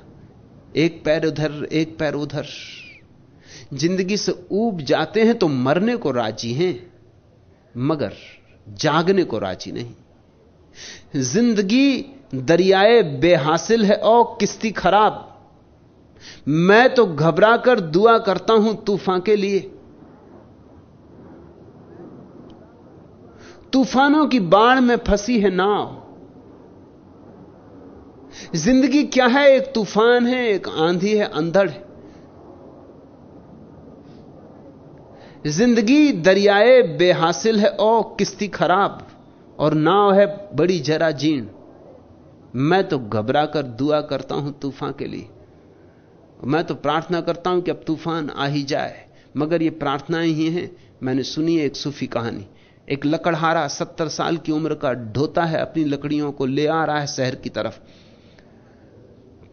एक पैर उधर, एक पैर उधर। ज़िंदगी से ऊब जाते हैं तो मरने को राज़ी हैं, मगर जागने को राज़ी नहीं। ज़िंदगी दरियाए बेहासिल है और किस्ती खराब। मैं तो घबरा कर दुआ करता हूँ तूफ़ान के लिए। तूफानों की बाढ़ में फंसी है नाव। ज़िंदगी क्या है? एक तूफ़ान है, एक आंधी है, अंधड़ है। ज़िंदगी दरियाए बेहासिल है और किस्ती खराब। और नाव है बड़ी जरा जीर्ण मैं तो घबरा कर दुआ करता हूँ तूफ़ान के लिए। मैं तो प्रार्थना करता हूँ कि अब तूफ़ान आ ही जाए। मगर ये प्रार्थनाएँ ही हैं। मैंने सुनी है एक सूफी कहानी। एक लकड़हारा सत्तर साल की उम्र का ढोता है अपनी लकड़ियों को ले आ रहा है शहर की तरफ़।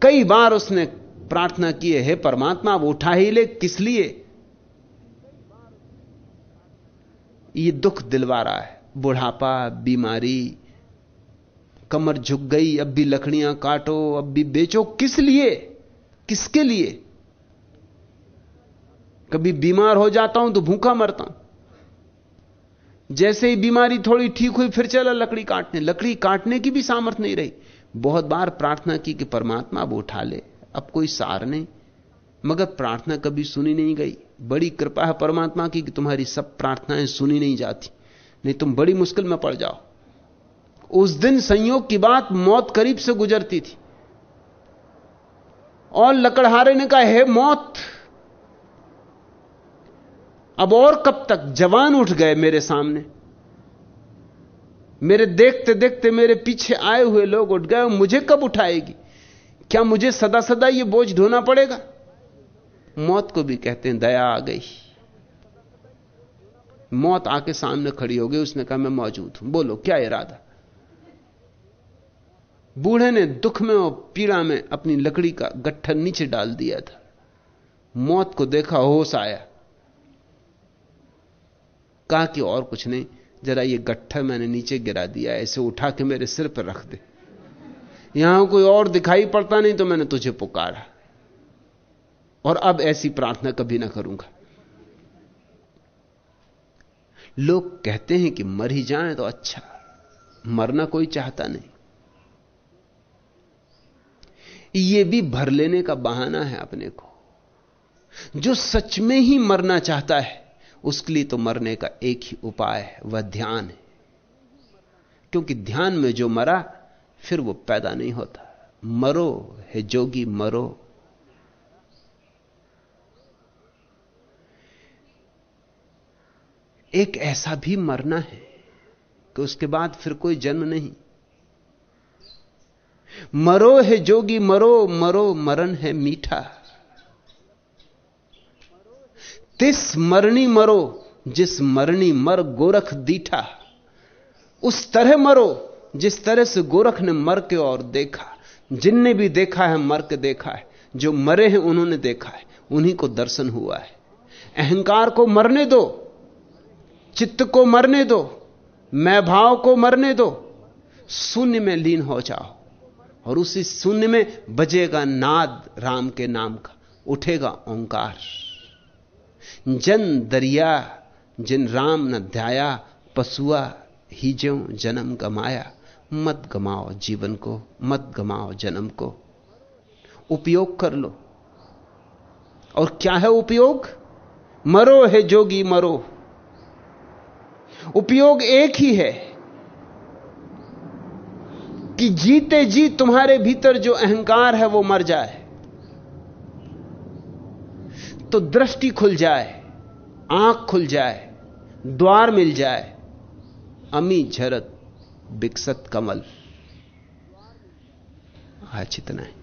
कई बार उसने प्रार्थना की है परमात्मा, वो उठा ही ले, किस लिए? ये दुख दिलवा रहा है। बुढ़ापा, बीमारी, कमर झुक गई, अब भी लकड़ियाँ काटो, अब भी बेचो। किस लिए? किसके लिए? कभी बीमार हो जाता हूँ तो भूखा मरता हूँ। जैसे ही बीमारी थोड़ी ठीक हुई, फिर चला लकड़ी काटने। लकड़ी काटने की भी सामर्थ्य नहीं रही। बहुत बार प्रार्थना की कि परमात्मा अब उठा ले। अब कोई सार नहीं। मगर प्रार्थना कभी सुनी नहीं गई। बड़ी कृपा है परमात्मा की कि तुम्हारी सब प्रार्थनाएँ सुनी नहीं जाती। नहीं, तुम बड़ी मुश्किल में पड़ जाओ। उस दिन संयोग की बात मौत करीब से गुजरती थी। और लकड़हारे ने कहा, हे मौत, अब और कब तक जवान उठ गए मेरे सामने? मेरे देखते देखते मेरे पीछे आए हुए लोग उठ गए मुझे कब उठाएगी? क्या मुझे सदा सदा यह बोझ ढोना पड़ेगा? मौत को भी कहते हैं, दया आ गई। मौत आके सामने खड़ी हो गई, उसने कहा, मैं मौजूद हूँ। बोलो, क्या इरादा? बूढ़े ने दुख में और पीड़ा में अपनी लकड़ी का गट्ठर नीचे डाल दिया था। मौत को देखा, होश आया। कहा कि और कुछ नहीं, जरा ये गट्ठर मैंने नीचे गिरा दिया ऐसे उठा के मेरे सिर पर रख दे। यहाँ कोई और दिखाई पड़ता नहीं तो मैंने तुझे पुकारा। और अब ऐसी प्रार्थना कभी ना करूँगा। लोग कहते हैं कि मर ही जाए तो अच्छा मरना कोई चाहता नहीं। यह भी भर लेने का बहाना है अपने को। जो सच में ही मरना चाहता है, उसके लिए तो मरने का एक ही उपाय है, वह ध्यान है। क्योंकि ध्यान में जो मरा, फिर वो पैदा नहीं होता। मरो है जोगी, मरो एक ऐसा भी मरना है कि उसके बाद फिर कोई जन्म नहीं। मरो है जोगी, मरो मरो, मरण है मीठा। तिस मरणी मरो, जिस मरणी मर गोरख दीठा। उस तरह मरो, जिस तरह से गोरख ने मर के और देखा। जिनने भी देखा है, मर के देखा है। जो मरे हैं, उन्होंने देखा है। उन्हीं को दर्शन हुआ है। अहंकार को मरने दो। चित्त को मरने दो, मैं भाव को मरने दो, शून्य में लीन हो जाओ। और उसी शून्य में बजेगा नाद राम के नाम का, उठेगा ओंकार। जन दरिया, जिन राम न ध्याया, पशुआ ही ज्यो जन्म गमाया, मत गमाओ जीवन को, मत गमाओ जन्म को। उपयोग कर लो। और क्या है उपयोग? मरो है जोगी, मरो। उपयोग एक ही है कि जीते जी तुम्हारे भीतर जो अहंकार है वो मर जाए तो दृष्टि खुल जाए, आँख खुल जाए, द्वार मिल जाए। अमी झरत विकसत कमल। आज इतना है।